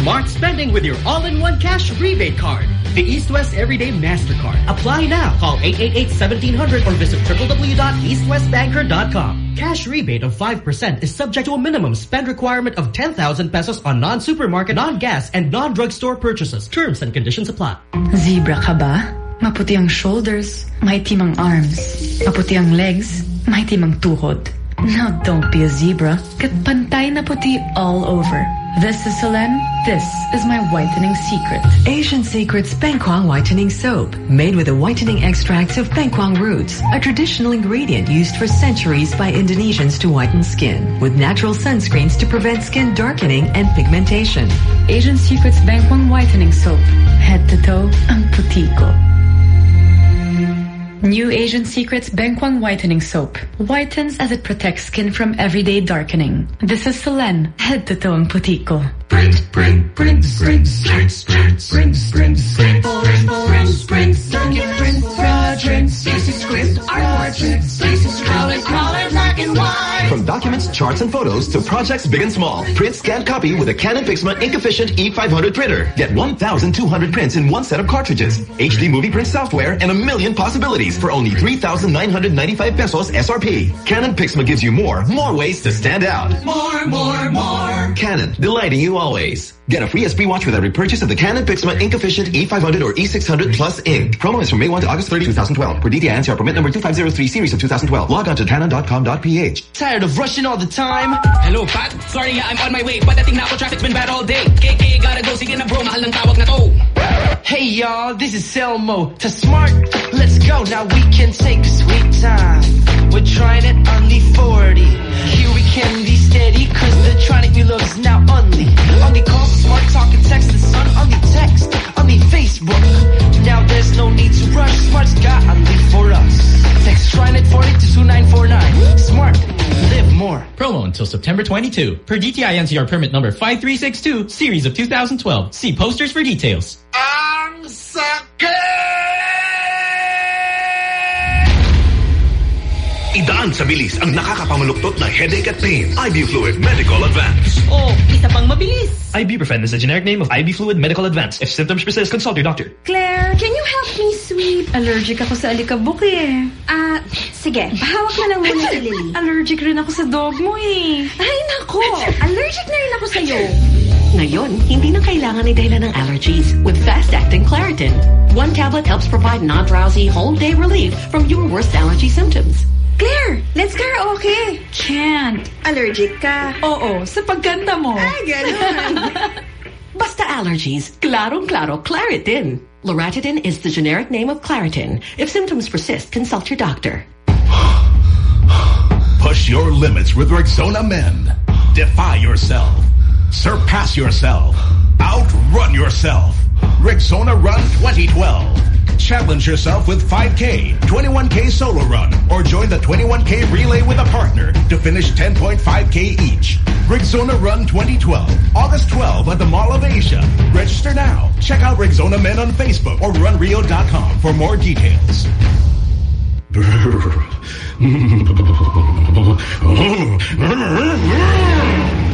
Smart spending with your all-in-one cash rebate card. The East West Everyday MasterCard. Apply now. Call 888-1700 or visit www.eastwestbanker.com. Cash rebate of 5% is subject to a minimum spend requirement of 10,000 pesos on non-supermarket, non-gas, and non-drugstore purchases. Terms and conditions apply. Zebra ka ba? Maputi ang shoulders, maitim ang arms. Maputi ang legs, maitim ang tuhod. Now don't be a zebra. Get pantay na puti all over. This is Selene. This is my whitening secret. Asian Secrets Bengkwang Whitening Soap, made with the whitening extracts of Bengkwang roots, a traditional ingredient used for centuries by Indonesians to whiten skin, with natural sunscreens to prevent skin darkening and pigmentation. Asian Secrets Bengkwang Whitening Soap. Head to toe, ang puti ko. New Asian Secrets Bengkwang Whitening Soap. Whitens as it protects skin from everyday darkening. This is Selene. Head to toe ang puti ko. Sprint, sprint, sprint, sprint, sprint, sprint, sprint, sprint, sprint, sprint, sprint, circuit, sprint, fraudulent, Stacy script, art Stacy crawling, crawling, black and white. From documents, charts, and photos to projects big and small, print, scan, copy with a Canon Pixma ink-efficient E500 printer. Get 1,200 prints in one set of cartridges, HD movie print software, and a million possibilities for only 3,995 pesos SRP. Canon Pixma gives you more, more ways to stand out. More, more, more. Canon, delighting you always. Get a free SP watch with every purchase of the Canon Pixma Ink Efficient E500 or E600 Plus Ink. Promo is from May 1 to August 30, 2012. Per DTI NCR permit number 2503 series of 2012. Log on to canon.com.ph. Tired of rushing all the time? Hello, Pat. Sorry, I'm on my way. but Padating na ako, traffic's been bad all day. KK, gotta go. Sige na bro, mahal ng tawag na to. Hey y'all, this is Selmo. To smart, let's go. Now we can take sweet time. We're trying it only 40. Here we can be steady, cause the tronic we love is now only. Only call, smart talk and text the sun. Only text, only Facebook. Now there's no need to rush. Smart's got only for us. Text TRINET 40 to 2949. Smart, live more. Promo until September 22. Per DTI NCR permit number 5362, series of 2012. See posters for details. Ang Idaan sa bilis ang nakakapamaluktot na headache at pain. IB Fluid Medicol Advance. Oh, isa pang mabilis. Ibuprofen is the generic name of IB Fluid Medicol Advance. If symptoms persist, consult your doctor. Claire, can you help me sweep? Allergic ako sa alikabok eh. Ah, sige. Hawak na lang muna si Lily. Allergic rin ako sa dog mo eh. Ay, nako. Allergic na rin ako sa'yo. Ngayon, hindi na kailangan ay dahilan ng allergies with fast-acting Claritin. One tablet helps provide non-drowsy, whole-day relief from your worst allergy symptoms. Claire, let's karaoke. Can't. Allergic ka. Oo, sa pagkanta mo. Ay, ganun. Basta allergies, klarong-klaro Claritin. Loratadine is the generic name of Claritin. If symptoms persist, consult your doctor. Push your limits with Rexona Men. Defy yourself. Surpass yourself. Outrun yourself. Rexona Run 2012. Challenge yourself with 5K, 21K solo run, or join the 21K relay with a partner to finish 10.5K each. Rexona Run 2012, August 12 at the Mall of Asia. Register now. Check out Rexona Men on Facebook or runrio.com for more details.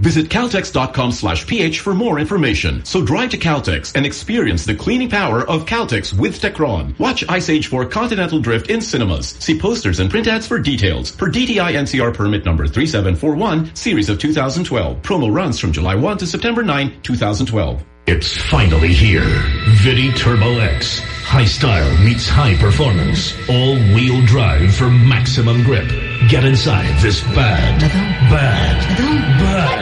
Visit Caltex.com slash ph for more information. So drive to Caltex and experience the cleaning power of Caltex with Techron. Watch Ice Age 4 Continental Drift in cinemas. See posters and print ads for details. Per DTI NCR permit number 3741, series of 2012. Promo runs from July 1 to September 9, 2012. It's finally here. Vidi Turbo X. High style meets high performance. All-wheel drive for maximum grip. Get inside this bad, bad, bad.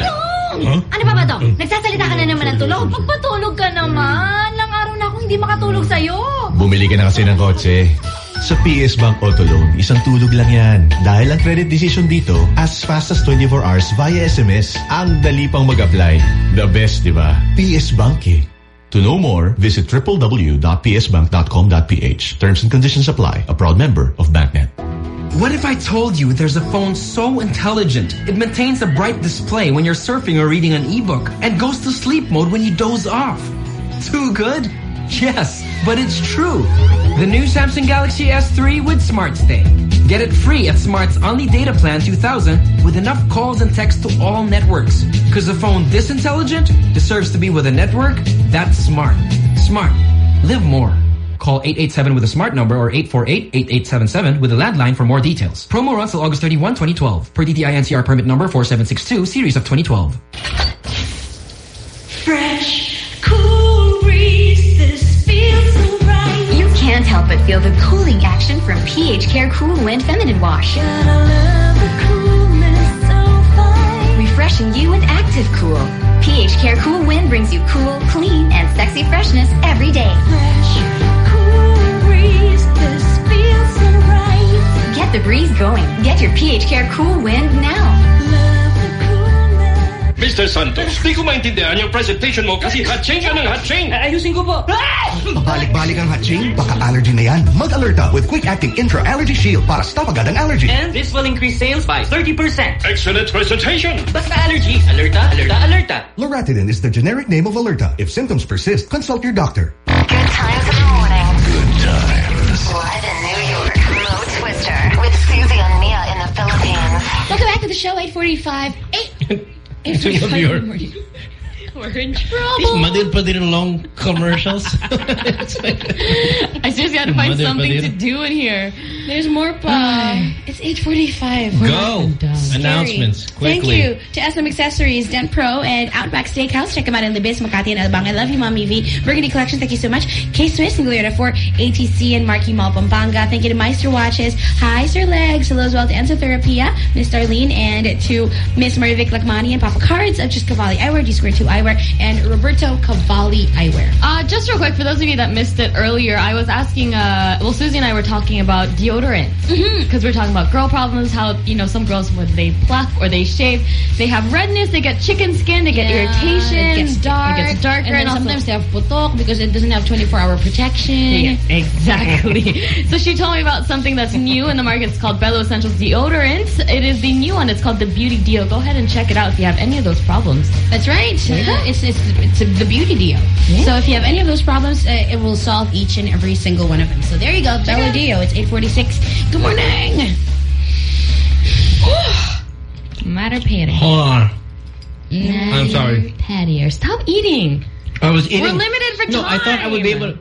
Huh? Ano ba ba to? Nagsasalita ka na naman ng tulog? Magpatulog ka naman. Lang araw na akong hindi makatulog sa'yo. Bumili ka na kasi ng kotse. Sa PS Bank Auto Loan, isang tulog lang yan. Dahil ang credit decision dito, as fast as 24 hours via SMS, ang dali pang mag-apply. The best, di ba? PS Bank eh. To know more, visit www.psbank.com.ph. Terms and conditions apply. A proud member of BancNet. What if I told you there's a phone so intelligent it maintains a bright display when you're surfing or reading an ebook and goes to sleep mode when you doze off? Too good? Yes, but it's true. The new Samsung Galaxy S3 with Smart Stay. Get it free at Smart's only data plan 2000 with enough calls and text to all networks. Because a phone this intelligent deserves to be with a network that's smart. Smart. Live more. Call 887 with a smart number or 848-8877 with a landline for more details. Promo runs till August 31, 2012. Per DTI NCR permit number 4762, series of 2012. Fresh, cool help but feel the cooling action from pH Care Cool Wind Feminine Wash. Refreshing you with active cool. pH Care Cool Wind brings you cool, clean, and sexy freshness every day. breeze. This feels so right. Get the breeze going. Get your pH Care Cool Wind now. Mr. Santos, di ko maintindihan yung presentation mo kasi hatching ka ng hatching. Eh, ayusin ko po. Ah! Pabalik-balik ang hatching? Baka allergy na yan. Mag-alerta with quick-acting intra-allergy shield para stop agad ang allergy. And this will increase sales by 30%. Excellent presentation. Basta allergy. Alerta, alerta, alerta. Loratadine is the generic name of alerta. If symptoms persist, consult your doctor. Good times in the morning. Good times. Live in New York. Road Twister with Susie and Mia in the Philippines. Welcome back to the show, 845. 8... It's one of your- We're in These trouble. Madir Padir long commercials. I seriously got to find Mother something Padir. to do in here. There's more pa. It's 8.45. Go. Announcements, quickly. Thank you to SM Accessories, Dent Pro, and Outback Steakhouse. Check them out in Libis, Makati, and Alabang. I love you, Mommy V. Burgundy Collection, thank you so much. K-Swiss and Glorieta 4, ATC, and Marquee Mall, Pampanga. Thank you to Meister Watches. Hi, Sir Legs. Hello as well to Enzo Therapia, Miss Darlene, and to Miss Marivic Lakmani and Papa Cards of Just Cavalli Eyewear, D Square 2 Eyewear, and Roberto Cavalli Eyewear. Uh, just real quick, for those of you that missed it earlier, I was asking, uh, well, Susie and I were talking about deodorant. Because we are talking about girl problems, how, you know, some girls, when they pluck or they shave, they have redness, they get chicken skin, they get Yeah, irritation, It gets dark. it gets darker, And, also- sometimes they have putok because it doesn't have 24-hour protection. Yeah, exactly. so she told me about something that's new in the market. It's called Belo Essentials Deodorant. It is the new one. It's called the Beauty Deo. Go ahead and check it out if you have any of those problems. That's right. There you go. It's, it's, it's the beauty Deo. So if you have any of those problems, uh, it will solve each and every single one of them. So there you go. Belo Deo. It's 846. Good morning. Matter patty. Hold on. I'm sorry. Patty. Stop eating. I was eating. We're limited for No, I thought I would be able to.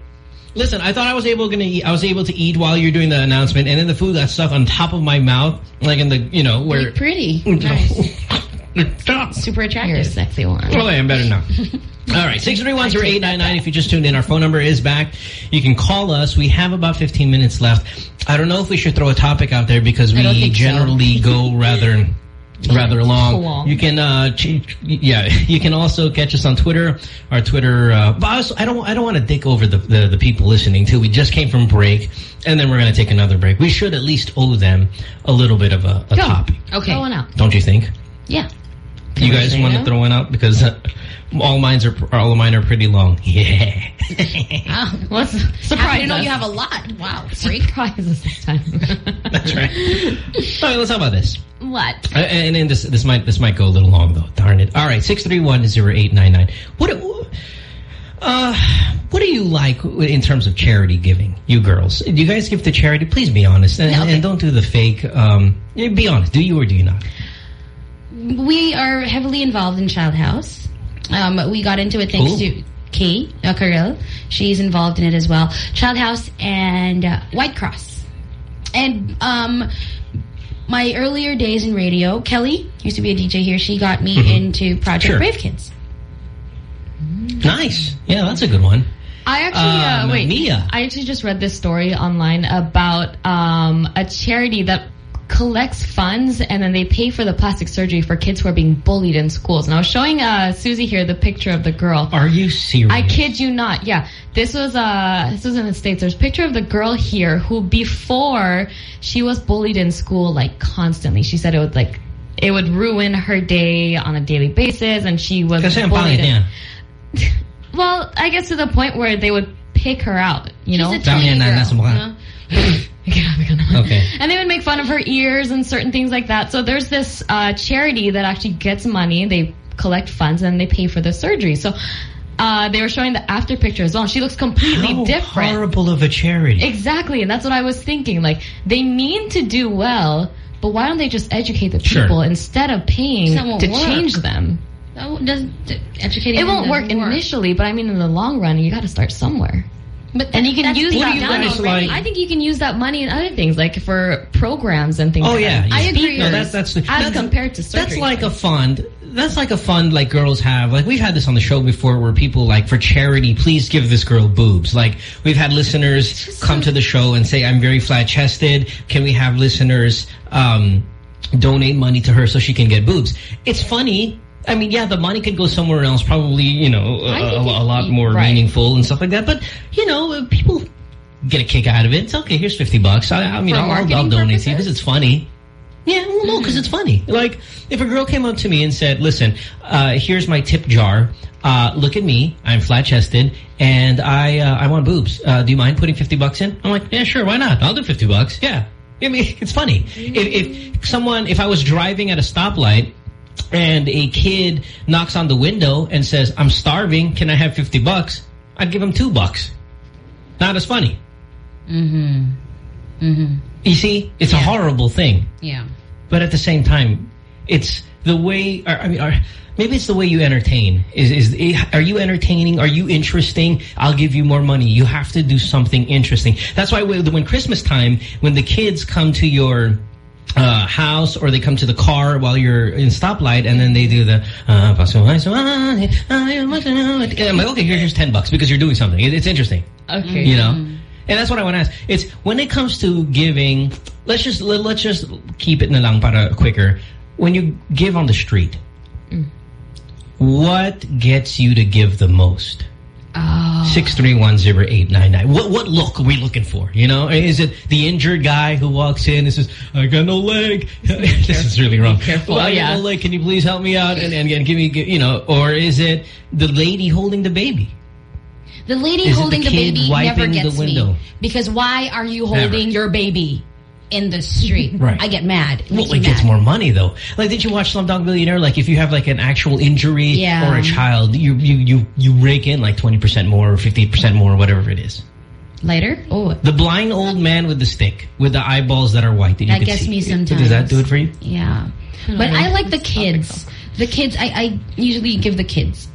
Listen, I thought I was able gonna eat. I was able to eat while you're doing the announcement, and then the food got stuck on top of my mouth, like in the you know where. Pretty. Nice. Super attractive. You're a sexy one. Well, I am better now. All right, 631-0899. If you just tuned in, our phone number is back. You can call us. We have about 15 minutes left. I don't know if we should throw a topic out there because we think so. generally go rather rather long. Long. You can uh yeah, you can also catch us on Twitter. Our Twitter uh but also, I don't I don't want to dick over the, the the people listening too. We just came from break and then we're going to take another break. We should at least owe them a little bit of a, a topic. Okay. Go out. Don't you think? Yeah. You guys want to throw one out because uh, all mines are all of mine are pretty long. Yeah. Wow. What's surprise to know you have a lot. Wow. Freak. Surprise us this time. That's right. All right, let's talk about this. what? Uh, and then this this might this might go a little long though. Darn it. All right, six three one zero eight nine nine. What uh what do you like in terms of charity giving? You girls, do you guys give to charity? Please be honest and, Yeah, okay. and don't do the fake. Um, be honest. Do you or do you not? We are heavily involved in Child Haus. Um, we got into it thanks Who? to Kay uh, Karel. She's involved in it as well. Child Haus and uh, White Cross. And um, my earlier days in radio, Kelly used to be a DJ here. She got me Mhm. into Project Sure. Brave Kids. Nice. Yeah, that's a good one. I actually, Um, uh, wait, Mia. I actually just read this story online about um, a charity that collects funds and then they pay for the plastic surgery for kids who are being bullied in schools. And I was showing uh, Susie here the picture of the girl. Are you serious? I kid you not. Yeah, this was uh this was in the states. There's a picture of the girl here who before she was bullied in school like constantly. She said it would like it would ruin her day on a daily basis, and she was bullied. in- well, I guess to the point where they would pick her out. You know, She's a tiny Dami yan na girl, nasa mukha. you know? Okay. and they would make fun of her ears and certain things like that. So there's this uh, charity that actually gets money. They collect funds and they pay for the surgery. So uh, they were showing the after picture as well. She looks completely How different. horrible of a charity. Exactly, and that's what I was thinking. Like they mean to do well, but why don't they just educate the Sure. people instead of paying to work. change them? That doesn't educating. It won't them work initially, but I mean in the long run, you got to start somewhere. But And you can use that money. already. I think you can use that money in other things, like for programs and things. Oh like yeah, that. yeah. I agree. No, that's that's as that's, compared to surgery. That's like a fund. That's like a fund like girls have. Like we've had this on the show before, where people like for charity, please give this girl boobs. Like we've had listeners come to the show and say, "I'm very flat chested. Can we have listeners um, donate money to her so she can get boobs?" It's funny. I mean, yeah, the money could go somewhere else, probably, you know, a, a, lot more right. meaningful and stuff like that. But, you know, people get a kick out of it. It's okay, here's 50 bucks. I, I mean, I'll, I'll, donate to you because it's funny. Yeah, well, no, because it's funny. Like, if a girl came up to me and said, listen, uh, here's my tip jar. Uh, look at me. I'm flat-chested, and I uh, I want boobs. Uh, do you mind putting 50 bucks in? I'm like, yeah, sure, why not? I'll do 50 bucks. Yeah. I mean, it's funny. If, if someone, if I was driving at a stoplight and a kid knocks on the window and says, I'm starving, can I have 50 bucks? I'd give him two bucks. Not as funny. Mm-hmm. Mm-hmm. You see, it's a horrible thing. Yeah. But at the same time, It's the way, or, I mean, or, maybe it's the way you entertain. Is is Are you entertaining? Are you interesting? I'll give you more money. You have to do something interesting. That's why when Christmas time, when the kids come to your uh, house or they come to the car while you're in stoplight and then they do the uh, I'm like, okay, here, here's 10 bucks because you're doing something. It, it's interesting. Okay. You know? And that's what I want to ask. It's when it comes to giving, let's just let, let's just keep it na lang para quicker. When you give on the street, what gets you to give the most? Oh. Six three one zero eight nine nine. What what look are we looking for? You know, is it the injured guy who walks in and says, "I got no leg"? this is really wrong. careful, Well, I got yeah. no leg. Can you please help me out and, and, and give me, you know? Or is it the lady holding the baby? The lady Is it the holding the, baby never the gets window? me. Because why are you Never. holding your baby in the street? Right. I get mad. It Well, makes me it gets more money though. Like, did you watch Slumdog Millionaire? Like, if you have like an actual injury Yeah. or a child, you you you you rake in like twenty percent more or fifty percent more, or whatever it is. Later? Oh, The blind old man with the stick, with the eyeballs that are white that you That can gets see. me sometimes. Does that do it for you? Yeah. But I like the kids. The kids, I, I usually give the kids.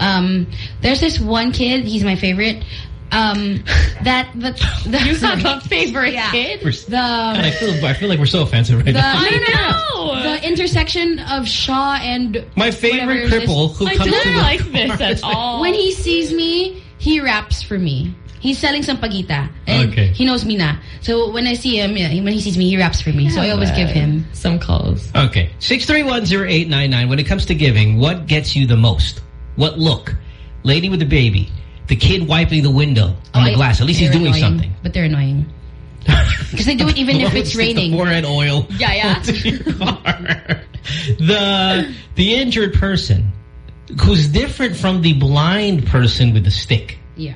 Um, there's this one kid, he's my favorite. Um, that, the, the, You said the favorite yeah. kid? God, The, I feel I feel like we're so offensive right the, now. I no, no, no. The intersection of Shaw and My favorite cripple who I comes don't to the like car this at all. When he sees me, he raps for me. He's selling some pagita. And Okay. he knows me na. So when I see him, yeah, when he sees me, he raps for me. so I always give him. some calls. Okay. 6310899. When it comes to giving, what gets you the most? What look? Lady with the baby. The kid wiping the window on the glass. At least he's doing annoying, something. But they're annoying. Because they do it even if it's raining. The forehead oil. Yeah, yeah. onto the the injured person who's different from the blind person with the stick Yeah.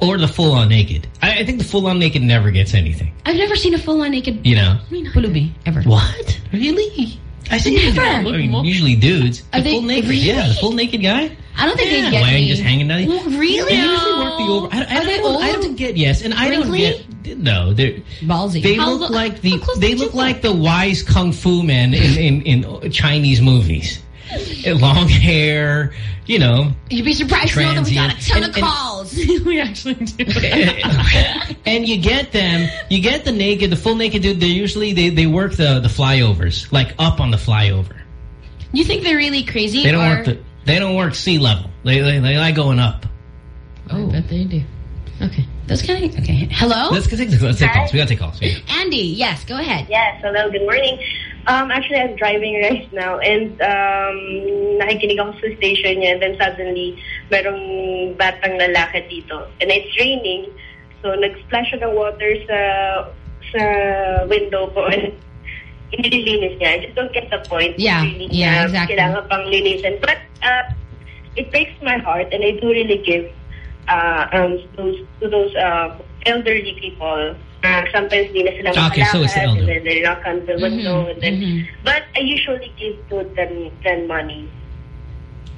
or the full on naked. I, I think the full on naked never gets anything. I've never seen a full-on naked You know pulubi ever. what? Really? I see Never. I mean, usually dudes. Are the they- full naked, really? yeah, the full naked guy. I don't think Yeah, they get why me. you just hanging out? Well, really? They usually work the over. I, I, Are they don't, I old? don't get yes, and I Wrinkly? don't get no. They're Ballsy. They How look lo- like the they look like the wise kung fu men in in, in Chinese movies. Long hair, you know. You'd be surprised to know that we got a ton And- of calls. we actually do. and you get them, you get the naked, the full naked dude. They usually they they work the the flyovers, like up on the flyover. you think they're really crazy? They don't or... work the they don't work sea level. They they, they like going up. Oh, I bet they do. Okay. Those kind of... Okay. Hello? Let's take let's take calls. We gotta take calls. Yeah. Andy, yes, go ahead. Yes, hello, good morning. Um, actually, I'm driving right now and um, nakikinig ako sa station niya and then suddenly merong batang lalaki dito. And it's raining, so nag-splash ng water sa sa window ko and inililinis niya. I just don't get the point. Yeah, Really yeah, niya exactly. Kailangan pang linisin. But uh, it breaks my heart and I do really give uh, um, those, to those uh, elderly people. Uh, sometimes di na sila Okay, so it's the elder. and then they knock on the window Mhm, and then mhm. but I usually give to them them money.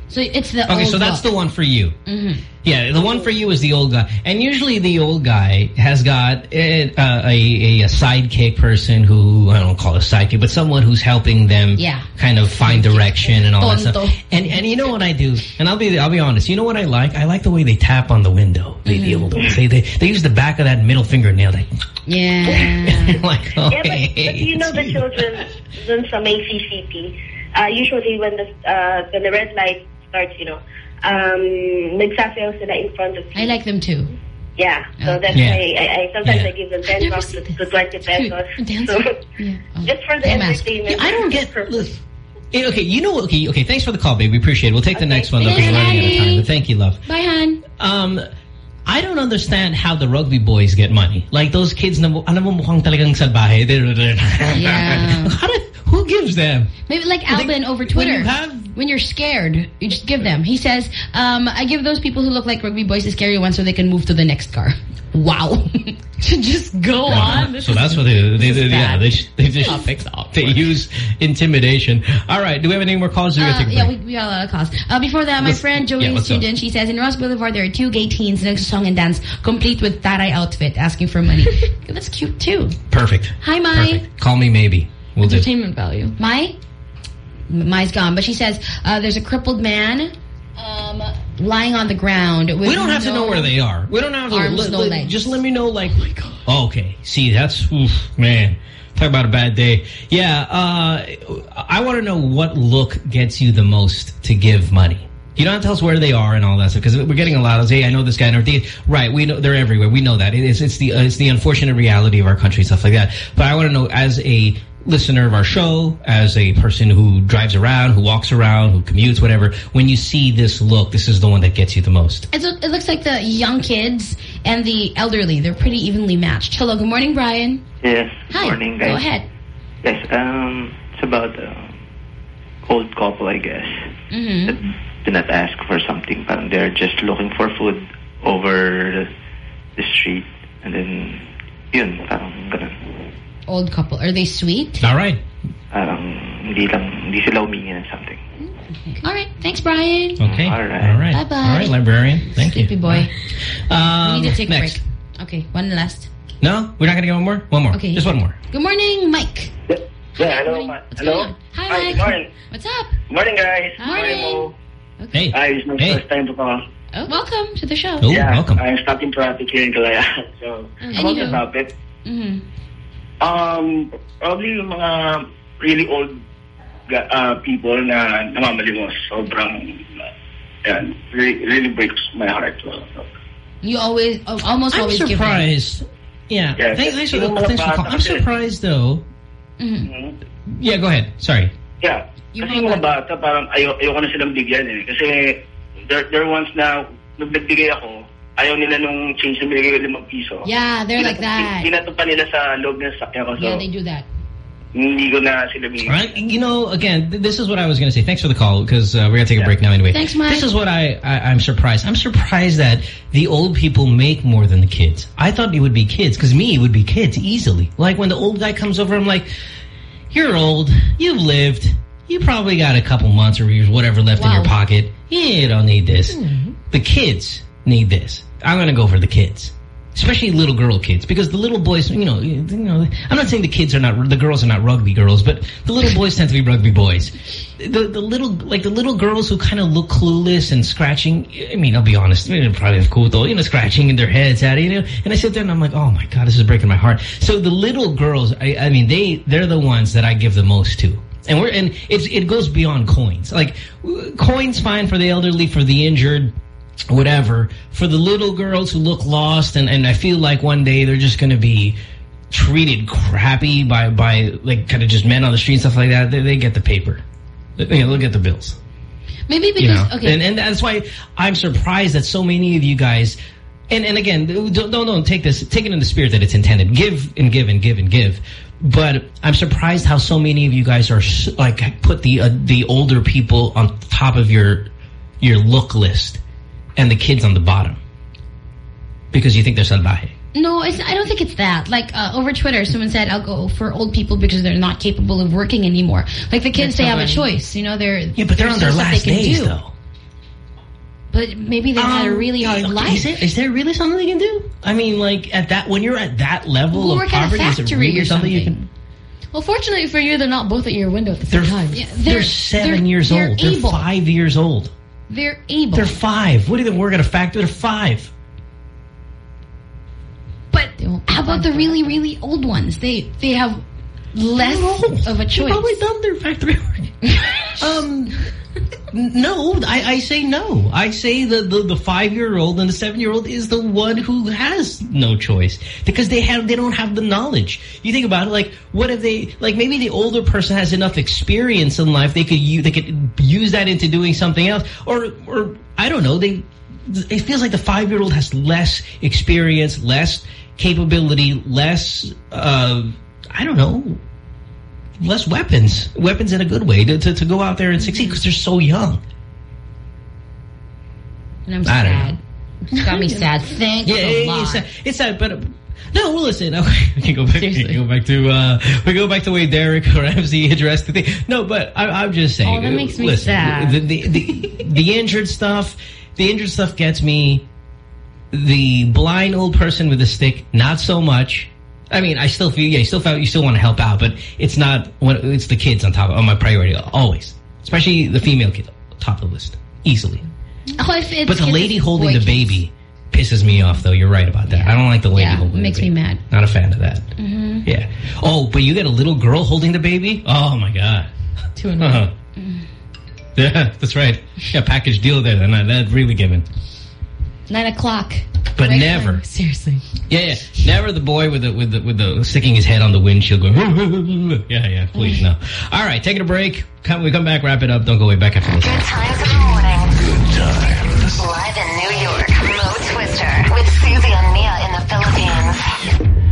So it's the Okay, old so that's the one for you. Mhm. Yeah, the one for you is the old guy, and usually the old guy has got eh, uh, a, a a sidekick person who I don't call a sidekick, but someone who's helping them, Yeah. kind of find direction and all that stuff. And and you know what I do? And I'll be I'll be honest. You know what I like? I like the way they tap on the window. The, the Mm-hmm. old ones. They, they they use the back of that middle fingernail. Like, Yeah. like oh, yeah, but, hey, but you know the children dun sa may CCP, uh, usually when the uh, when the red light starts, you know, um, nagsasayaw sila in front of you. I like them too. Yeah, so that's Yeah. why I, I sometimes Yeah. I give them 10 bucks to, to 20 pesos. Dance. So, Yeah. Oh. just for the Don't entertainment. Yeah, I don't get. Look, eh, okay, you know. What? Okay, okay. Thanks for the call, babe. We appreciate it. We'll take the next one though because we're running out of time. But thank you, love. Bye, Han. Um, I don't understand how the rugby boys get money. Like those kids na, alam mo mukhang talagang salbahe. They're- they're- Yeah. How do, who gives them? Maybe like Alvin over when Twitter. you have- When you're scared, you just give them. He says, um, I give those people who look like rugby boys the scary ones so they can move to the next car. Wow. to just go on. This so that's what they, they, they yeah, they, they just, they use intimidation. All right. Do we have any more calls? Uh, gotta take a yeah, we, we got a lot of calls. Uh, before that, my Let's- friend yeah, Jolene up? student, she says, in Roxas Boulevard, there are two gay teens next song and dance, complete with taray outfit, asking for money. That's cute, too. Perfect. Hi, Mai. Perfect. Call me maybe. We'll do. Entertainment value. Mai? Mai's gone. But she says uh, there's a crippled man um, lying on the ground. We don't have to know where they are. We don't have to. Arms, no legs. Just let me know, like, oh, okay. See, that's, oof, man. Talk about a bad day. Yeah, uh, I want to know what look gets you the most to give money. You don't have to tell us where they are and all that stuff because we're getting a lot of, hey, I know this guy in. Right, we know they're everywhere. We know that. It is, it's the uh, it's the unfortunate reality of our country, stuff like that. But I want to know, as a listener of our show, as a person who drives around, who walks around, who commutes, whatever, when you see this look, this is the one that gets you the most. It's, it looks like the young kids and the elderly. They're pretty evenly matched. Hello, good morning, Brian. Yes. Hi. Morning, guys. Go ahead. Yes. Um, it's about uh, old couple, I guess. Mm-hmm. Do not ask for something. Parang they're just looking for food over the street, and then yun, parang ganun. Old couple. Are they sweet? All right. Parang hindi lang, hindi sila humingi ng something. All right. Thanks, Brian. Okay. All right. All right. Bye-bye. All right, librarian. Thank Sleepy you. boy. Um, we need to take next. a break. Okay, one last. No? We're not going to get one more? One more. Okay. Just one more. Good morning, Mike. Yeah, hello. ma- What's hello. going on? Hi, Hi, Mike. good morning. What's up? Morning, guys. Morning. Mo. Hey. Hi, it's my Hey. first time to call. Oh, welcome to the show. Oh, yeah, welcome. I'm stuck in traffic here in Calayan. So, Mm, about the topic, Mm-hmm. Um, probably yung mga really old uh, people na namamalimos. Sobrang, yan, really, really breaks my heart. You always, almost I'm always give them. surprised. Yeah. Yeah, Thanks, thanks, for, thanks for calling. I'm surprised, though. Mhm. Yeah, go ahead. Sorry. Yeah. Yung Kasi yung mga bata, parang ayo, ayoko na silang bigyan eh. Kasi there, there are ones na nung nagbigay ako, ayaw nila nung change na binigay ko limang piso. Yeah, they're like that. Binato pa nila sa loob ng sakya ko. So, Yeah, they do that. hindi ko na sila binigay. Right? You know, again, th this is what I was going to say. Thanks for the call, because uh, we're going to take a break now anyway. Thanks, Mike. This is what I, I, I'm surprised. I'm surprised that the old people make more than the kids. I thought it would be kids, because me, it would be kids, easily. Like, when the old guy comes over, I'm like, you're old, you've lived, you probably got a couple months or years, whatever, left in your Wow. pocket. You don't need this. The kids need this. I'm going to go for the kids. Especially little girl kids, because the little boys, you know, you know, I'm not saying the kids are not, the girls are not rugby girls, but the little boys tend to be rugby boys. The the little, like the little girls who kind of look clueless and scratching. I mean, I'll be honest, they're probably cool though, you know, scratching in their heads it, you know. And I sit there and I'm like, oh my god, this is breaking my heart. So the little girls, I, I mean, they they're the ones that I give the most to. And we're and it's it goes beyond coins. Like coins, fine for the elderly, for the injured whatever, for the little girls who look lost and, and I feel like one day they're just going to be treated crappy by, by like kind of just men on the street and stuff like that, they, they get the paper. You know, look at the bills. Maybe because, You know? okay. And, and that's why I'm surprised that so many of you guys, and, and again, don't, don't, don't take this, take it in the spirit that it's intended. Give and give and give and give. But I'm surprised how so many of you guys are like put the uh, the older people on top of your your look list and the kids on the bottom because you think they're salvaje. No, it's, I don't think it's that. Like, uh, over Twitter, someone said, I'll go for old people because they're not capable of working anymore. Like, the kids, They're have a choice. You know, they're... Yeah, but they're on their last they days, do. though. But maybe they've had a really hard okay, life. Is there, is there really something they can do? I mean, like, at that, when you're at that level Who of work at a poverty, is it really or something you can... Well, fortunately for you, they're not both at your window at the same They're, time. they're, seven years they're old. Able. They're five years old. They're able. They're five. What do they work at a factory? They're five. But how about the really, really old ones? They they have less of a choice. They've always done their factory work. um, no, I, I say no. I say the, the, the five-year-old and the seven-year-old is the one who has no choice because they have they don't have the knowledge. You think about it, like what if they like maybe the older person has enough experience in life they could use they could use that into doing something else, or or I don't know they. It feels like the five-year-old has less experience, less capability, less, uh, I don't know, less weapons. Weapons in a good way to, to, to go out there and succeed because they're so young. And I'm sad. It's got me sad. Thanks Yeah, it's sad. It's sad, but... uh, no, well, listen. Okay, we can go back. We can go back to uh, we go back to the way Derek or MC addressed the thing. No, but I, I'm just saying. Oh, that makes me listen, sad. The, the the the injured stuff, the injured stuff gets me. The blind old person with a stick, not so much. I mean, I still feel yeah, you still feel you still want to help out, but it's not when it's the kids on top of on my priority always. Especially the female kid, top of the list, easily. It's But the lady holding the kids. baby pisses me off, though. You're right about that. I don't like the lady Yeah, holding makes me mad. Not a fan of that. Mhm. Yeah. Oh, but you get a little girl holding the baby? Oh, my God. Too Uh-huh. Yeah, that's right. Yeah, package deal there. Then that's really given. Nine o'clock. But Right never. time. Seriously. Yeah, yeah. Never the boy with the with the with the sticking his head on the windshield going. yeah, yeah. Please no. All right, taking a break. Come, we come back, wrap it up. Don't go away. Back after this. Good times in the morning.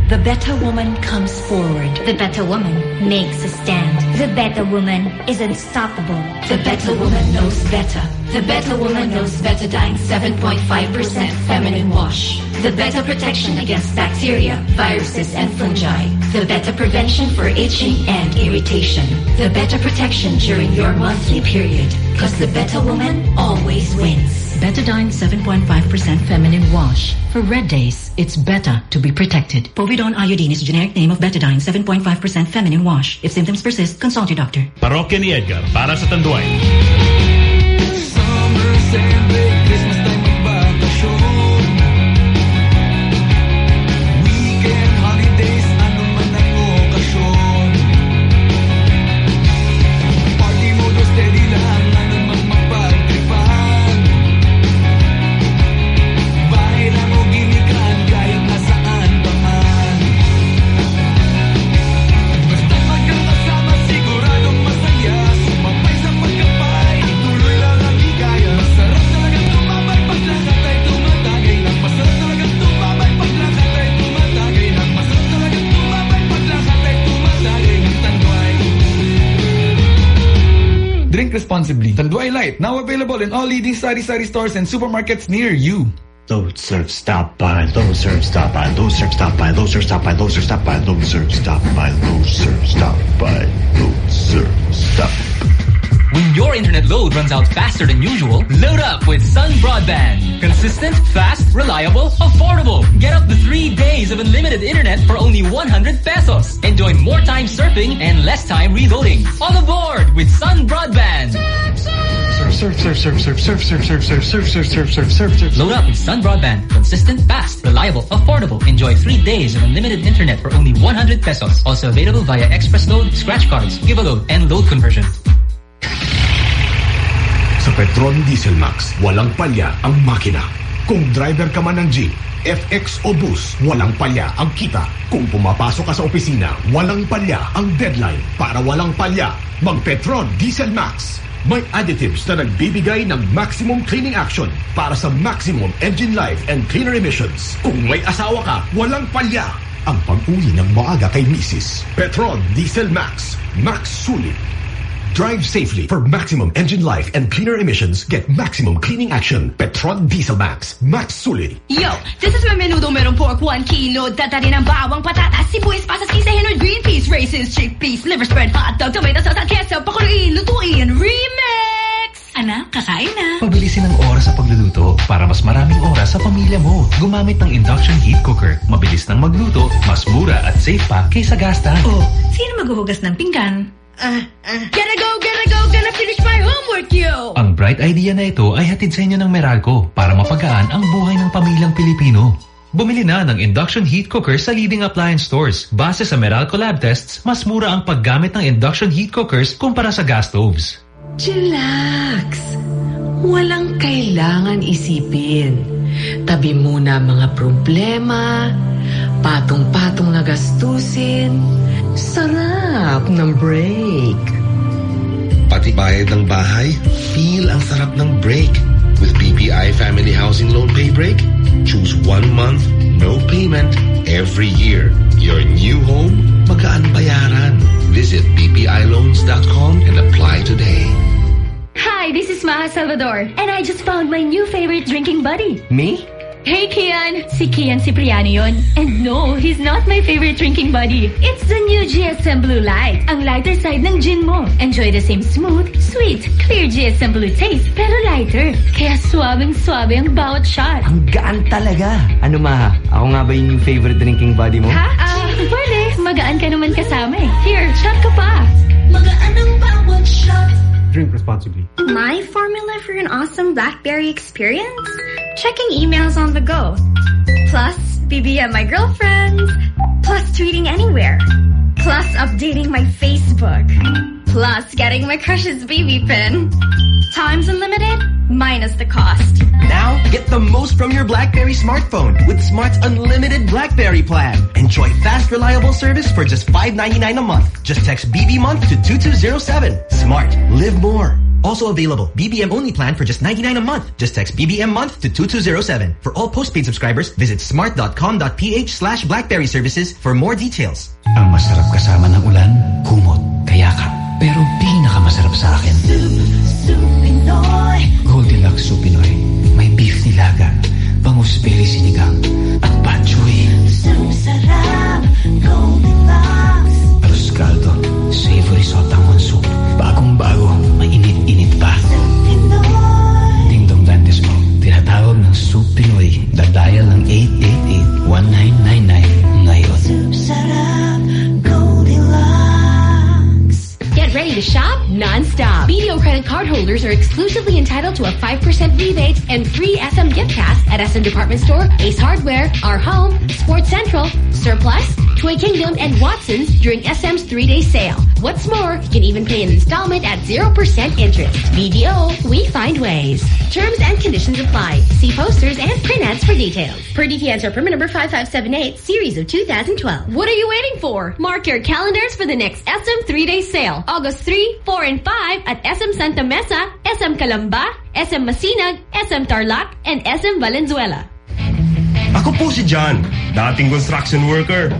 The better woman comes forward. The better woman makes a stand. The better woman is unstoppable. The better woman knows better. The better woman knows Betadine 7.5% feminine wash. The better protection against bacteria, viruses, and fungi. The better prevention for itching and irritation. The better protection during your monthly period. Because the better woman always wins. Betadine 7.5% feminine wash. For red days, it's better to be protected. Povidone iodine is generic name of Betadine 7.5% feminine wash. If symptoms persist, consult your doctor. Parokya ni Edgar para sa Tanduay. Responsibly. Tanduay Light, now available in all leading sari-sari stores and supermarkets near you. Low serve stop by, low serve stop by, low serve stop by, low serve stop by, low serve stop by, low serve stop by, low serve stop by, low serve stop. When your internet load runs out faster than usual, load up with Sun Broadband. Consistent, fast, reliable, affordable. Get up to three days of unlimited internet for only 100 pesos. Enjoy more time surfing and less time reloading. All aboard with Sun Broadband. Surf, surf, surf, surf, surf, surf, surf, surf, surf, surf, surf, surf, surf, surf, surf. Load up with Sun Broadband. Consistent, fast, reliable, affordable. Enjoy three days of unlimited internet for only 100 pesos. Also available via Express Load, Scratch Cards, Give a Load, and Load Conversion. Sa Petron Diesel Max, walang palya ang makina. Kung driver ka man ng jeep, FX o bus, walang palya ang kita. Kung pumapasok ka sa opisina, walang palya ang deadline. Para walang palya, mag-Petron Diesel Max. May additives na nagbibigay ng maximum cleaning action para sa maximum engine life and cleaner emissions. Kung may asawa ka, walang palya ang pag-uwi ng maaga kay Mrs. Petron Diesel Max. Max Sulit. Drive safely for maximum engine life and cleaner emissions. Get maximum cleaning action. Petron Diesel Max. Max Sulit. Yo, this is my menudo. Merong pork, one kilo. Data rin ang bawang patatas. Sibuyas, pasas, kisa, henod, green peas, raisins, chickpeas, liver spread, hot dog, tomato sauce, at queso, pakuluin, lutuin, remix! Anak, kakain na. Pabilisin ang oras sa pagluluto para mas maraming oras sa pamilya mo. Gumamit ng induction heat cooker. Mabilis nang magluto, mas mura at safe pa kaysa gastan. Oh, sino maghuhugas ng pinggan? Uh, uh. Gotta go, gotta go, gotta finish my homework, yo! Ang bright idea na ito ay hatid sa inyo ng Meralco para mapagaan ang buhay ng pamilyang Pilipino. Bumili na ng induction heat cooker sa leading appliance stores. Base sa Meralco lab tests, mas mura ang paggamit ng induction heat cookers kumpara sa gas stoves. Chillax. Walang kailangan isipin. Tabi muna mga problema, patong-patong na gastusin. Sarap ng break. Pati bayad ng bahay, feel ang sarap ng break. With BPI Family Housing Loan Pay Break, choose one month, no payment, every year. Your new home, magaan bayaran. Visit bpiloans.com and apply today. Hi, this is Maja Salvador, and I just found my new favorite drinking buddy. Me? Hey, Kian! Si Kian Cipriano yun. And no, he's not my favorite drinking buddy. It's the new GSM Blue Light. Ang lighter side ng gin mo. Enjoy the same smooth, sweet, clear GSM Blue taste, pero lighter. Kaya swabing-swabe ang bawat shot. Ang gaan talaga. Ano ma, ako nga ba yung favorite drinking buddy mo? Ha? Ah, pwede. Magaan ka naman kasama eh. Here, shot ka pa. Magaan ang bawat shot. Drink responsibly. My formula for an awesome BlackBerry experience? Checking emails on the go. Plus, BBM my girlfriends. Plus, tweeting anywhere. Plus, updating my Facebook. Plus, getting my crush's BB PIN. Times unlimited, minus the cost. Now, get the most from your BlackBerry smartphone with Smart's unlimited BlackBerry plan. Enjoy fast, reliable service for just $5.99 a month. Just text BB month to 2207. Smart. Live more. Also available, BBM only plan for just 99 a month. Just text BBM month to 2207. For all postpaid subscribers, visit smart.com.ph slash blackberry services for more details. Ang masarap kasama ng ulan, kumot, kayakap. Pero pinakamasarap sa akin, Goldilocks Soup Pinoy. May beef nilaga, berry sinigang, at batchoy. Sarap, Goldilocks. Arroz caldo, savory sotanghon soup. Bagong-bago, mainit-init pa. Ding Dong Dantes mo, tinatawag ng Soup Pinoy. Dadial ng 888-1999 shop non-stop. BDO credit card holders are exclusively entitled to a 5% rebate and free SM gift pass at SM Department Store, Ace Hardware, Our Home, Sports Central, Surplus, Toy Kingdom, and Watson's during SM's three-day sale. What's more, you can even pay an installment at 0% interest. BDO, we find ways. Terms and conditions apply. See posters and print ads for details. Per DTI NCR permit number 5578, series of 2012. What are you waiting for? Mark your calendars for the next SM three-day sale. August 3, 4, and 5 at SM Santa Mesa, SM Calamba, SM Masinag, SM Tarlac, and SM Valenzuela. Ako po si John, dating construction worker.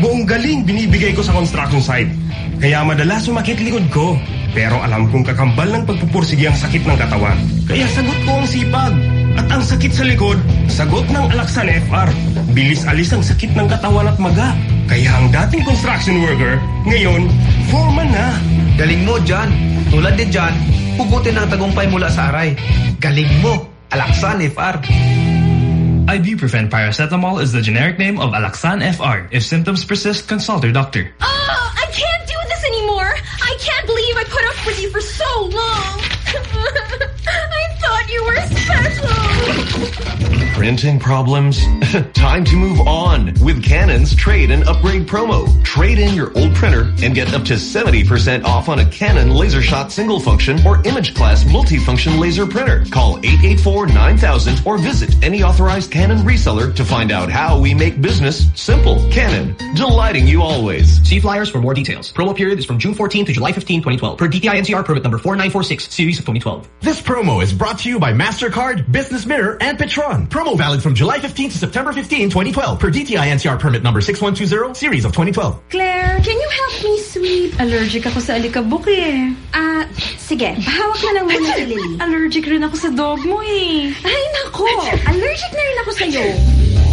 Buong galing binibigay ko sa construction site. Kaya madalas sumakit likod ko. Pero alam kong kakambal ng pagpupursigi ang sakit ng katawan. Kaya sagot ko ang sipag. At ang sakit sa likod, sagot ng Alaksan FR. Bilis alis ang sakit ng katawan at maga. Kaya ang dating construction worker, ngayon, foreman na. Galing mo, John. Tulad ni John, pugutin ang tagumpay mula sa aray. Galing mo, Alaxan FR. Ibuprofen paracetamol is the generic name of Alaxan FR. If symptoms persist, consult your doctor. Oh, I can't do this anymore. I can't believe I put up with you for so long. I thought you were special. Printing problems? Time to move on with Canon's trade and upgrade promo. Trade in your old printer and get up to 70% off on a Canon LaserShot single function or imageCLASS multifunction laser printer. Call 884-9000 or visit any authorized Canon reseller to find out how we make business simple. Canon, delighting you always. See flyers for more details. Promo period is from June 14 to July 15, 2012. Per DTI NCR permit number 4946, series of 2012. This promo is brought to you by MasterCard, Business Mirror, and Petron. Promo valid from July 15 to September 15, 2012. Per DTI NCR permit number 6120, series of 2012. Claire, can you help me sweep? Allergic ako sa alikabok eh. Ah, sige. Hawak na lang muna si Lily. Allergic rin ako sa dog mo eh. Ay, nako. Allergic na rin ako sa'yo.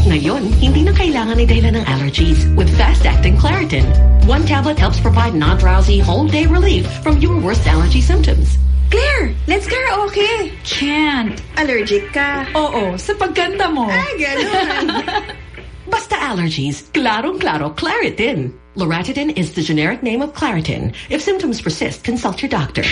Ngayon, hindi na kailangan ay dahilan ng allergies with fast-acting Claritin. One tablet helps provide non-drowsy, whole-day relief from your worst allergy symptoms. Claire, let's karaoke. Can't. Allergic ka. Oo, sa pagkanta mo. Ay, ganun. Basta allergies, klarong-klaro Claritin. Loratadine is the generic name of Claritin. If symptoms persist, consult your doctor.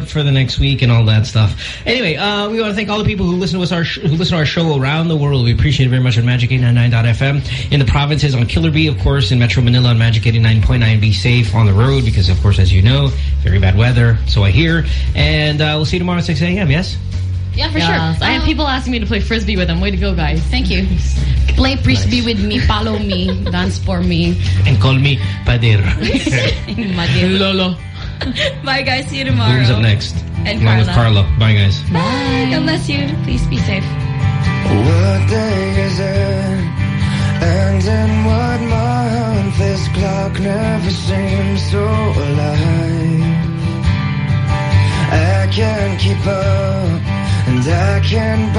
Ones I'm going to put for the next week and all that stuff. Anyway, uh, we want to thank all the people who listen to us our sh who listen to our show around the world. We appreciate it very much on Magic 899.fm in the provinces on Killer B, of course, in Metro Manila on Magic 89.9. Be safe on the road because, of course, as you know, very bad weather. So I hear, and uh, we'll see you tomorrow at 6 a.m. Yes. Yeah, for Yes. sure. I have people asking me to play frisbee with them. Way to go, guys. Thank you. Play frisbee with me, follow me, dance for me. And call me Pader. Lolo. Bye, guys. See you tomorrow. Who's up next? And Along with Carla. Carla. Bye, guys. Bye. God bless you. Please be safe. What day is it? And in what month? This clock never seems so alive. I can't keep up, and I can't.